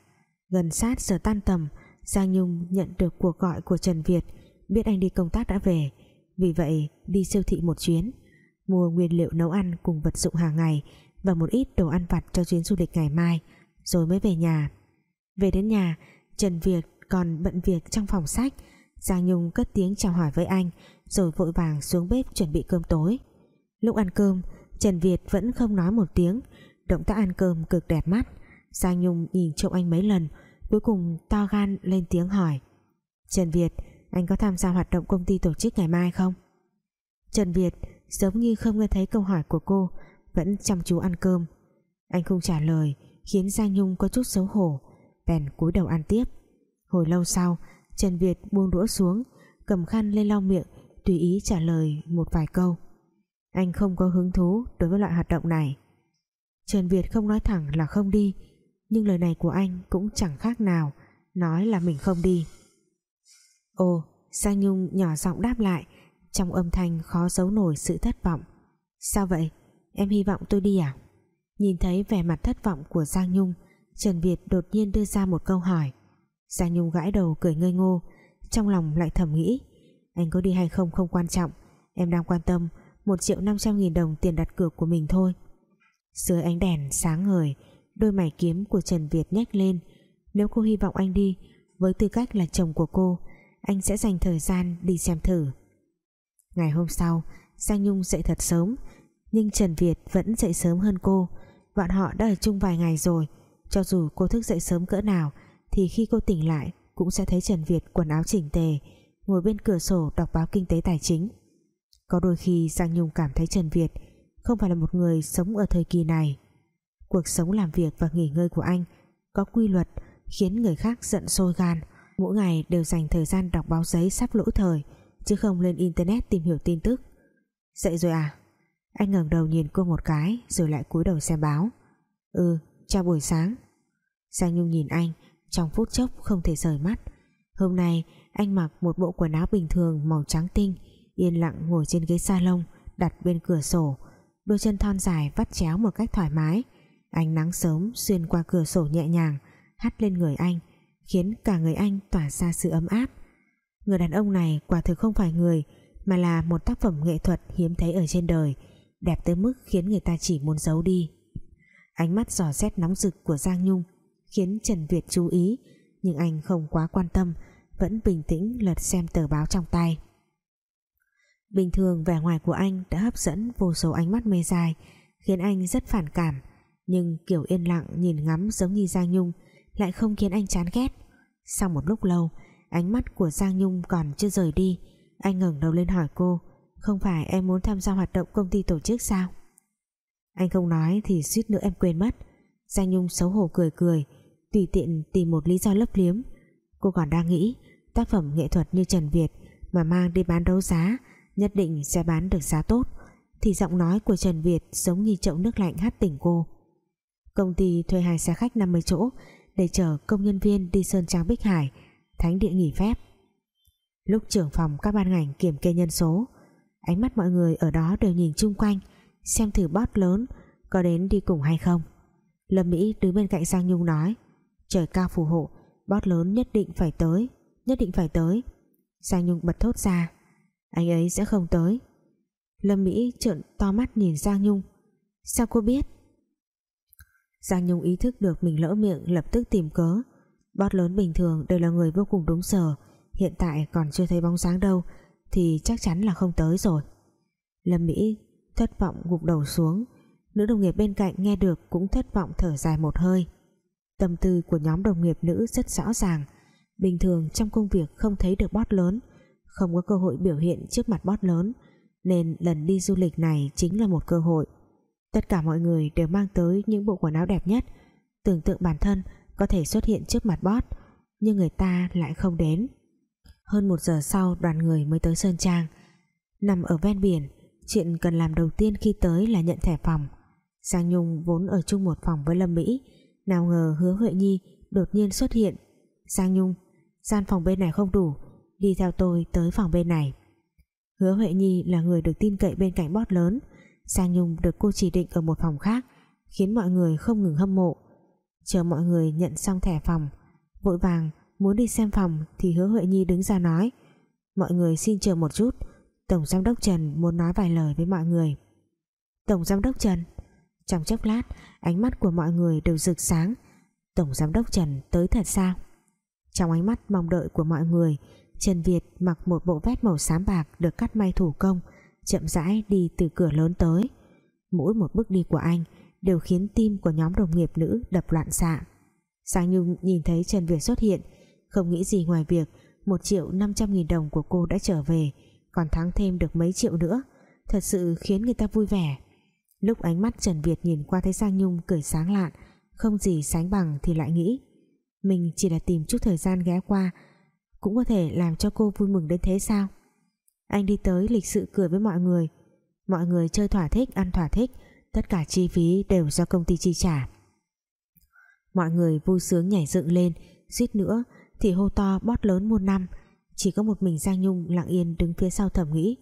Gần sát giờ tan tầm, Giang Nhung nhận được cuộc gọi của Trần Việt, biết anh đi công tác đã về, vì vậy đi siêu thị một chuyến, mua nguyên liệu nấu ăn cùng vật dụng hàng ngày và một ít đồ ăn vặt cho chuyến du lịch ngày mai, rồi mới về nhà. Về đến nhà, Trần Việt còn bận việc trong phòng sách Giang Nhung cất tiếng chào hỏi với anh, rồi vội vàng xuống bếp chuẩn bị cơm tối. Lúc ăn cơm, Trần Việt vẫn không nói một tiếng, động tác ăn cơm cực đẹp mắt. Giang Nhung nhìn trộm anh mấy lần, cuối cùng to gan lên tiếng hỏi. Trần Việt, anh có tham gia hoạt động công ty tổ chức ngày mai không? Trần Việt, giống như không nghe thấy câu hỏi của cô, vẫn chăm chú ăn cơm. Anh không trả lời, khiến Giang Nhung có chút xấu hổ, bèn cúi đầu ăn tiếp. Hồi lâu sau Trần Việt buông đũa xuống, cầm khăn lên lau miệng, tùy ý trả lời một vài câu. Anh không có hứng thú đối với loại hoạt động này. Trần Việt không nói thẳng là không đi, nhưng lời này của anh cũng chẳng khác nào nói là mình không đi. Ồ, Giang Nhung nhỏ giọng đáp lại, trong âm thanh khó giấu nổi sự thất vọng. Sao vậy? Em hy vọng tôi đi à? Nhìn thấy vẻ mặt thất vọng của Giang Nhung, Trần Việt đột nhiên đưa ra một câu hỏi. Giang Nhung gãi đầu cười ngây ngô, trong lòng lại thầm nghĩ, anh có đi hay không không quan trọng, em đang quan tâm một triệu năm trăm nghìn đồng tiền đặt cược của mình thôi. Dưới ánh đèn sáng ngời, đôi mày kiếm của Trần Việt nhếch lên. Nếu cô hy vọng anh đi, với tư cách là chồng của cô, anh sẽ dành thời gian đi xem thử. Ngày hôm sau, Giang Nhung dậy thật sớm, nhưng Trần Việt vẫn dậy sớm hơn cô. Bọn họ đã ở chung vài ngày rồi, cho dù cô thức dậy sớm cỡ nào thì khi cô tỉnh lại, cũng sẽ thấy Trần Việt quần áo chỉnh tề, ngồi bên cửa sổ đọc báo kinh tế tài chính. Có đôi khi Giang Nhung cảm thấy Trần Việt không phải là một người sống ở thời kỳ này. Cuộc sống làm việc và nghỉ ngơi của anh có quy luật khiến người khác giận sôi gan. Mỗi ngày đều dành thời gian đọc báo giấy sắp lỗi thời, chứ không lên internet tìm hiểu tin tức. Dậy rồi à? Anh ngẩng đầu nhìn cô một cái rồi lại cúi đầu xem báo. Ừ chào buổi sáng. Giang Nhung nhìn anh trong phút chốc không thể rời mắt. Hôm nay, anh mặc một bộ quần áo bình thường màu trắng tinh, yên lặng ngồi trên ghế salon, đặt bên cửa sổ, đôi chân thon dài vắt chéo một cách thoải mái. Ánh nắng sớm xuyên qua cửa sổ nhẹ nhàng, hắt lên người anh, khiến cả người anh tỏa ra sự ấm áp. Người đàn ông này quả thực không phải người, mà là một tác phẩm nghệ thuật hiếm thấy ở trên đời, đẹp tới mức khiến người ta chỉ muốn giấu đi. Ánh mắt dò xét nóng rực của Giang Nhung khiến Trần Việt chú ý, nhưng anh không quá quan tâm, vẫn bình tĩnh lật xem tờ báo trong tay. Bình thường vẻ ngoài của anh đã hấp dẫn vô số ánh mắt mê dài khiến anh rất phản cảm, nhưng kiểu yên lặng nhìn ngắm giống như Giang Nhung lại không khiến anh chán ghét. Sau một lúc lâu, ánh mắt của Giang Nhung còn chưa rời đi, anh ngẩng đầu lên hỏi cô, không phải em muốn tham gia hoạt động công ty tổ chức sao? Anh không nói thì suýt nữa em quên mất. Giang Nhung xấu hổ cười cười tùy tiện tìm một lý do lấp liếm. Cô còn đang nghĩ, tác phẩm nghệ thuật như Trần Việt mà mang đi bán đấu giá, nhất định sẽ bán được giá tốt. Thì giọng nói của Trần Việt giống như chậu nước lạnh hát tỉnh cô. Công ty thuê hai xe khách 50 chỗ để chở công nhân viên đi Sơn Trang Bích Hải, thánh địa nghỉ phép. Lúc trưởng phòng các ban ngành kiểm kê nhân số, ánh mắt mọi người ở đó đều nhìn chung quanh, xem thử bót lớn có đến đi cùng hay không. Lâm Mỹ đứng bên cạnh Giang Nhung nói trời cao phù hộ, bót lớn nhất định phải tới, nhất định phải tới. Giang Nhung bật thốt ra, anh ấy sẽ không tới. Lâm Mỹ trợn to mắt nhìn Giang Nhung. Sao cô biết? Giang Nhung ý thức được mình lỡ miệng lập tức tìm cớ. Bót lớn bình thường đều là người vô cùng đúng sở hiện tại còn chưa thấy bóng sáng đâu, thì chắc chắn là không tới rồi. Lâm Mỹ thất vọng gục đầu xuống. Nữ đồng nghiệp bên cạnh nghe được cũng thất vọng thở dài một hơi tâm tư của nhóm đồng nghiệp nữ rất rõ ràng. Bình thường trong công việc không thấy được bót lớn, không có cơ hội biểu hiện trước mặt bót lớn, nên lần đi du lịch này chính là một cơ hội. Tất cả mọi người đều mang tới những bộ quần áo đẹp nhất, tưởng tượng bản thân có thể xuất hiện trước mặt bót, nhưng người ta lại không đến. Hơn một giờ sau, đoàn người mới tới Sơn Trang. Nằm ở ven biển, chuyện cần làm đầu tiên khi tới là nhận thẻ phòng. Giang Nhung vốn ở chung một phòng với Lâm Mỹ nào ngờ hứa Huệ Nhi đột nhiên xuất hiện. Giang Nhung, gian phòng bên này không đủ, đi theo tôi tới phòng bên này. Hứa Huệ Nhi là người được tin cậy bên cạnh bót lớn. Sang Nhung được cô chỉ định ở một phòng khác, khiến mọi người không ngừng hâm mộ. Chờ mọi người nhận xong thẻ phòng, vội vàng muốn đi xem phòng thì hứa Huệ Nhi đứng ra nói, mọi người xin chờ một chút, Tổng Giám đốc Trần muốn nói vài lời với mọi người. Tổng Giám đốc Trần? Trong chốc lát, ánh mắt của mọi người đều rực sáng. Tổng Giám đốc Trần tới thật sao? Trong ánh mắt mong đợi của mọi người, Trần Việt mặc một bộ vest màu xám bạc được cắt may thủ công, chậm rãi đi từ cửa lớn tới. Mỗi một bước đi của anh đều khiến tim của nhóm đồng nghiệp nữ đập loạn xạ. Giang Nhung nhìn thấy Trần Việt xuất hiện, không nghĩ gì ngoài việc một triệu năm trăm nghìn đồng của cô đã trở về, còn thắng thêm được mấy triệu nữa. Thật sự khiến người ta vui vẻ lúc ánh mắt Trần Việt nhìn qua thấy Giang Nhung cười sáng lạn, không gì sánh bằng thì lại nghĩ, mình chỉ là tìm chút thời gian ghé qua, cũng có thể làm cho cô vui mừng đến thế sao? Anh đi tới lịch sự cười với mọi người mọi người chơi thỏa thích, ăn thỏa thích, tất cả chi phí đều do công ty chi trả. Mọi người vui sướng nhảy dựng lên, suýt nữa thì hô to bót lớn muôn năm, chỉ có một mình Giang Nhung lặng yên đứng phía sau thầm nghĩ,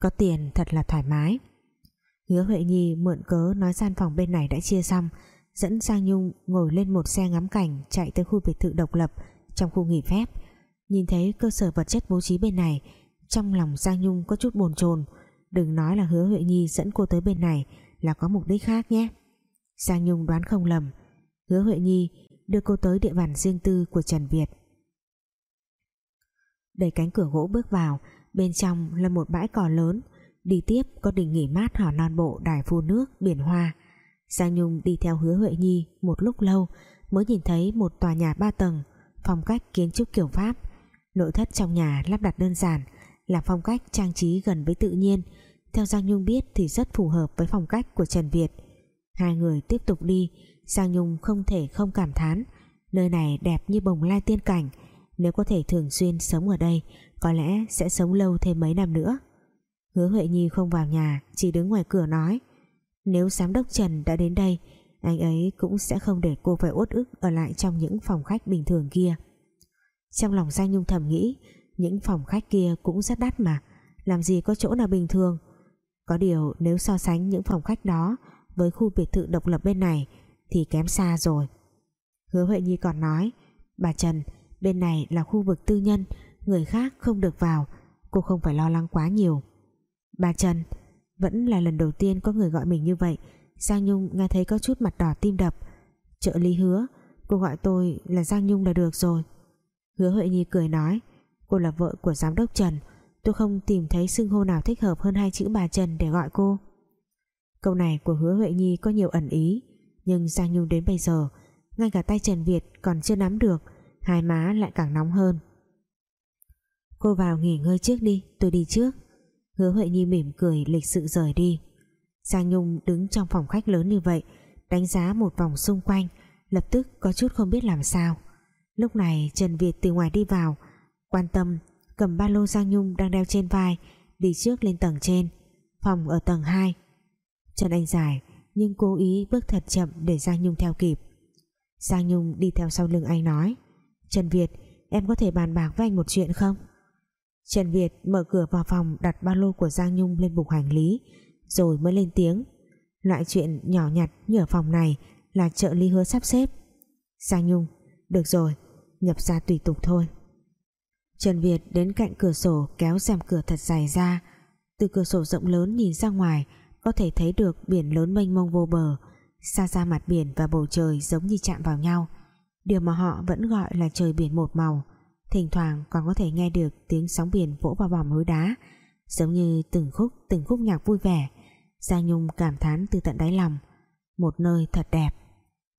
có tiền thật là thoải mái hứa Huệ Nhi mượn cớ nói gian phòng bên này đã chia xong, dẫn Giang Nhung ngồi lên một xe ngắm cảnh chạy tới khu biệt thự độc lập trong khu nghỉ phép. Nhìn thấy cơ sở vật chất bố trí bên này, trong lòng Giang Nhung có chút bồn chồn. Đừng nói là hứa Huệ Nhi dẫn cô tới bên này là có mục đích khác nhé. Giang Nhung đoán không lầm, hứa Huệ Nhi đưa cô tới địa bàn riêng tư của Trần Việt. Đẩy cánh cửa gỗ bước vào, bên trong là một bãi cỏ lớn đi tiếp có đình nghỉ mát hỏ non bộ đài phun nước, biển hoa. Giang Nhung đi theo hứa Huệ Nhi một lúc lâu, mới nhìn thấy một tòa nhà ba tầng, phong cách kiến trúc kiểu Pháp. Nội thất trong nhà lắp đặt đơn giản, là phong cách trang trí gần với tự nhiên. Theo Giang Nhung biết thì rất phù hợp với phong cách của Trần Việt. Hai người tiếp tục đi, Giang Nhung không thể không cảm thán, nơi này đẹp như bồng lai tiên cảnh. Nếu có thể thường xuyên sống ở đây, có lẽ sẽ sống lâu thêm mấy năm nữa hứa Huệ Nhi không vào nhà, chỉ đứng ngoài cửa nói, nếu giám đốc Trần đã đến đây, anh ấy cũng sẽ không để cô phải uất ức ở lại trong những phòng khách bình thường kia. Trong lòng Giang Nhung thầm nghĩ, những phòng khách kia cũng rất đắt mà, làm gì có chỗ nào bình thường. Có điều nếu so sánh những phòng khách đó với khu biệt thự độc lập bên này thì kém xa rồi. Hứa Huệ Nhi còn nói, bà Trần, bên này là khu vực tư nhân, người khác không được vào, cô không phải lo lắng quá nhiều bà Trần, vẫn là lần đầu tiên có người gọi mình như vậy. Giang Nhung nghe thấy có chút mặt đỏ tim đập. Trợ lý hứa, cô gọi tôi là Giang Nhung là được rồi. Hứa Huệ Nhi cười nói, cô là vợ của giám đốc Trần. Tôi không tìm thấy xưng hô nào thích hợp hơn hai chữ bà Trần để gọi cô. Câu này của hứa Huệ Nhi có nhiều ẩn ý, nhưng Giang Nhung đến bây giờ, ngay cả tay Trần Việt còn chưa nắm được, hai má lại càng nóng hơn. Cô vào nghỉ ngơi trước đi, tôi đi trước hứa Huệ Nhi mỉm cười, lịch sự rời đi. Giang Nhung đứng trong phòng khách lớn như vậy, đánh giá một vòng xung quanh, lập tức có chút không biết làm sao. Lúc này, Trần Việt từ ngoài đi vào, quan tâm, cầm ba lô Giang Nhung đang đeo trên vai, đi trước lên tầng trên, phòng ở tầng 2 Trần Anh dài nhưng cố ý bước thật chậm để Giang Nhung theo kịp. Giang Nhung đi theo sau lưng anh nói, Trần Việt, em có thể bàn bạc với anh một chuyện không? Trần Việt mở cửa vào phòng đặt ba lô của Giang Nhung lên bục hành lý, rồi mới lên tiếng. Loại chuyện nhỏ nhặt như ở phòng này là trợ lý hứa sắp xếp. Giang Nhung, được rồi, nhập ra tùy tục thôi. Trần Việt đến cạnh cửa sổ kéo rèm cửa thật dài ra. Từ cửa sổ rộng lớn nhìn ra ngoài, có thể thấy được biển lớn mênh mông vô bờ. Xa xa mặt biển và bầu trời giống như chạm vào nhau. Điều mà họ vẫn gọi là trời biển một màu thỉnh thoảng còn có thể nghe được tiếng sóng biển vỗ vào vòm núi đá, giống như từng khúc từng khúc nhạc vui vẻ. Giang Nhung cảm thán từ tận đáy lòng, một nơi thật đẹp.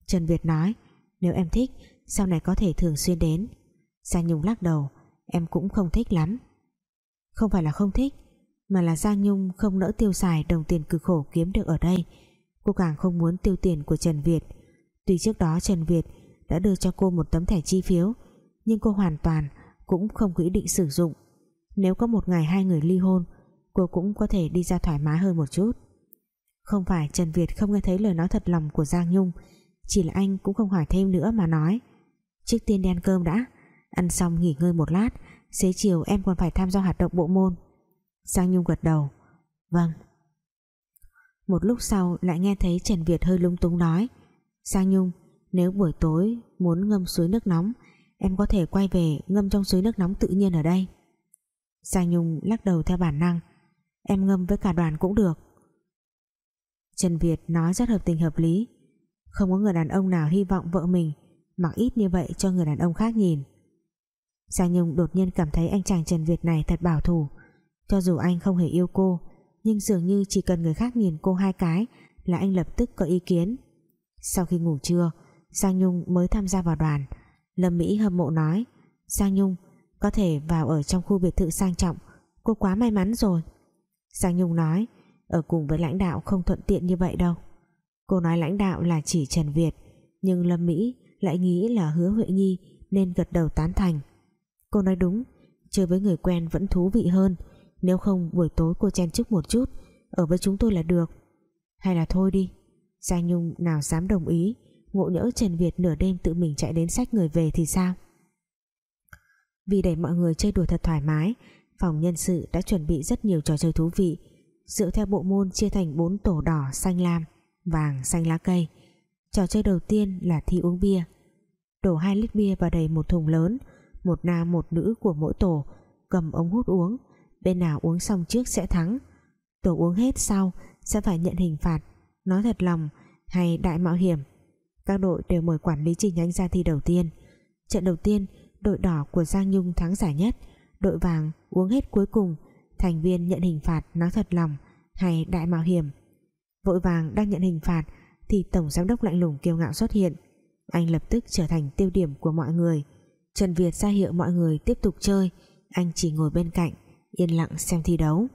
Trần Việt nói, nếu em thích, sau này có thể thường xuyên đến. Giang Nhung lắc đầu, em cũng không thích lắm. Không phải là không thích, mà là Giang Nhung không nỡ tiêu xài đồng tiền cực khổ kiếm được ở đây. Cô càng không muốn tiêu tiền của Trần Việt. Tuy trước đó Trần Việt đã đưa cho cô một tấm thẻ chi phiếu nhưng cô hoàn toàn cũng không có ý định sử dụng. Nếu có một ngày hai người ly hôn, cô cũng có thể đi ra thoải mái hơn một chút. Không phải Trần Việt không nghe thấy lời nói thật lòng của Giang Nhung, chỉ là anh cũng không hỏi thêm nữa mà nói. Trước tiên đi ăn cơm đã, ăn xong nghỉ ngơi một lát, Xế chiều em còn phải tham gia hoạt động bộ môn. Giang Nhung gật đầu. Vâng. Một lúc sau lại nghe thấy Trần Việt hơi lung túng nói. Giang Nhung, Nếu buổi tối muốn ngâm suối nước nóng Em có thể quay về ngâm trong suối nước nóng tự nhiên ở đây. Giang Nhung lắc đầu theo bản năng. Em ngâm với cả đoàn cũng được. Trần Việt nói rất hợp tình hợp lý. Không có người đàn ông nào hy vọng vợ mình, Mặc ít như vậy cho người đàn ông khác nhìn. Giang Nhung đột nhiên cảm thấy anh chàng Trần Việt này thật bảo thủ. Cho dù anh không hề yêu cô, Nhưng dường như chỉ cần người khác nhìn cô hai cái Là anh lập tức có ý kiến. Sau khi ngủ trưa, Giang Nhung mới tham gia vào đoàn. Lâm Mỹ hâm mộ nói. Giang Nhung, có thể vào ở trong khu biệt thự sang trọng. Cô quá may mắn rồi. Giang Nhung nói, Ở cùng với lãnh đạo không thuận tiện như vậy đâu. Cô nói lãnh đạo là chỉ Trần Việt, Nhưng Lâm Mỹ lại nghĩ là hứa Huệ Nhi Nên gật đầu tán thành. Cô nói đúng, Chơi với người quen vẫn thú vị hơn. Nếu không, buổi tối cô chen chúc một chút, Ở với chúng tôi là được. Hay là thôi đi. Giang Nhung nào dám đồng ý Ngộ nhỡ Trần Việt nửa đêm tự mình chạy đến sách người về thì sao? Vì để mọi người chơi đùa thật thoải mái Phòng nhân sự đã chuẩn bị rất nhiều trò chơi thú vị Dựa theo bộ môn chia thành 4 tổ đỏ, xanh lam, vàng, xanh lá cây. Trò chơi đầu tiên là thi uống bia. Đổ 2 lít bia vào đầy một thùng lớn Một nam một nữ của mỗi tổ Cầm ống hút uống. Bên nào uống xong trước sẽ thắng. Tổ uống hết sau sẽ phải nhận hình phạt. Nói thật lòng hay đại mạo hiểm. Các đội đều mời quản lý trình anh ra thi đầu tiên. Trận đầu tiên, Đội đỏ của Giang Nhung thắng giải nhất. Đội vàng uống hết cuối cùng. Thành viên nhận hình phạt nói thật lòng Hay đại mạo hiểm. Vội vàng đang nhận hình phạt Thì tổng giám đốc lạnh lùng kiêu ngạo xuất hiện. Anh lập tức trở thành tiêu điểm của mọi người. Trần Việt ra hiệu mọi người tiếp tục chơi. Anh chỉ ngồi bên cạnh, Yên lặng xem thi đấu.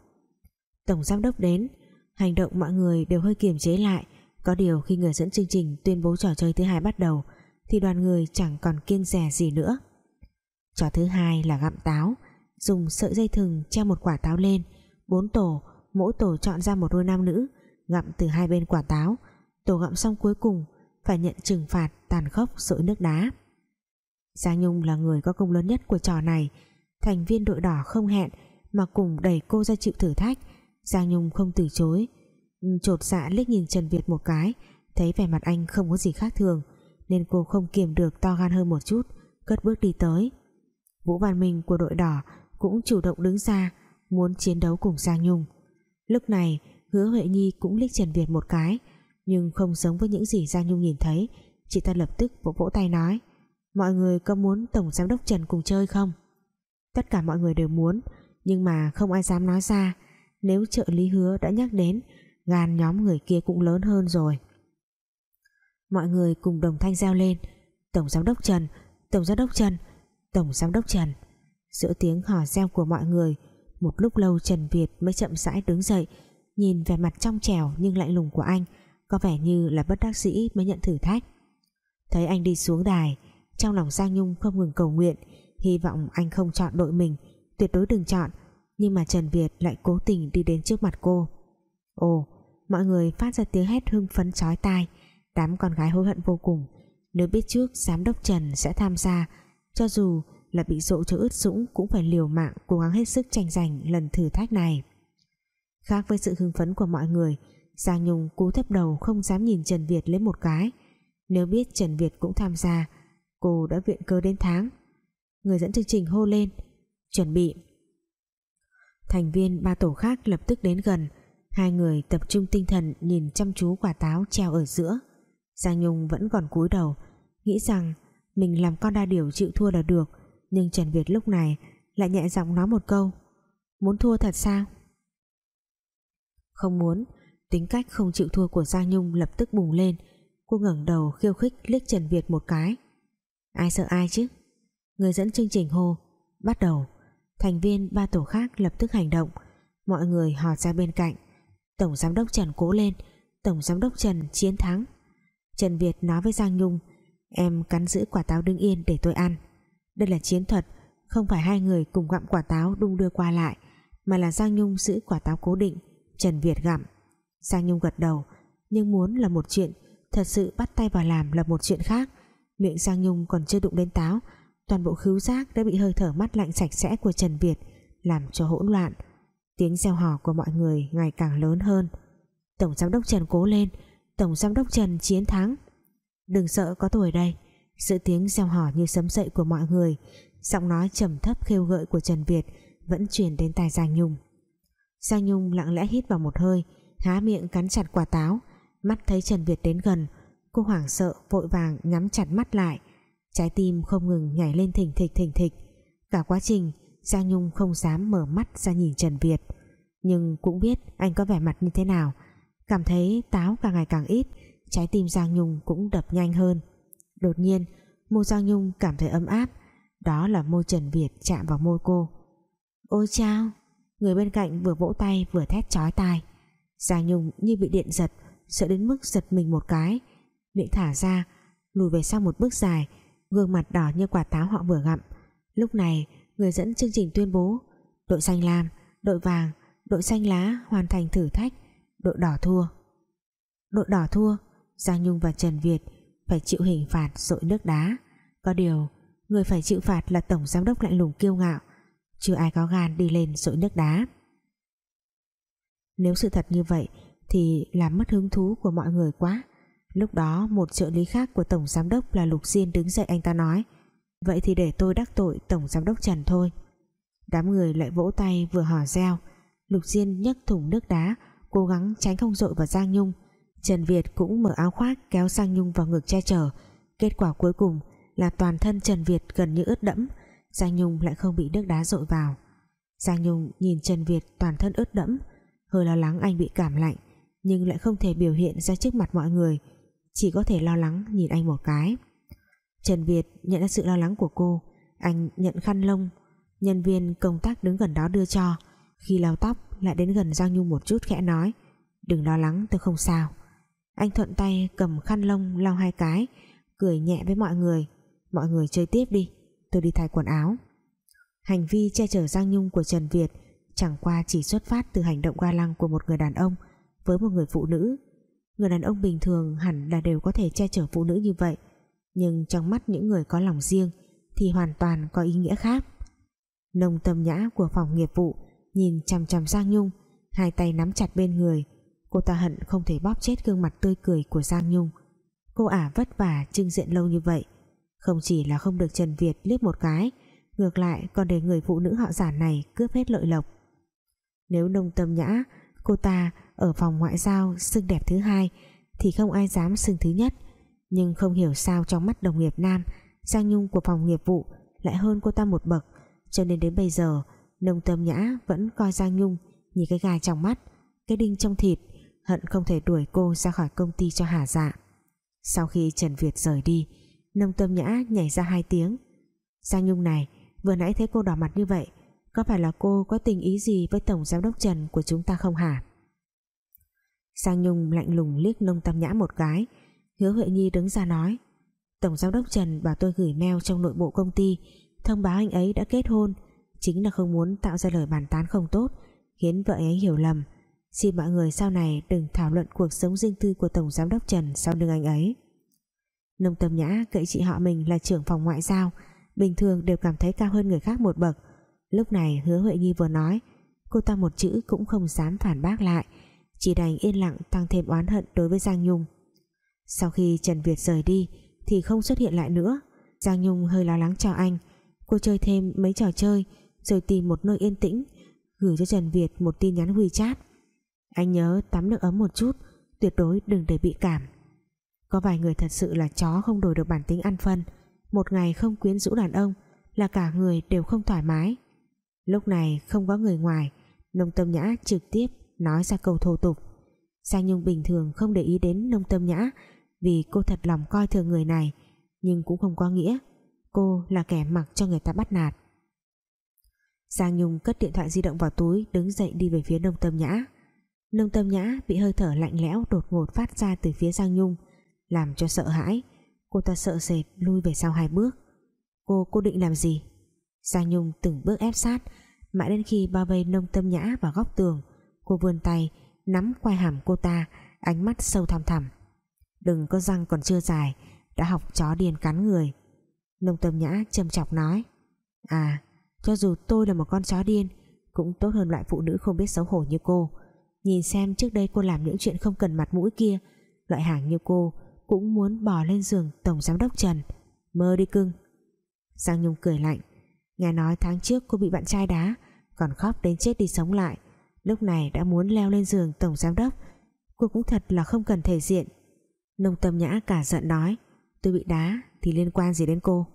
Tổng giám đốc đến. Hành động mọi người đều hơi kiềm chế lại. Có điều khi người dẫn chương trình tuyên bố trò chơi thứ hai bắt đầu, Thì đoàn người chẳng còn kiêng rẻ gì nữa. Trò thứ hai là gặm táo, dùng sợi dây thừng treo một quả táo lên, bốn tổ, mỗi tổ chọn ra một đôi nam nữ, gặm từ hai bên quả táo. Tổ gặm xong cuối cùng, phải nhận trừng phạt, tàn khốc sội nước đá. Giang Nhung là người có công lớn nhất của trò này. Thành viên đội đỏ không hẹn mà cùng đẩy cô ra chịu thử thách. Giang Nhung không từ chối chột dạ liếc nhìn Trần Việt một cái, thấy vẻ mặt anh không có gì khác thường, nên cô không kiềm được to gan hơn một chút, cất bước đi tới. Vũ Văn Minh của đội đỏ cũng chủ động đứng ra, muốn chiến đấu cùng Giang Nhung. Lúc này, hứa Huệ Nhi cũng liếc Trần Việt một cái, nhưng không giống với những gì Giang Nhung nhìn thấy, chị ta lập tức vỗ vỗ tay nói, mọi người có muốn Tổng Giám đốc Trần cùng chơi không? Tất cả mọi người đều muốn, nhưng mà không ai dám nói ra. Nếu trợ lý hứa đã nhắc đến gan nhóm người kia cũng lớn hơn rồi. Mọi người cùng đồng thanh reo lên. Tổng Giám đốc Trần, Tổng Giám đốc Trần, Tổng Giám đốc Trần. Giữa tiếng hò reo của mọi người, một lúc lâu Trần Việt mới chậm rãi đứng dậy, nhìn vẻ mặt trong trẻo nhưng lạnh lùng của anh, có vẻ như là bất đắc dĩ mới nhận thử thách. Thấy anh đi xuống đài, trong lòng Giang Nhung không ngừng cầu nguyện, hy vọng anh không chọn đội mình, tuyệt đối đừng chọn, nhưng mà Trần Việt lại cố tình đi đến trước mặt cô ồ, mọi người phát ra tiếng hét hưng phấn chói tai. Đám con gái hối hận vô cùng. Nếu biết trước, giám đốc Trần sẽ tham gia. Cho dù là bị dỗ cho ướt sũng, cũng phải liều mạng cố gắng hết sức tranh giành lần thử thách này. Khác với sự hưng phấn của mọi người, Giang Nhung cú thấp đầu không dám nhìn Trần Việt lấy một cái. Nếu biết Trần Việt cũng tham gia, cô đã viện cơ đến tháng. Người dẫn chương trình hô lên, chuẩn bị. Thành viên ba tổ khác lập tức đến gần hai người tập trung tinh thần nhìn chăm chú quả táo treo ở giữa. Giang Nhung vẫn còn cúi đầu, nghĩ rằng mình làm con đa điều chịu thua là được, nhưng Trần Việt lúc này lại nhẹ giọng nói một câu, muốn thua thật sao? Không muốn. Tính cách không chịu thua của Giang Nhung lập tức bùng lên. Cô ngẩng đầu khiêu khích liếc Trần Việt một cái. Ai sợ ai chứ? Người dẫn chương trình hô, bắt đầu. Thành viên ba tổ khác lập tức hành động. Mọi người hò ra bên cạnh tổng giám đốc Trần cố lên. Tổng giám đốc Trần chiến thắng. Trần Việt nói với Giang Nhung, em cắn giữ quả táo đứng yên để tôi ăn. Đây là chiến thuật, không phải hai người cùng gặm quả táo đung đưa qua lại, mà là Giang Nhung giữ quả táo cố định, Trần Việt gặm. Giang Nhung gật đầu, nhưng muốn là một chuyện, thật sự bắt tay vào làm là một chuyện khác. Miệng Giang Nhung còn chưa đụng đến táo, toàn bộ khứu giác đã bị hơi thở mắt lạnh sạch sẽ của Trần Việt làm cho hỗn loạn tiếng reo hò của mọi người ngày càng lớn hơn. Tổng giám đốc Trần cố lên, Tổng giám đốc Trần chiến thắng. Đừng sợ, có tôi ở đây. Sự tiếng reo hò như sấm dậy của mọi người, Giọng nói trầm thấp khêu gợi của Trần Việt Vẫn truyền đến tai Giang Nhung. Giang Nhung lặng lẽ hít vào một hơi, Há miệng cắn chặt quả táo, Mắt thấy Trần Việt đến gần, Cô hoảng sợ vội vàng nhắm chặt mắt lại, Trái tim không ngừng nhảy lên thình thịch thình thịch. Cả quá trình Giang Nhung không dám mở mắt ra nhìn Trần Việt, Nhưng cũng biết anh có vẻ mặt như thế nào. Cảm thấy táo càng ngày càng ít, Trái tim Giang Nhung cũng đập nhanh hơn. Đột nhiên, Môi Giang Nhung cảm thấy ấm áp, Đó là môi Trần Việt chạm vào môi cô. Ôi chao, Người bên cạnh vừa vỗ tay vừa thét chói tai. Giang Nhung như bị điện giật, Sợ đến mức giật mình một cái. Miệng thả ra, Lùi về sau một bước dài, Gương mặt đỏ như quả táo họ vừa gặm. Lúc này người dẫn chương trình tuyên bố. Đội xanh lam, đội vàng Đội xanh lá hoàn thành thử thách Đội đỏ thua. Đội đỏ thua Giang Nhung và Trần Việt phải chịu hình phạt dội nước đá. Có điều Người phải chịu phạt là Tổng Giám đốc lạnh lùng kiêu ngạo Chưa ai có gan đi lên dội nước đá. Nếu sự thật như vậy Thì làm mất hứng thú của mọi người quá. Lúc đó một trợ lý khác của Tổng Giám đốc là Lục Diên đứng dậy anh ta nói Vậy thì để tôi đắc tội Tổng Giám đốc Trần thôi. Đám người lại vỗ tay vừa hò reo. Lục Diên nhấc thùng nước đá, Cố gắng tránh không dội vào Giang Nhung. Trần Việt cũng mở áo khoác kéo Giang Nhung vào ngực che chở. Kết quả cuối cùng là toàn thân Trần Việt gần như ướt đẫm. Giang Nhung lại không bị nước đá dội vào. Giang Nhung nhìn Trần Việt toàn thân ướt đẫm, Hơi lo lắng anh bị cảm lạnh, Nhưng lại không thể biểu hiện ra trước mặt mọi người. Chỉ có thể lo lắng nhìn anh một cái. Trần Việt nhận ra sự lo lắng của cô. Anh nhận khăn lông. Nhân viên công tác đứng gần đó đưa cho. Khi lau tóc, lại đến gần Giang Nhung một chút khẽ nói, Đừng lo lắng, tôi không sao. Anh thuận tay cầm khăn lông lau hai cái, Cười nhẹ với mọi người. Mọi người chơi tiếp đi, Tôi đi thay quần áo. Hành vi che chở Giang Nhung của Trần Việt Chẳng qua chỉ xuất phát từ hành động ga lăng Của một người đàn ông với một người phụ nữ. Người đàn ông bình thường hẳn là đều có thể che chở phụ nữ như vậy. Nhưng trong mắt những người có lòng riêng Thì hoàn toàn có ý nghĩa khác. Nông tâm nhã của phòng nghiệp vụ Nhìn chằm chằm Giang Nhung, Hai tay nắm chặt bên người, Cô ta hận không thể bóp chết gương mặt tươi cười của Giang Nhung. Cô ả vất vả trưng diện lâu như vậy, Không chỉ là không được Trần Việt liếc một cái, Ngược lại còn để người phụ nữ họ giả này cướp hết lợi lộc. Nếu nông tâm nhã, Cô ta ở phòng ngoại giao xưng đẹp thứ hai Thì không ai dám xưng thứ nhất nhưng không hiểu sao trong mắt đồng nghiệp nam, Giang Nhung của phòng nghiệp vụ Lại hơn cô ta một bậc. Cho nên đến bây giờ, Nông tâm nhã vẫn coi Giang Nhung Như cái gai trong mắt, Cái đinh trong thịt, hận không thể đuổi cô ra khỏi công ty cho hả dạ. Sau khi Trần Việt rời đi, nông tâm nhã nhảy ra hai tiếng. Giang Nhung này, vừa nãy thấy cô đỏ mặt như vậy, có phải là cô có tình ý gì với Tổng Giám đốc Trần của chúng ta không hả? Giang Nhung lạnh lùng liếc nông tâm nhã một cái hứa Huệ Nhi đứng ra nói Tổng Giám đốc Trần bảo tôi gửi mail trong nội bộ công ty thông báo anh ấy đã kết hôn chính là không muốn tạo ra lời bàn tán không tốt khiến vợ ấy hiểu lầm Xin mọi người sau này đừng thảo luận cuộc sống riêng tư của Tổng Giám đốc Trần sau lưng anh ấy. Nông Tâm Nhã cậy chị họ mình là trưởng phòng ngoại giao, bình thường đều cảm thấy cao hơn người khác một bậc. Lúc này hứa Huệ Nhi vừa nói, cô ta một chữ cũng không dám phản bác lại, chỉ đành yên lặng tăng thêm oán hận đối với Giang Nhung. Sau khi Trần Việt rời đi thì không xuất hiện lại nữa, Giang Nhung hơi lo lắng cho anh. Cô chơi thêm mấy trò chơi rồi tìm một nơi yên tĩnh gửi cho Trần Việt một tin nhắn WeChat. Anh nhớ tắm nước ấm một chút Tuyệt đối đừng để bị cảm. Có vài người thật sự là chó không đổi được bản tính ăn phân. Một ngày không quyến rũ đàn ông Là cả người đều không thoải mái. Lúc này không có người ngoài Nông tâm nhã trực tiếp Nói ra câu thô tục. Giang Nhung bình thường không để ý đến nông tâm nhã vì cô thật lòng coi thường người này, Nhưng cũng không có nghĩa Cô là kẻ mặc cho người ta bắt nạt. Giang Nhung cất điện thoại di động vào túi, Đứng dậy đi về phía nông tâm nhã. Nông tâm nhã bị hơi thở lạnh lẽo đột ngột phát ra từ phía Giang Nhung, làm cho sợ hãi. Cô ta sợ sệt, lui về sau hai bước. Cô cô định làm gì? Giang Nhung từng bước ép sát, mãi đến khi bao vây nông tâm nhã vào góc tường, cô vươn tay nắm quai hàm cô ta, ánh mắt sâu thăm thẳm đừng có răng còn chưa dài, đã học chó điên cắn người. Nông Tâm Nhã châm chọc nói À cho dù tôi là một con chó điên, cũng tốt hơn loại phụ nữ không biết xấu hổ như cô. Nhìn xem trước đây cô làm những chuyện không cần mặt mũi kia, loại hàng như cô cũng muốn bò lên giường tổng giám đốc Trần. Mơ đi cưng. Giang Nhung cười lạnh, nghe nói tháng trước cô bị bạn trai đá, còn khóc đến chết đi sống lại. Lúc này đã muốn leo lên giường tổng giám đốc. Cô cũng thật là không cần thể diện nông tâm nhã cả giận nói, tôi bị đá thì liên quan gì đến cô?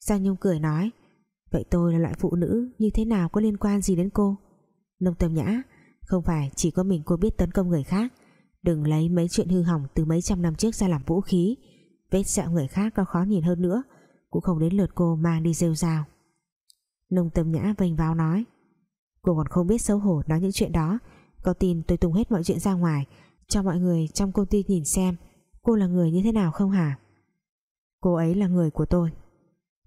Giang Nhung cười nói, vậy tôi là loại phụ nữ như thế nào có liên quan gì đến cô? Nông tâm nhã, không phải chỉ có mình cô biết tấn công người khác. Đừng lấy mấy chuyện hư hỏng từ mấy trăm năm trước ra làm vũ khí. Vết sẹo người khác có khó nhìn hơn nữa, cũng không đến lượt cô mang đi rêu rao. Nông tâm nhã vênh vào nói, cô còn không biết xấu hổ nói những chuyện đó. Có tin tôi tung hết mọi chuyện ra ngoài, cho mọi người trong công ty nhìn xem cô là người như thế nào không hả? Cô ấy là người của tôi.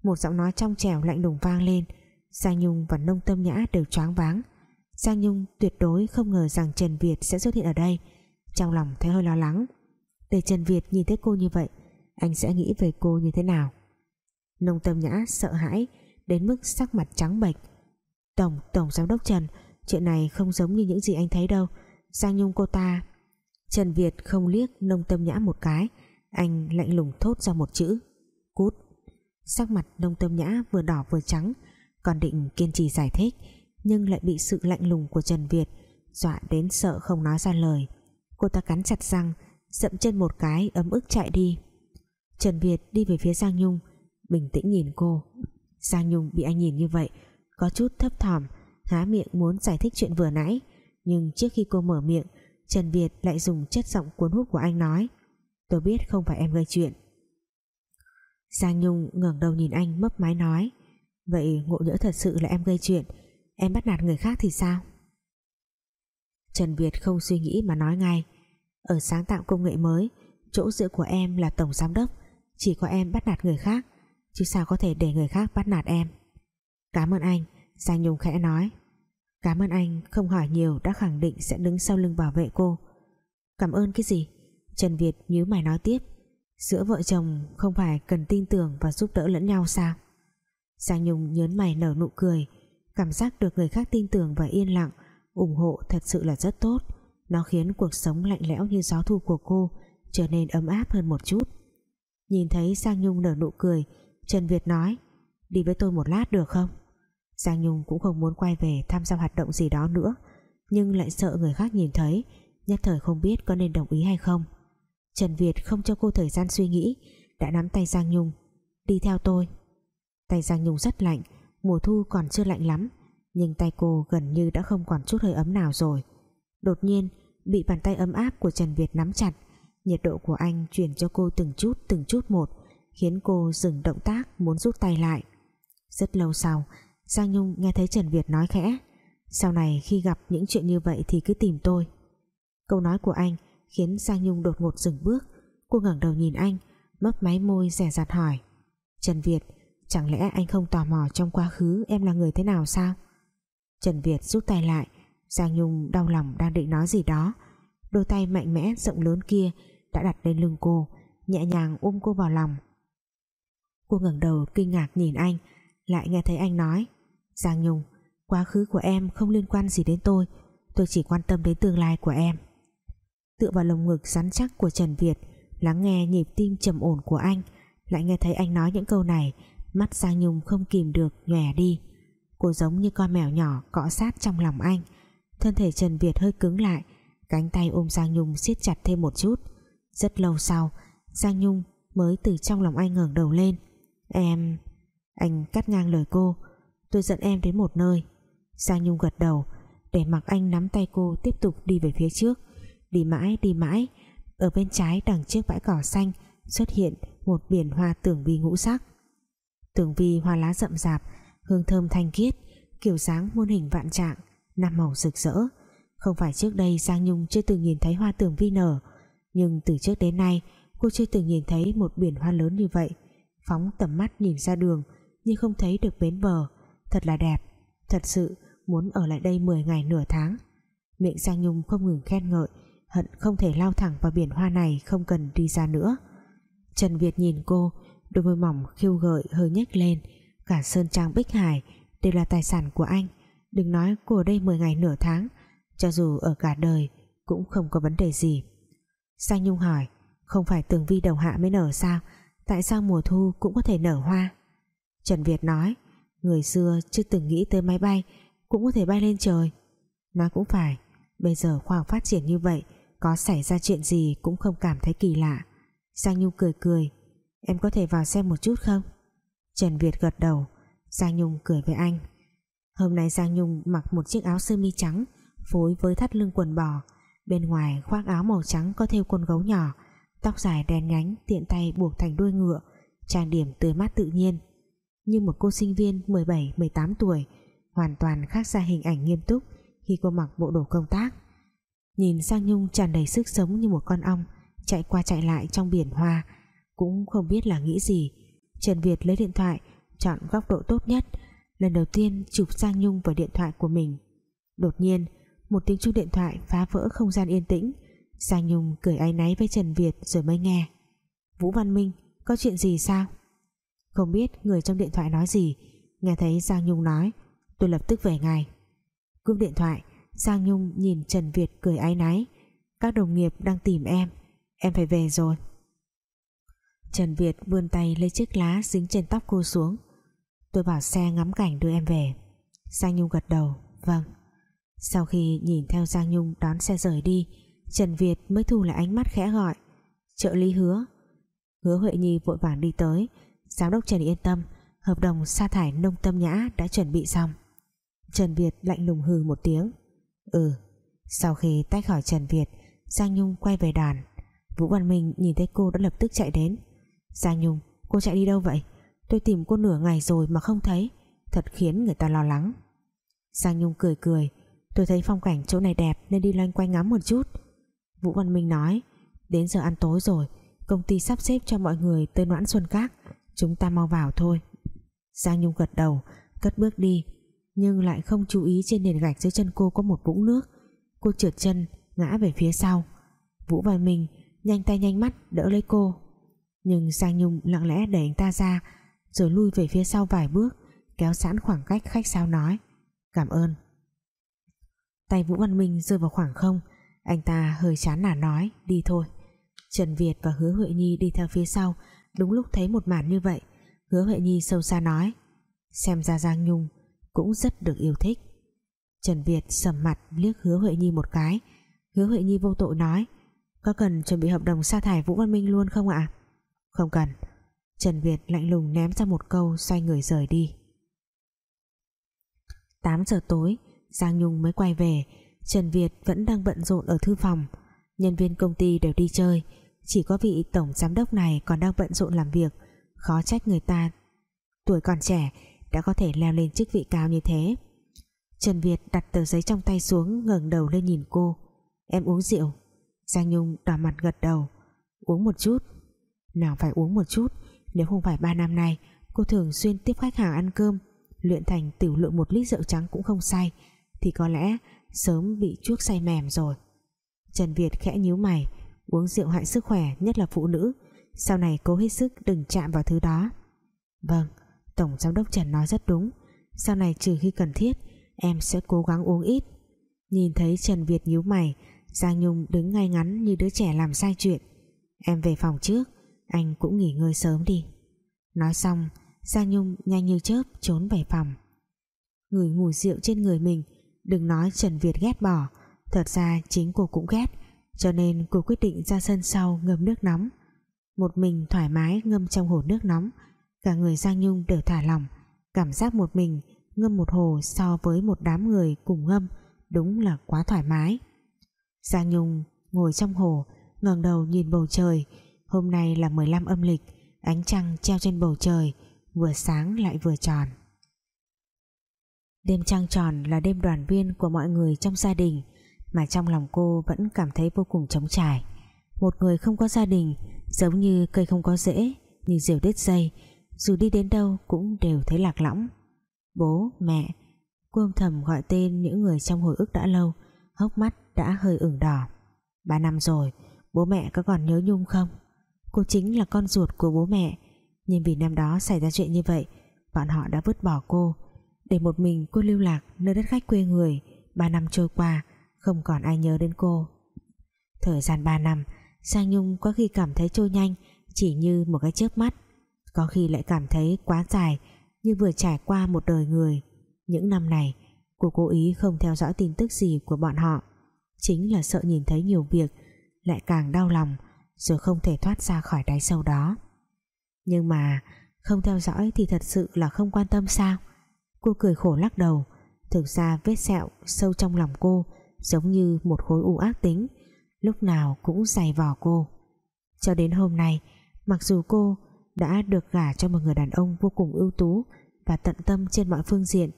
Một giọng nói trong trẻo lạnh lùng vang lên. Giang Nhung và Nông Tâm Nhã đều choáng váng. Giang Nhung tuyệt đối không ngờ rằng Trần Việt sẽ xuất hiện ở đây. Trong lòng thấy hơi lo lắng. Để Trần Việt nhìn thấy cô như vậy anh sẽ nghĩ về cô như thế nào? Nông Tâm Nhã sợ hãi đến mức sắc mặt trắng bệch. Tổng, Tổng Giám đốc Trần chuyện này không giống như những gì anh thấy đâu. Giang Nhung cô ta Trần Việt không liếc Nông Tâm Nhã một cái. Anh lạnh lùng thốt ra một chữ. Cút. Sắc mặt Nông Tâm Nhã vừa đỏ vừa trắng, còn định kiên trì giải thích, nhưng lại bị sự lạnh lùng của Trần Việt dọa đến sợ không nói ra lời. Cô ta cắn chặt răng, dậm chân một cái, ấm ức chạy đi. Trần Việt đi về phía Giang Nhung, bình tĩnh nhìn cô. Giang Nhung bị anh nhìn như vậy, có chút thấp thỏm, há miệng muốn giải thích chuyện vừa nãy, nhưng trước khi cô mở miệng Trần Việt lại dùng chất giọng cuốn hút của anh nói, tôi biết không phải em gây chuyện. Giang Nhung ngẩng đầu nhìn anh, mấp máy nói, vậy ngộ nhỡ thật sự là em gây chuyện, em bắt nạt người khác thì sao? Trần Việt không suy nghĩ mà nói ngay, ở sáng tạo công nghệ mới, chỗ dựa của em là tổng giám đốc, chỉ có em bắt nạt người khác, chứ sao có thể để người khác bắt nạt em? Cảm ơn anh, Giang Nhung khẽ nói cảm ơn anh, không hỏi nhiều, đã khẳng định sẽ đứng sau lưng bảo vệ cô. Cảm ơn cái gì? Trần Việt nhíu mày nói tiếp. Giữa vợ chồng không phải cần tin tưởng và giúp đỡ lẫn nhau sao? Giang Nhung nhớn mày nở nụ cười. Cảm giác được người khác tin tưởng và yên lặng, ủng hộ thật sự là rất tốt. Nó khiến cuộc sống lạnh lẽo như gió thu của cô trở nên ấm áp hơn một chút. Nhìn thấy Giang Nhung nở nụ cười, Trần Việt nói, đi với tôi một lát được không? Giang Nhung cũng không muốn quay về tham gia hoạt động gì đó nữa, nhưng lại sợ người khác nhìn thấy, nhất thời không biết có nên đồng ý hay không. Trần Việt không cho cô thời gian suy nghĩ, đã nắm tay Giang Nhung. Đi theo tôi. Tay Giang Nhung rất lạnh, mùa thu còn chưa lạnh lắm, nhưng tay cô gần như đã không còn chút hơi ấm nào rồi. Đột nhiên, bị bàn tay ấm áp của Trần Việt nắm chặt, nhiệt độ của anh chuyển cho cô từng chút từng chút một, khiến cô dừng động tác muốn rút tay lại. Rất lâu sau Giang Nhung nghe thấy Trần Việt nói khẽ. Sau này khi gặp những chuyện như vậy thì cứ tìm tôi. Câu nói của anh khiến Giang Nhung đột ngột dừng bước. Cô ngẩng đầu nhìn anh, mấp máy môi rẻ rạt hỏi. Trần Việt, chẳng lẽ anh không tò mò trong quá khứ em là người thế nào sao? Trần Việt rút tay lại. Giang Nhung đau lòng đang định nói gì đó. Đôi tay mạnh mẽ rộng lớn kia đã đặt lên lưng cô, nhẹ nhàng ôm cô vào lòng. Cô ngẩng đầu kinh ngạc nhìn anh, lại nghe thấy anh nói. Giang Nhung, quá khứ của em không liên quan gì đến tôi. Tôi chỉ quan tâm đến tương lai của em. Tựa vào lồng ngực rắn chắc của Trần Việt, lắng nghe nhịp tim trầm ổn của anh, lại nghe thấy anh nói những câu này, mắt Giang Nhung không kìm được nhòe đi. Cô giống như con mèo nhỏ cọ sát trong lòng anh. Thân thể Trần Việt hơi cứng lại, cánh tay ôm Giang Nhung siết chặt thêm một chút. Rất lâu sau, Giang Nhung mới từ trong lòng anh ngẩng đầu lên. Em, anh cắt ngang lời cô tôi dẫn em đến một nơi. Giang Nhung gật đầu, để mặc anh nắm tay cô tiếp tục đi về phía trước. Đi mãi đi mãi, ở bên trái đằng trước bãi cỏ xanh xuất hiện một biển hoa tưởng vi ngũ sắc. Tưởng vi hoa lá rậm rạp, hương thơm thanh khiết, kiểu dáng muôn hình vạn trạng, năm màu rực rỡ. Không phải trước đây Giang Nhung chưa từng nhìn thấy hoa tưởng vi nở, nhưng từ trước đến nay, cô chưa từng nhìn thấy một biển hoa lớn như vậy. Phóng tầm mắt nhìn ra đường, nhưng không thấy được bến bờ thật là đẹp. Thật sự, muốn ở lại đây 10 ngày nửa tháng. Miệng Giang Nhung không ngừng khen ngợi, hận không thể lao thẳng vào biển hoa này không cần đi ra nữa. Trần Việt nhìn cô, đôi môi mỏng khiêu gợi hơi nhếch lên. Cả Sơn Trang Bích Hải đều là tài sản của anh. Đừng nói cô ở đây 10 ngày nửa tháng, cho dù ở cả đời cũng không có vấn đề gì. Giang Nhung hỏi, không phải tường vi đầu hạ mới nở sao? Tại sao mùa thu cũng có thể nở hoa? Trần Việt nói người xưa chưa từng nghĩ tới máy bay cũng có thể bay lên trời. Nói cũng phải, bây giờ khoa học phát triển như vậy, có xảy ra chuyện gì cũng không cảm thấy kỳ lạ. Giang Nhung cười cười, em có thể vào xem một chút không? Trần Việt gật đầu, Giang Nhung cười với anh, hôm nay Giang Nhung mặc một chiếc áo sơ mi trắng, phối với thắt lưng quần bò. Bên ngoài khoác áo màu trắng có thêu con gấu nhỏ, tóc dài đen nhánh, tiện tay buộc thành đuôi ngựa, trang điểm tươi mát tự nhiên như một cô sinh viên 17-18 tuổi, hoàn toàn khác xa hình ảnh nghiêm túc khi cô mặc bộ đồ công tác. Nhìn Giang Nhung tràn đầy sức sống như một con ong, chạy qua chạy lại trong biển hoa, cũng không biết là nghĩ gì. Trần Việt lấy điện thoại, chọn góc độ tốt nhất. Lần đầu tiên chụp Giang Nhung vào điện thoại của mình. Đột nhiên, một tiếng chuông điện thoại phá vỡ không gian yên tĩnh. Giang Nhung cười áy náy với Trần Việt rồi mới nghe. Vũ Văn Minh, có chuyện gì sao? Không biết người trong điện thoại nói gì. Nghe thấy Giang Nhung nói, tôi lập tức về ngay. Cúp điện thoại, Giang Nhung nhìn Trần Việt cười áy náy. Các đồng nghiệp đang tìm em. Em phải về rồi. Trần Việt vươn tay lấy chiếc lá dính trên tóc cô xuống. Tôi bảo xe ngắm cảnh đưa em về. Giang Nhung gật đầu vâng. Sau khi nhìn theo Giang Nhung đón xe rời đi, Trần Việt mới thu lại ánh mắt khẽ gọi, trợ lý hứa. Hứa Huệ Nhi vội vàng đi tới giám đốc Trần yên tâm, hợp đồng sa thải nông tâm nhã đã chuẩn bị xong. Trần Việt lạnh lùng hừ một tiếng. Ừ sau khi tách khỏi Trần Việt, Giang Nhung quay về đoàn. Vũ Văn Minh nhìn thấy cô đã lập tức chạy đến. Giang Nhung, cô chạy đi đâu vậy? Tôi tìm cô nửa ngày rồi mà không thấy. Thật khiến người ta lo lắng. Giang Nhung cười cười. Tôi thấy phong cảnh chỗ này đẹp nên đi loanh quanh ngắm một chút. Vũ Văn Minh nói, đến giờ ăn tối rồi, công ty sắp xếp cho mọi người tới noãn xuân các chúng ta mau vào thôi. Giang Nhung gật đầu, cất bước đi, nhưng lại không chú ý trên nền gạch dưới chân cô có một vũng nước. Cô trượt chân, ngã về phía sau. Vũ Văn Minh nhanh tay nhanh mắt đỡ lấy cô. Nhưng Giang Nhung lặng lẽ đẩy anh ta ra, rồi lui về phía sau vài bước, kéo sẵn khoảng cách khách sao nói, cảm ơn. Tay Vũ Văn Minh rơi vào khoảng không, anh ta hơi chán nản nói, đi thôi. Trần Việt và Hứa Huệ Nhi đi theo phía sau đúng lúc thấy một màn như vậy, Hứa Huệ Nhi sâu xa nói, xem ra Giang Nhung cũng rất được yêu thích. Trần Việt sầm mặt liếc Hứa Huệ Nhi một cái. Hứa Huệ Nhi vô tội nói, có cần chuẩn bị hợp đồng sa thải Vũ Văn Minh luôn không ạ? Không cần. Trần Việt lạnh lùng ném ra một câu xoay người rời đi. 8 giờ tối, Giang Nhung mới quay về. Trần Việt vẫn đang bận rộn ở thư phòng. Nhân viên công ty đều đi chơi chỉ có vị tổng giám đốc này còn đang bận rộn làm việc. Khó trách người ta tuổi còn trẻ đã có thể leo lên chức vị cao như thế. Trần Việt đặt tờ giấy trong tay xuống, ngẩng đầu lên nhìn cô. Em uống rượu. Giang Nhung đỏ mặt gật đầu. Uống một chút. Nào phải uống một chút. Nếu không phải ba năm nay, cô thường xuyên tiếp khách hàng ăn cơm, luyện thành tiểu lượng một lít rượu trắng cũng không say thì có lẽ sớm bị chuốc say mềm rồi. Trần Việt khẽ nhíu mày uống rượu hại sức khỏe, nhất là phụ nữ. Sau này cố hết sức đừng chạm vào thứ đó. Vâng Tổng Giám đốc Trần nói rất đúng. Sau này trừ khi cần thiết, em sẽ cố gắng uống ít. Nhìn thấy Trần Việt nhíu mày, Giang Nhung đứng ngay ngắn như đứa trẻ làm sai chuyện. Em về phòng trước, anh cũng nghỉ ngơi sớm đi. Nói xong, Giang Nhung nhanh như chớp trốn về phòng. Người mùi rượu trên người mình, đừng nói Trần Việt ghét bỏ, thật ra chính cô cũng ghét cho nên cô quyết định ra sân sau ngâm nước nóng. Một mình thoải mái ngâm trong hồ nước nóng, cả người Giang Nhung đều thả lỏng, cảm giác một mình ngâm một hồ so với một đám người cùng ngâm đúng là quá thoải mái. Giang Nhung ngồi trong hồ, ngẩng đầu nhìn bầu trời. Hôm nay là 15 âm lịch, ánh trăng treo trên bầu trời, vừa sáng lại vừa tròn. Đêm trăng tròn là đêm đoàn viên của mọi người trong gia đình mà trong lòng cô vẫn cảm thấy vô cùng trống trải. Một người không có gia đình, giống như cây không có rễ, như diều đứt dây, dù đi đến đâu cũng đều thấy lạc lõng. Bố, mẹ, cô âm thầm gọi tên những người trong hồi ức đã lâu, hốc mắt đã hơi ửng đỏ. Ba năm rồi, bố mẹ có còn nhớ nhung không? Cô chính là con ruột của bố mẹ. Nhưng vì năm đó xảy ra chuyện như vậy, bọn họ đã vứt bỏ cô. Để một mình cô lưu lạc nơi đất khách quê người, ba năm trôi qua không còn ai nhớ đến cô. Thời gian ba năm, Sang Nhung có khi cảm thấy trôi nhanh, chỉ như một cái chớp mắt. Có khi lại cảm thấy quá dài, như vừa trải qua một đời người. Những năm này, cô cố ý không theo dõi tin tức gì của bọn họ. Chính là sợ nhìn thấy nhiều việc, lại càng đau lòng, rồi không thể thoát ra khỏi đáy sâu đó. Nhưng mà, không theo dõi thì thật sự là không quan tâm sao? Cô cười khổ lắc đầu, thực ra vết sẹo sâu trong lòng cô giống như một khối u ác tính, lúc nào cũng dày vò cô. Cho đến hôm nay, mặc dù cô đã được gả cho một người đàn ông vô cùng ưu tú và tận tâm trên mọi phương diện,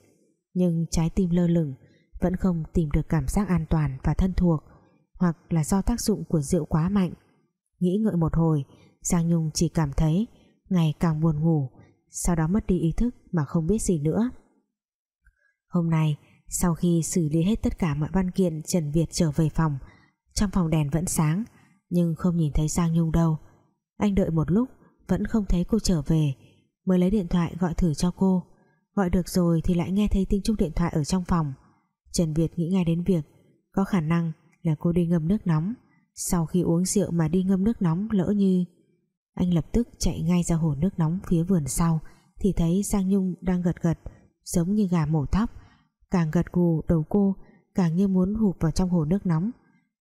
nhưng trái tim lơ lửng, vẫn không tìm được cảm giác an toàn và thân thuộc, hoặc là do tác dụng của rượu quá mạnh. Nghĩ ngợi một hồi, Giang Nhung chỉ cảm thấy ngày càng buồn ngủ, sau đó mất đi ý thức mà không biết gì nữa. Hôm nay sau khi xử lý hết tất cả mọi văn kiện, Trần Việt trở về phòng. Trong phòng đèn vẫn sáng, nhưng không nhìn thấy Giang Nhung đâu. Anh đợi một lúc, vẫn không thấy cô trở về. Mới lấy điện thoại gọi thử cho cô. Gọi được rồi thì lại nghe thấy tiếng chuông điện thoại ở trong phòng. Trần Việt nghĩ ngay đến việc, có khả năng là cô đi ngâm nước nóng. Sau khi uống rượu mà đi ngâm nước nóng lỡ như, anh lập tức chạy ngay ra hồ nước nóng phía vườn sau, thì thấy Giang Nhung đang gật gật, giống như gà mổ tóc càng gật gù đầu cô, càng như muốn hụp vào trong hồ nước nóng.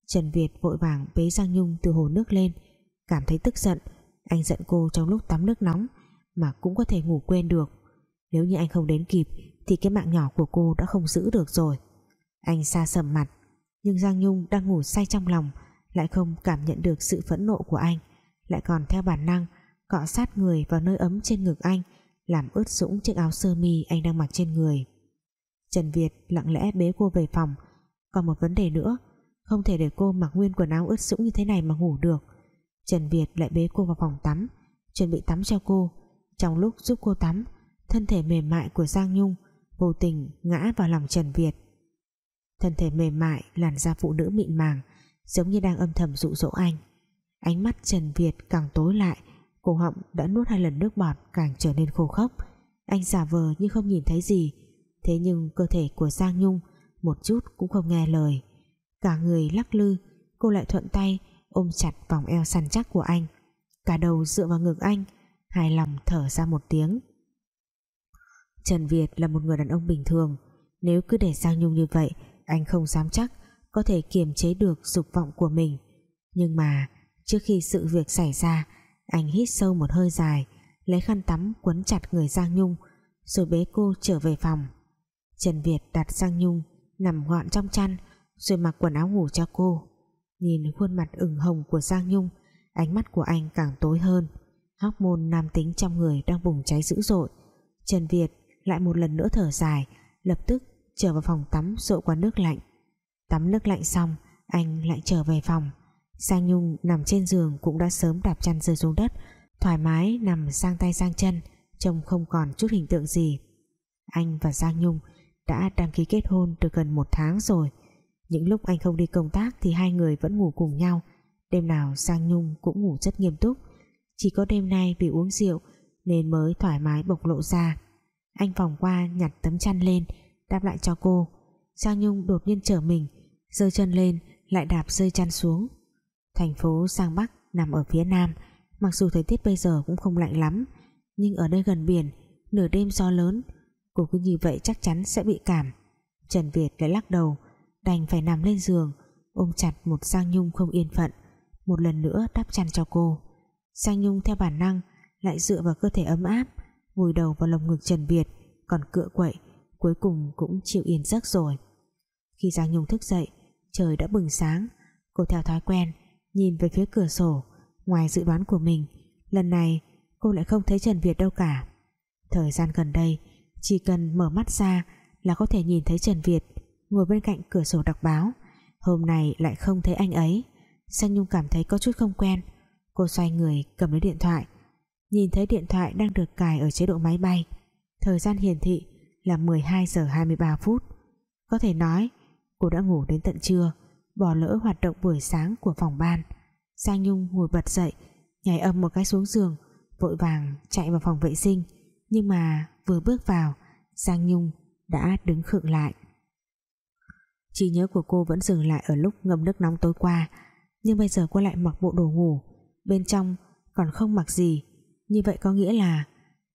Trần Việt vội vàng bế Giang Nhung từ hồ nước lên, cảm thấy tức giận. Anh giận cô trong lúc tắm nước nóng, mà cũng có thể ngủ quên được. Nếu như anh không đến kịp, thì cái mạng nhỏ của cô đã không giữ được rồi. Anh xa sầm mặt, nhưng Giang Nhung đang ngủ say trong lòng, lại không cảm nhận được sự phẫn nộ của anh. Lại còn theo bản năng, cọ sát người vào nơi ấm trên ngực anh, làm ướt sũng chiếc áo sơ mi anh đang mặc trên người. Trần Việt lặng lẽ bế cô về phòng. Còn một vấn đề nữa, không thể để cô mặc nguyên quần áo ướt sũng như thế này mà ngủ được. Trần Việt lại bế cô vào phòng tắm, chuẩn bị tắm cho cô. Trong lúc giúp cô tắm, thân thể mềm mại của Giang Nhung vô tình ngã vào lòng Trần Việt. Thân thể mềm mại làn da phụ nữ mịn màng, giống như đang âm thầm dụ dỗ anh. Ánh mắt Trần Việt càng tối lại, cổ họng đã nuốt hai lần nước bọt càng trở nên khô khốc. Anh giả vờ như không nhìn thấy gì thế nhưng cơ thể của Giang Nhung một chút cũng không nghe lời. Cả người lắc lư, cô lại thuận tay ôm chặt vòng eo săn chắc của anh. Cả đầu dựa vào ngực anh, hài lòng thở ra một tiếng. Trần Việt là một người đàn ông bình thường. Nếu cứ để Giang Nhung như vậy, anh không dám chắc có thể kiềm chế được dục vọng của mình. Nhưng mà trước khi sự việc xảy ra, anh hít sâu một hơi dài, lấy khăn tắm quấn chặt người Giang Nhung, rồi bế cô trở về phòng. Trần Việt đặt Giang Nhung nằm gọn trong chăn, rồi mặc quần áo ngủ cho cô. Nhìn khuôn mặt ửng hồng của Giang Nhung, ánh mắt của anh càng tối hơn. Hóc môn nam tính trong người đang bùng cháy dữ dội. Trần Việt lại một lần nữa thở dài, lập tức trở vào phòng tắm rội qua nước lạnh. Tắm nước lạnh xong, anh lại trở về phòng. Giang Nhung nằm trên giường cũng đã sớm đạp chăn rơi xuống đất, thoải mái nằm sang tay sang chân, trông không còn chút hình tượng gì. Anh và Giang Nhung đã đăng ký kết hôn được gần một tháng rồi. Những lúc anh không đi công tác thì hai người vẫn ngủ cùng nhau. Đêm nào Giang Nhung cũng ngủ rất nghiêm túc. Chỉ có đêm nay vì uống rượu nên mới thoải mái bộc lộ ra. Anh vòng qua nhặt tấm chăn lên, đáp lại cho cô. Giang Nhung đột nhiên trở mình, giơ chân lên, lại đạp rơi chăn xuống. Thành phố Giang Bắc nằm ở phía nam, mặc dù thời tiết bây giờ cũng không lạnh lắm, nhưng ở đây gần biển, nửa đêm gió lớn cô cứ như vậy chắc chắn sẽ bị cảm. Trần Việt lại lắc đầu, đành phải nằm lên giường, ôm chặt một Giang Nhung không yên phận, một lần nữa đắp chăn cho cô. Giang Nhung theo bản năng lại dựa vào cơ thể ấm áp vùi đầu vào lồng ngực Trần Việt, còn cựa quậy, cuối cùng cũng chịu yên giấc rồi. Khi Giang Nhung thức dậy, trời đã bừng sáng. Cô theo thói quen, nhìn về phía cửa sổ, ngoài dự đoán của mình, lần này cô lại không thấy Trần Việt đâu cả. Thời gian gần đây chỉ cần mở mắt ra là có thể nhìn thấy Trần Việt ngồi bên cạnh cửa sổ đọc báo. Hôm nay lại không thấy anh ấy. Sang Nhung cảm thấy có chút không quen. Cô xoay người cầm lấy điện thoại. Nhìn thấy điện thoại đang được cài ở chế độ máy bay. Thời gian hiển thị là 12 giờ 23 phút. Có thể nói, cô đã ngủ đến tận trưa, bỏ lỡ hoạt động buổi sáng của phòng ban. Sang Nhung ngồi bật dậy, nhảy âm một cái xuống giường, vội vàng chạy vào phòng vệ sinh. Nhưng mà vừa bước vào, Giang Nhung đã đứng khựng lại. Trí nhớ của cô vẫn dừng lại ở lúc ngâm nước nóng tối qua, nhưng bây giờ cô lại mặc bộ đồ ngủ, bên trong còn không mặc gì. Như vậy có nghĩa là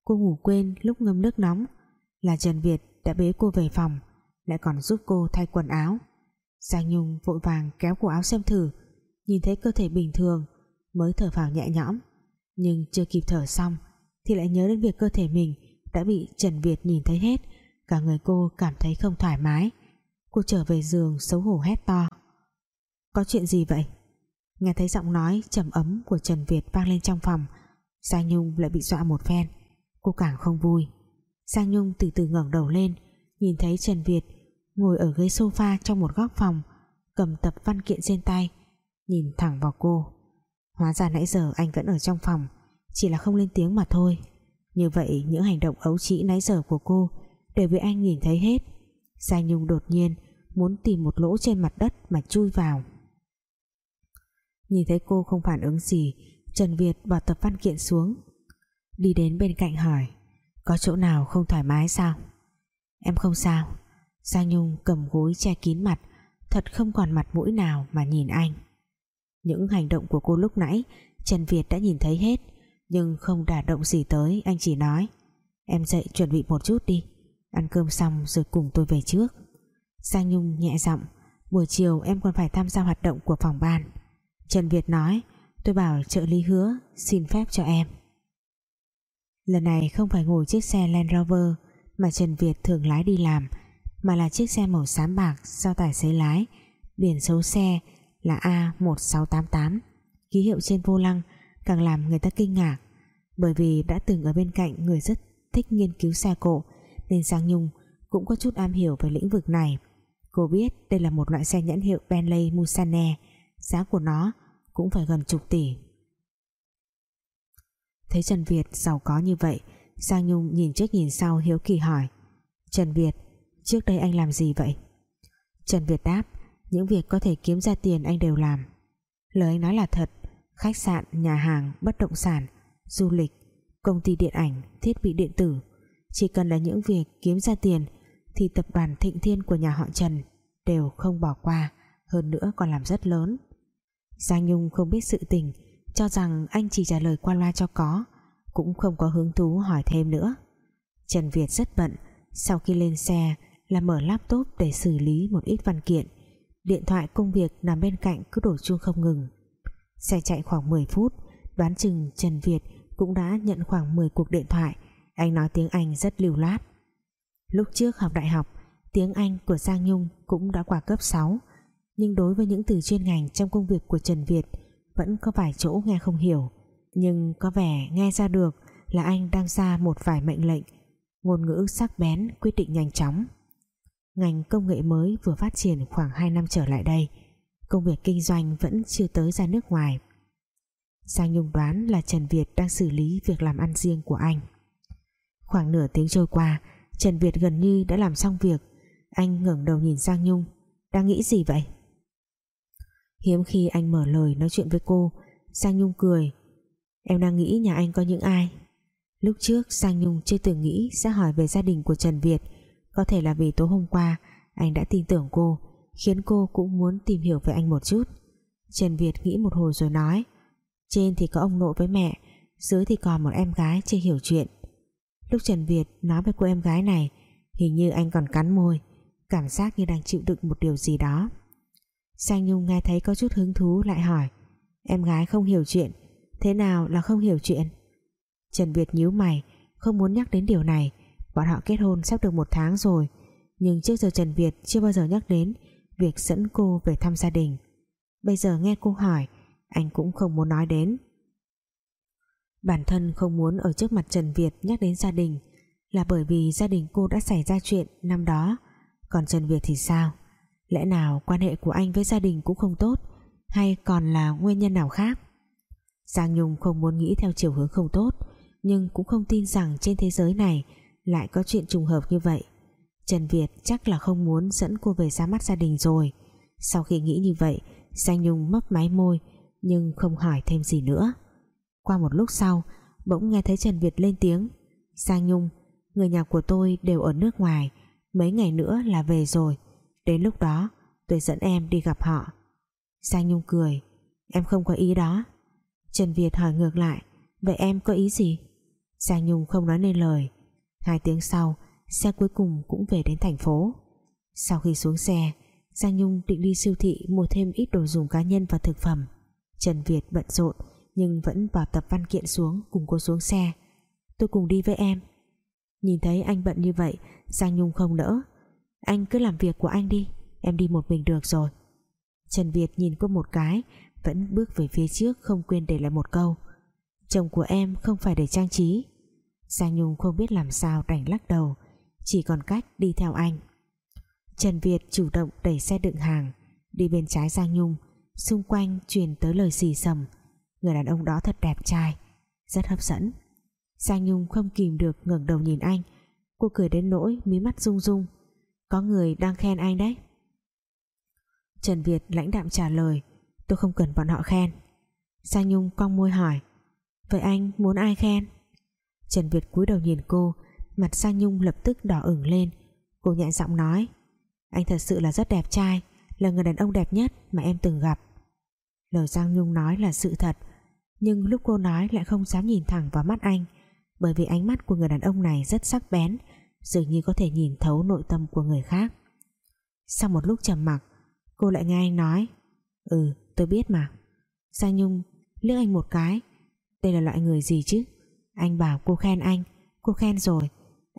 cô ngủ quên lúc ngâm nước nóng, là Trần Việt đã bế cô về phòng, lại còn giúp cô thay quần áo. Giang Nhung vội vàng kéo cổ áo xem thử, nhìn thấy cơ thể bình thường, mới thở phào nhẹ nhõm, nhưng chưa kịp thở xong thì lại nhớ đến việc cơ thể mình đã bị Trần Việt nhìn thấy hết, cả người cô cảm thấy không thoải mái. Cô trở về giường xấu hổ hét to. Có chuyện gì vậy? Nghe thấy giọng nói trầm ấm của Trần Việt vang lên trong phòng Giang Nhung lại bị dọa một phen. Cô càng không vui. Giang Nhung từ từ ngẩng đầu lên, nhìn thấy Trần Việt ngồi ở ghế sofa trong một góc phòng, cầm tập văn kiện trên tay, nhìn thẳng vào cô. Hóa ra nãy giờ anh vẫn ở trong phòng, chỉ là không lên tiếng mà thôi như vậy, những hành động ấu trĩ nãy giờ của cô đều bị anh nhìn thấy hết. Giang Nhung đột nhiên muốn tìm một lỗ trên mặt đất mà chui vào. Nhìn thấy cô không phản ứng gì, Trần Việt bỏ tập văn kiện xuống. Đi đến bên cạnh hỏi, có chỗ nào không thoải mái sao? Em không sao. Giang Nhung cầm gối che kín mặt, thật không còn mặt mũi nào mà nhìn anh. Những hành động của cô lúc nãy, Trần Việt đã nhìn thấy hết nhưng không đả động gì tới, anh chỉ nói, em dậy chuẩn bị một chút đi, ăn cơm xong rồi cùng tôi về trước. Giang Nhung nhẹ giọng, buổi chiều em còn phải tham gia hoạt động của phòng ban. Trần Việt nói, tôi bảo trợ lý hứa, xin phép cho em. Lần này không phải ngồi chiếc xe Land Rover mà Trần Việt thường lái đi làm, mà là chiếc xe màu xám bạc do tài xế lái, biển số xe là A1688 ký hiệu trên vô lăng càng làm người ta kinh ngạc. Bởi vì đã từng ở bên cạnh người rất thích nghiên cứu xe cộ nên Giang Nhung cũng có chút am hiểu về lĩnh vực này. Cô biết đây là một loại xe nhãn hiệu Bentley Musane giá của nó cũng phải gần chục tỷ. Thấy Trần Việt giàu có như vậy, Giang Nhung nhìn trước nhìn sau hiếu kỳ hỏi, Trần Việt, trước đây anh làm gì vậy? Trần Việt đáp, những việc có thể kiếm ra tiền anh đều làm. Lời anh nói là thật khách sạn, nhà hàng, bất động sản du lịch, công ty điện ảnh thiết bị điện tử. Chỉ cần là những việc kiếm ra tiền thì tập đoàn Thịnh Thiên của nhà họ Trần đều không bỏ qua hơn nữa còn làm rất lớn. Giang Nhung không biết sự tình cho rằng anh chỉ trả lời qua loa cho có cũng không có hứng thú hỏi thêm nữa. Trần Việt rất bận sau khi lên xe là mở laptop để xử lý một ít văn kiện. Điện thoại công việc nằm bên cạnh cứ đổ chuông không ngừng xe chạy khoảng 10 phút, đoán chừng Trần Việt cũng đã nhận khoảng 10 cuộc điện thoại. Anh nói tiếng Anh rất lưu loát. Lúc trước học đại học, tiếng Anh của Giang Nhung cũng đã qua cấp 6 nhưng đối với những từ chuyên ngành trong công việc của Trần Việt vẫn có vài chỗ nghe không hiểu. Nhưng có vẻ nghe ra được là anh đang ra một vài mệnh lệnh. Ngôn ngữ sắc bén quyết định nhanh chóng. Ngành công nghệ mới vừa phát triển khoảng 2 năm trở lại đây công việc kinh doanh vẫn chưa tới ra nước ngoài. Giang Nhung đoán là Trần Việt đang xử lý việc làm ăn riêng của anh. Khoảng nửa tiếng trôi qua, Trần Việt gần như đã làm xong việc. Anh ngẩng đầu nhìn Giang Nhung. Đang nghĩ gì vậy? Hiếm khi anh mở lời nói chuyện với cô, Giang Nhung cười. Em đang nghĩ nhà anh có những ai? Lúc trước, Giang Nhung chưa từng nghĩ sẽ hỏi về gia đình của Trần Việt. Có thể là vì tối hôm qua, anh đã tin tưởng cô khiến cô cũng muốn tìm hiểu về anh một chút. Trần Việt nghĩ một hồi rồi nói, trên thì có ông nội với mẹ, dưới thì còn một em gái chưa hiểu chuyện. Lúc Trần Việt nói với cô em gái này, hình như anh còn cắn môi, cảm giác như đang chịu đựng một điều gì đó. Sang Nhung nghe thấy có chút hứng thú lại hỏi, em gái không hiểu chuyện, thế nào là không hiểu chuyện? Trần Việt nhíu mày, không muốn nhắc đến điều này, bọn họ kết hôn sắp được một tháng rồi, nhưng trước giờ Trần Việt chưa bao giờ nhắc đến việc dẫn cô về thăm gia đình. Bây giờ nghe cô hỏi, anh cũng không muốn nói đến. Bản thân không muốn ở trước mặt Trần Việt nhắc đến gia đình là bởi vì gia đình cô đã xảy ra chuyện năm đó. Còn Trần Việt thì sao? Lẽ nào quan hệ của anh với gia đình cũng không tốt hay còn là nguyên nhân nào khác? Giang Nhung không muốn nghĩ theo chiều hướng không tốt, nhưng cũng không tin rằng trên thế giới này lại có chuyện trùng hợp như vậy. Trần Việt chắc là không muốn dẫn cô về ra mắt gia đình rồi. Sau khi nghĩ như vậy Giang Nhung mấp máy môi, nhưng không hỏi thêm gì nữa. Qua một lúc sau, bỗng nghe thấy Trần Việt lên tiếng. Giang Nhung, người nhà của tôi đều ở nước ngoài, mấy ngày nữa là về rồi. Đến lúc đó, tôi dẫn em đi gặp họ. Giang Nhung cười. Em không có ý đó. Trần Việt hỏi ngược lại. Vậy em có ý gì? Giang Nhung không nói nên lời. Hai tiếng sau xe cuối cùng cũng về đến thành phố. Sau khi xuống xe, Giang Nhung định đi siêu thị mua thêm ít đồ dùng cá nhân và thực phẩm. Trần Việt bận rộn nhưng vẫn bỏ tập văn kiện xuống cùng cô xuống xe. Tôi cùng đi với em. Nhìn thấy anh bận như vậy, Giang Nhung không nỡ. Anh cứ làm việc của anh đi, em đi một mình được rồi. Trần Việt nhìn cô một cái, vẫn bước về phía trước không quên để lại một câu. Chồng của em không phải để trang trí. Giang Nhung không biết làm sao đành lắc đầu chỉ còn cách đi theo anh. Trần Việt chủ động đẩy xe đựng hàng, đi bên trái Giang Nhung. Xung quanh truyền tới lời xì xầm. Người đàn ông đó thật đẹp trai, rất hấp dẫn. Giang Nhung không kìm được ngẩng đầu nhìn anh. Cô cười đến nỗi mí mắt rung rung. Có người đang khen anh đấy. Trần Việt lãnh đạm trả lời, tôi không cần bọn họ khen. Giang Nhung cong môi hỏi, vậy anh muốn ai khen? Trần Việt cúi đầu nhìn cô mặt Giang Nhung lập tức đỏ ửng lên. Cô nhẹ giọng nói, anh thật sự là rất đẹp trai, là người đàn ông đẹp nhất mà em từng gặp. Lời Giang Nhung nói là sự thật, nhưng lúc cô nói lại không dám nhìn thẳng vào mắt anh, bởi vì ánh mắt của người đàn ông này rất sắc bén, dường như có thể nhìn thấu nội tâm của người khác. Sau một lúc trầm mặc, cô lại nghe anh nói ừ tôi biết mà. Giang Nhung liếc anh một cái, đây là loại người gì chứ? Anh bảo cô khen anh, cô khen rồi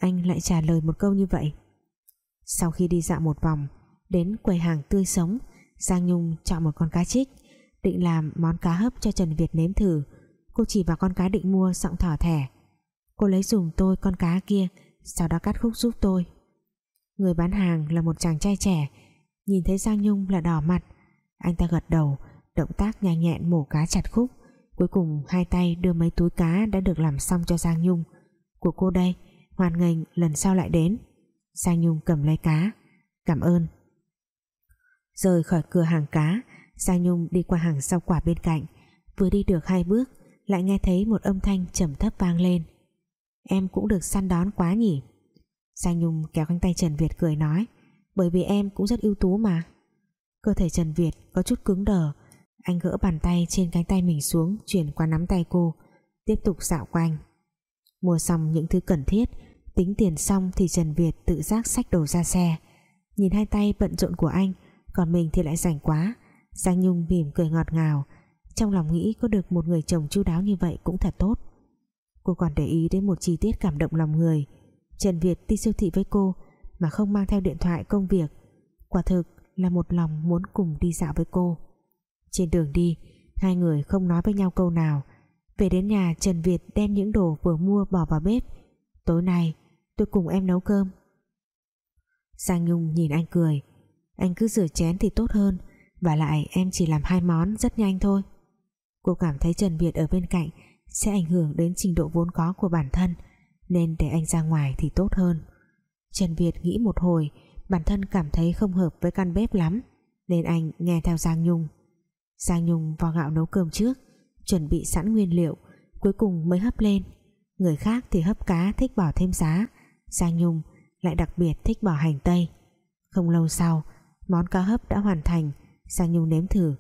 anh lại trả lời một câu như vậy. Sau khi đi dạo một vòng, đến quầy hàng tươi sống, Giang Nhung chọn một con cá trích định làm món cá hấp cho Trần Việt nếm thử. Cô chỉ vào con cá định mua, giọng thỏ thẻ. Cô lấy dùm tôi con cá kia, sau đó cắt khúc giúp tôi. Người bán hàng là một chàng trai trẻ, nhìn thấy Giang Nhung là đỏ mặt. Anh ta gật đầu, động tác nhanh nhẹn mổ cá chặt khúc. Cuối cùng hai tay đưa mấy túi cá đã được làm xong cho Giang Nhung. Của cô đây hoàn nghênh lần sau lại đến. Giang Nhung cầm lấy cá. Cảm ơn. Rời khỏi cửa hàng cá, Giang Nhung đi qua hàng rau quả bên cạnh. Vừa đi được hai bước, lại nghe thấy một âm thanh trầm thấp vang lên. Em cũng được săn đón quá nhỉ? Giang Nhung kéo cánh tay Trần Việt cười nói. Bởi vì em cũng rất ưu tú mà. Cơ thể Trần Việt có chút cứng đờ. Anh gỡ bàn tay trên cánh tay mình xuống, chuyển qua nắm tay cô. Tiếp tục dạo quanh. Mua xong những thứ cần thiết tính tiền xong thì Trần Việt tự giác xách đồ ra xe. Nhìn hai tay bận rộn của anh, còn mình thì lại rảnh quá. Giang Nhung mỉm cười ngọt ngào. Trong lòng nghĩ có được một người chồng chu đáo như vậy cũng thật tốt. Cô còn để ý đến một chi tiết cảm động lòng người. Trần Việt đi siêu thị với cô mà không mang theo điện thoại công việc. Quả thực là một lòng muốn cùng đi dạo với cô. Trên đường đi, hai người không nói với nhau câu nào. Về đến nhà, Trần Việt đem những đồ vừa mua bỏ vào bếp. Tối nay tôi cùng em nấu cơm. Giang Nhung nhìn anh cười. Anh cứ rửa chén thì tốt hơn, và lại em chỉ làm hai món rất nhanh thôi. Cô cảm thấy Trần Việt ở bên cạnh sẽ ảnh hưởng đến trình độ vốn có của bản thân, nên để anh ra ngoài thì tốt hơn. Trần Việt nghĩ một hồi, bản thân cảm thấy không hợp với căn bếp lắm, nên anh nghe theo Giang Nhung. Giang Nhung vào gạo nấu cơm trước, chuẩn bị sẵn nguyên liệu, cuối cùng mới hấp lên. Người khác thì hấp cá thích bỏ thêm giá Giang Nhung lại đặc biệt thích bỏ hành tây. Không lâu sau, món cá hấp đã hoàn thành. Giang Nhung nếm thử,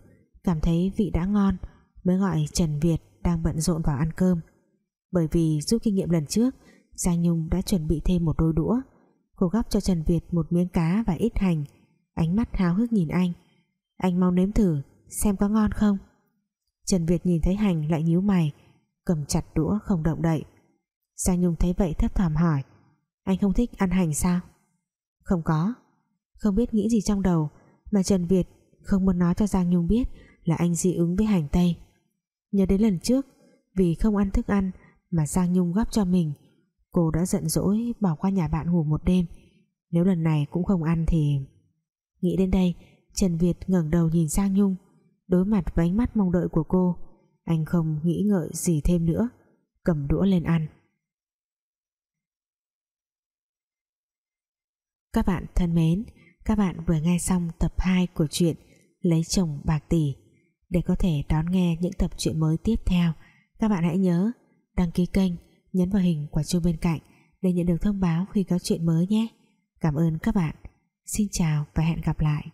cảm thấy vị đã ngon, mới gọi Trần Việt đang bận rộn vào ăn cơm. Bởi vì rút kinh nghiệm lần trước Giang Nhung đã chuẩn bị thêm một đôi đũa. Cô gắp cho Trần Việt một miếng cá và ít hành. Ánh mắt háo hức nhìn anh. Anh mau nếm thử, xem có ngon không? Trần Việt nhìn thấy hành lại nhíu mày, cầm chặt đũa không động đậy. Giang Nhung thấy vậy thấp thỏm hỏi anh không thích ăn hành sao? Không có. Không biết nghĩ gì trong đầu, mà Trần Việt không muốn nói cho Giang Nhung biết là anh dị ứng với hành tây. Nhớ đến lần trước, vì không ăn thức ăn mà Giang Nhung góp cho mình, cô đã giận dỗi bỏ qua nhà bạn ngủ một đêm. Nếu lần này cũng không ăn thì nghĩ đến đây, Trần Việt ngẩng đầu nhìn Giang Nhung, đối mặt với ánh mắt mong đợi của cô. Anh không nghĩ ngợi gì thêm nữa, cầm đũa lên ăn. Các bạn thân mến các bạn vừa nghe xong tập 2 của truyện lấy chồng bạc tỷ để có thể đón nghe những tập truyện mới tiếp theo các bạn hãy nhớ đăng ký kênh, nhấn vào hình quả chuông bên cạnh để nhận được thông báo khi có chuyện mới nhé. Cảm ơn các bạn. Xin chào và hẹn gặp lại.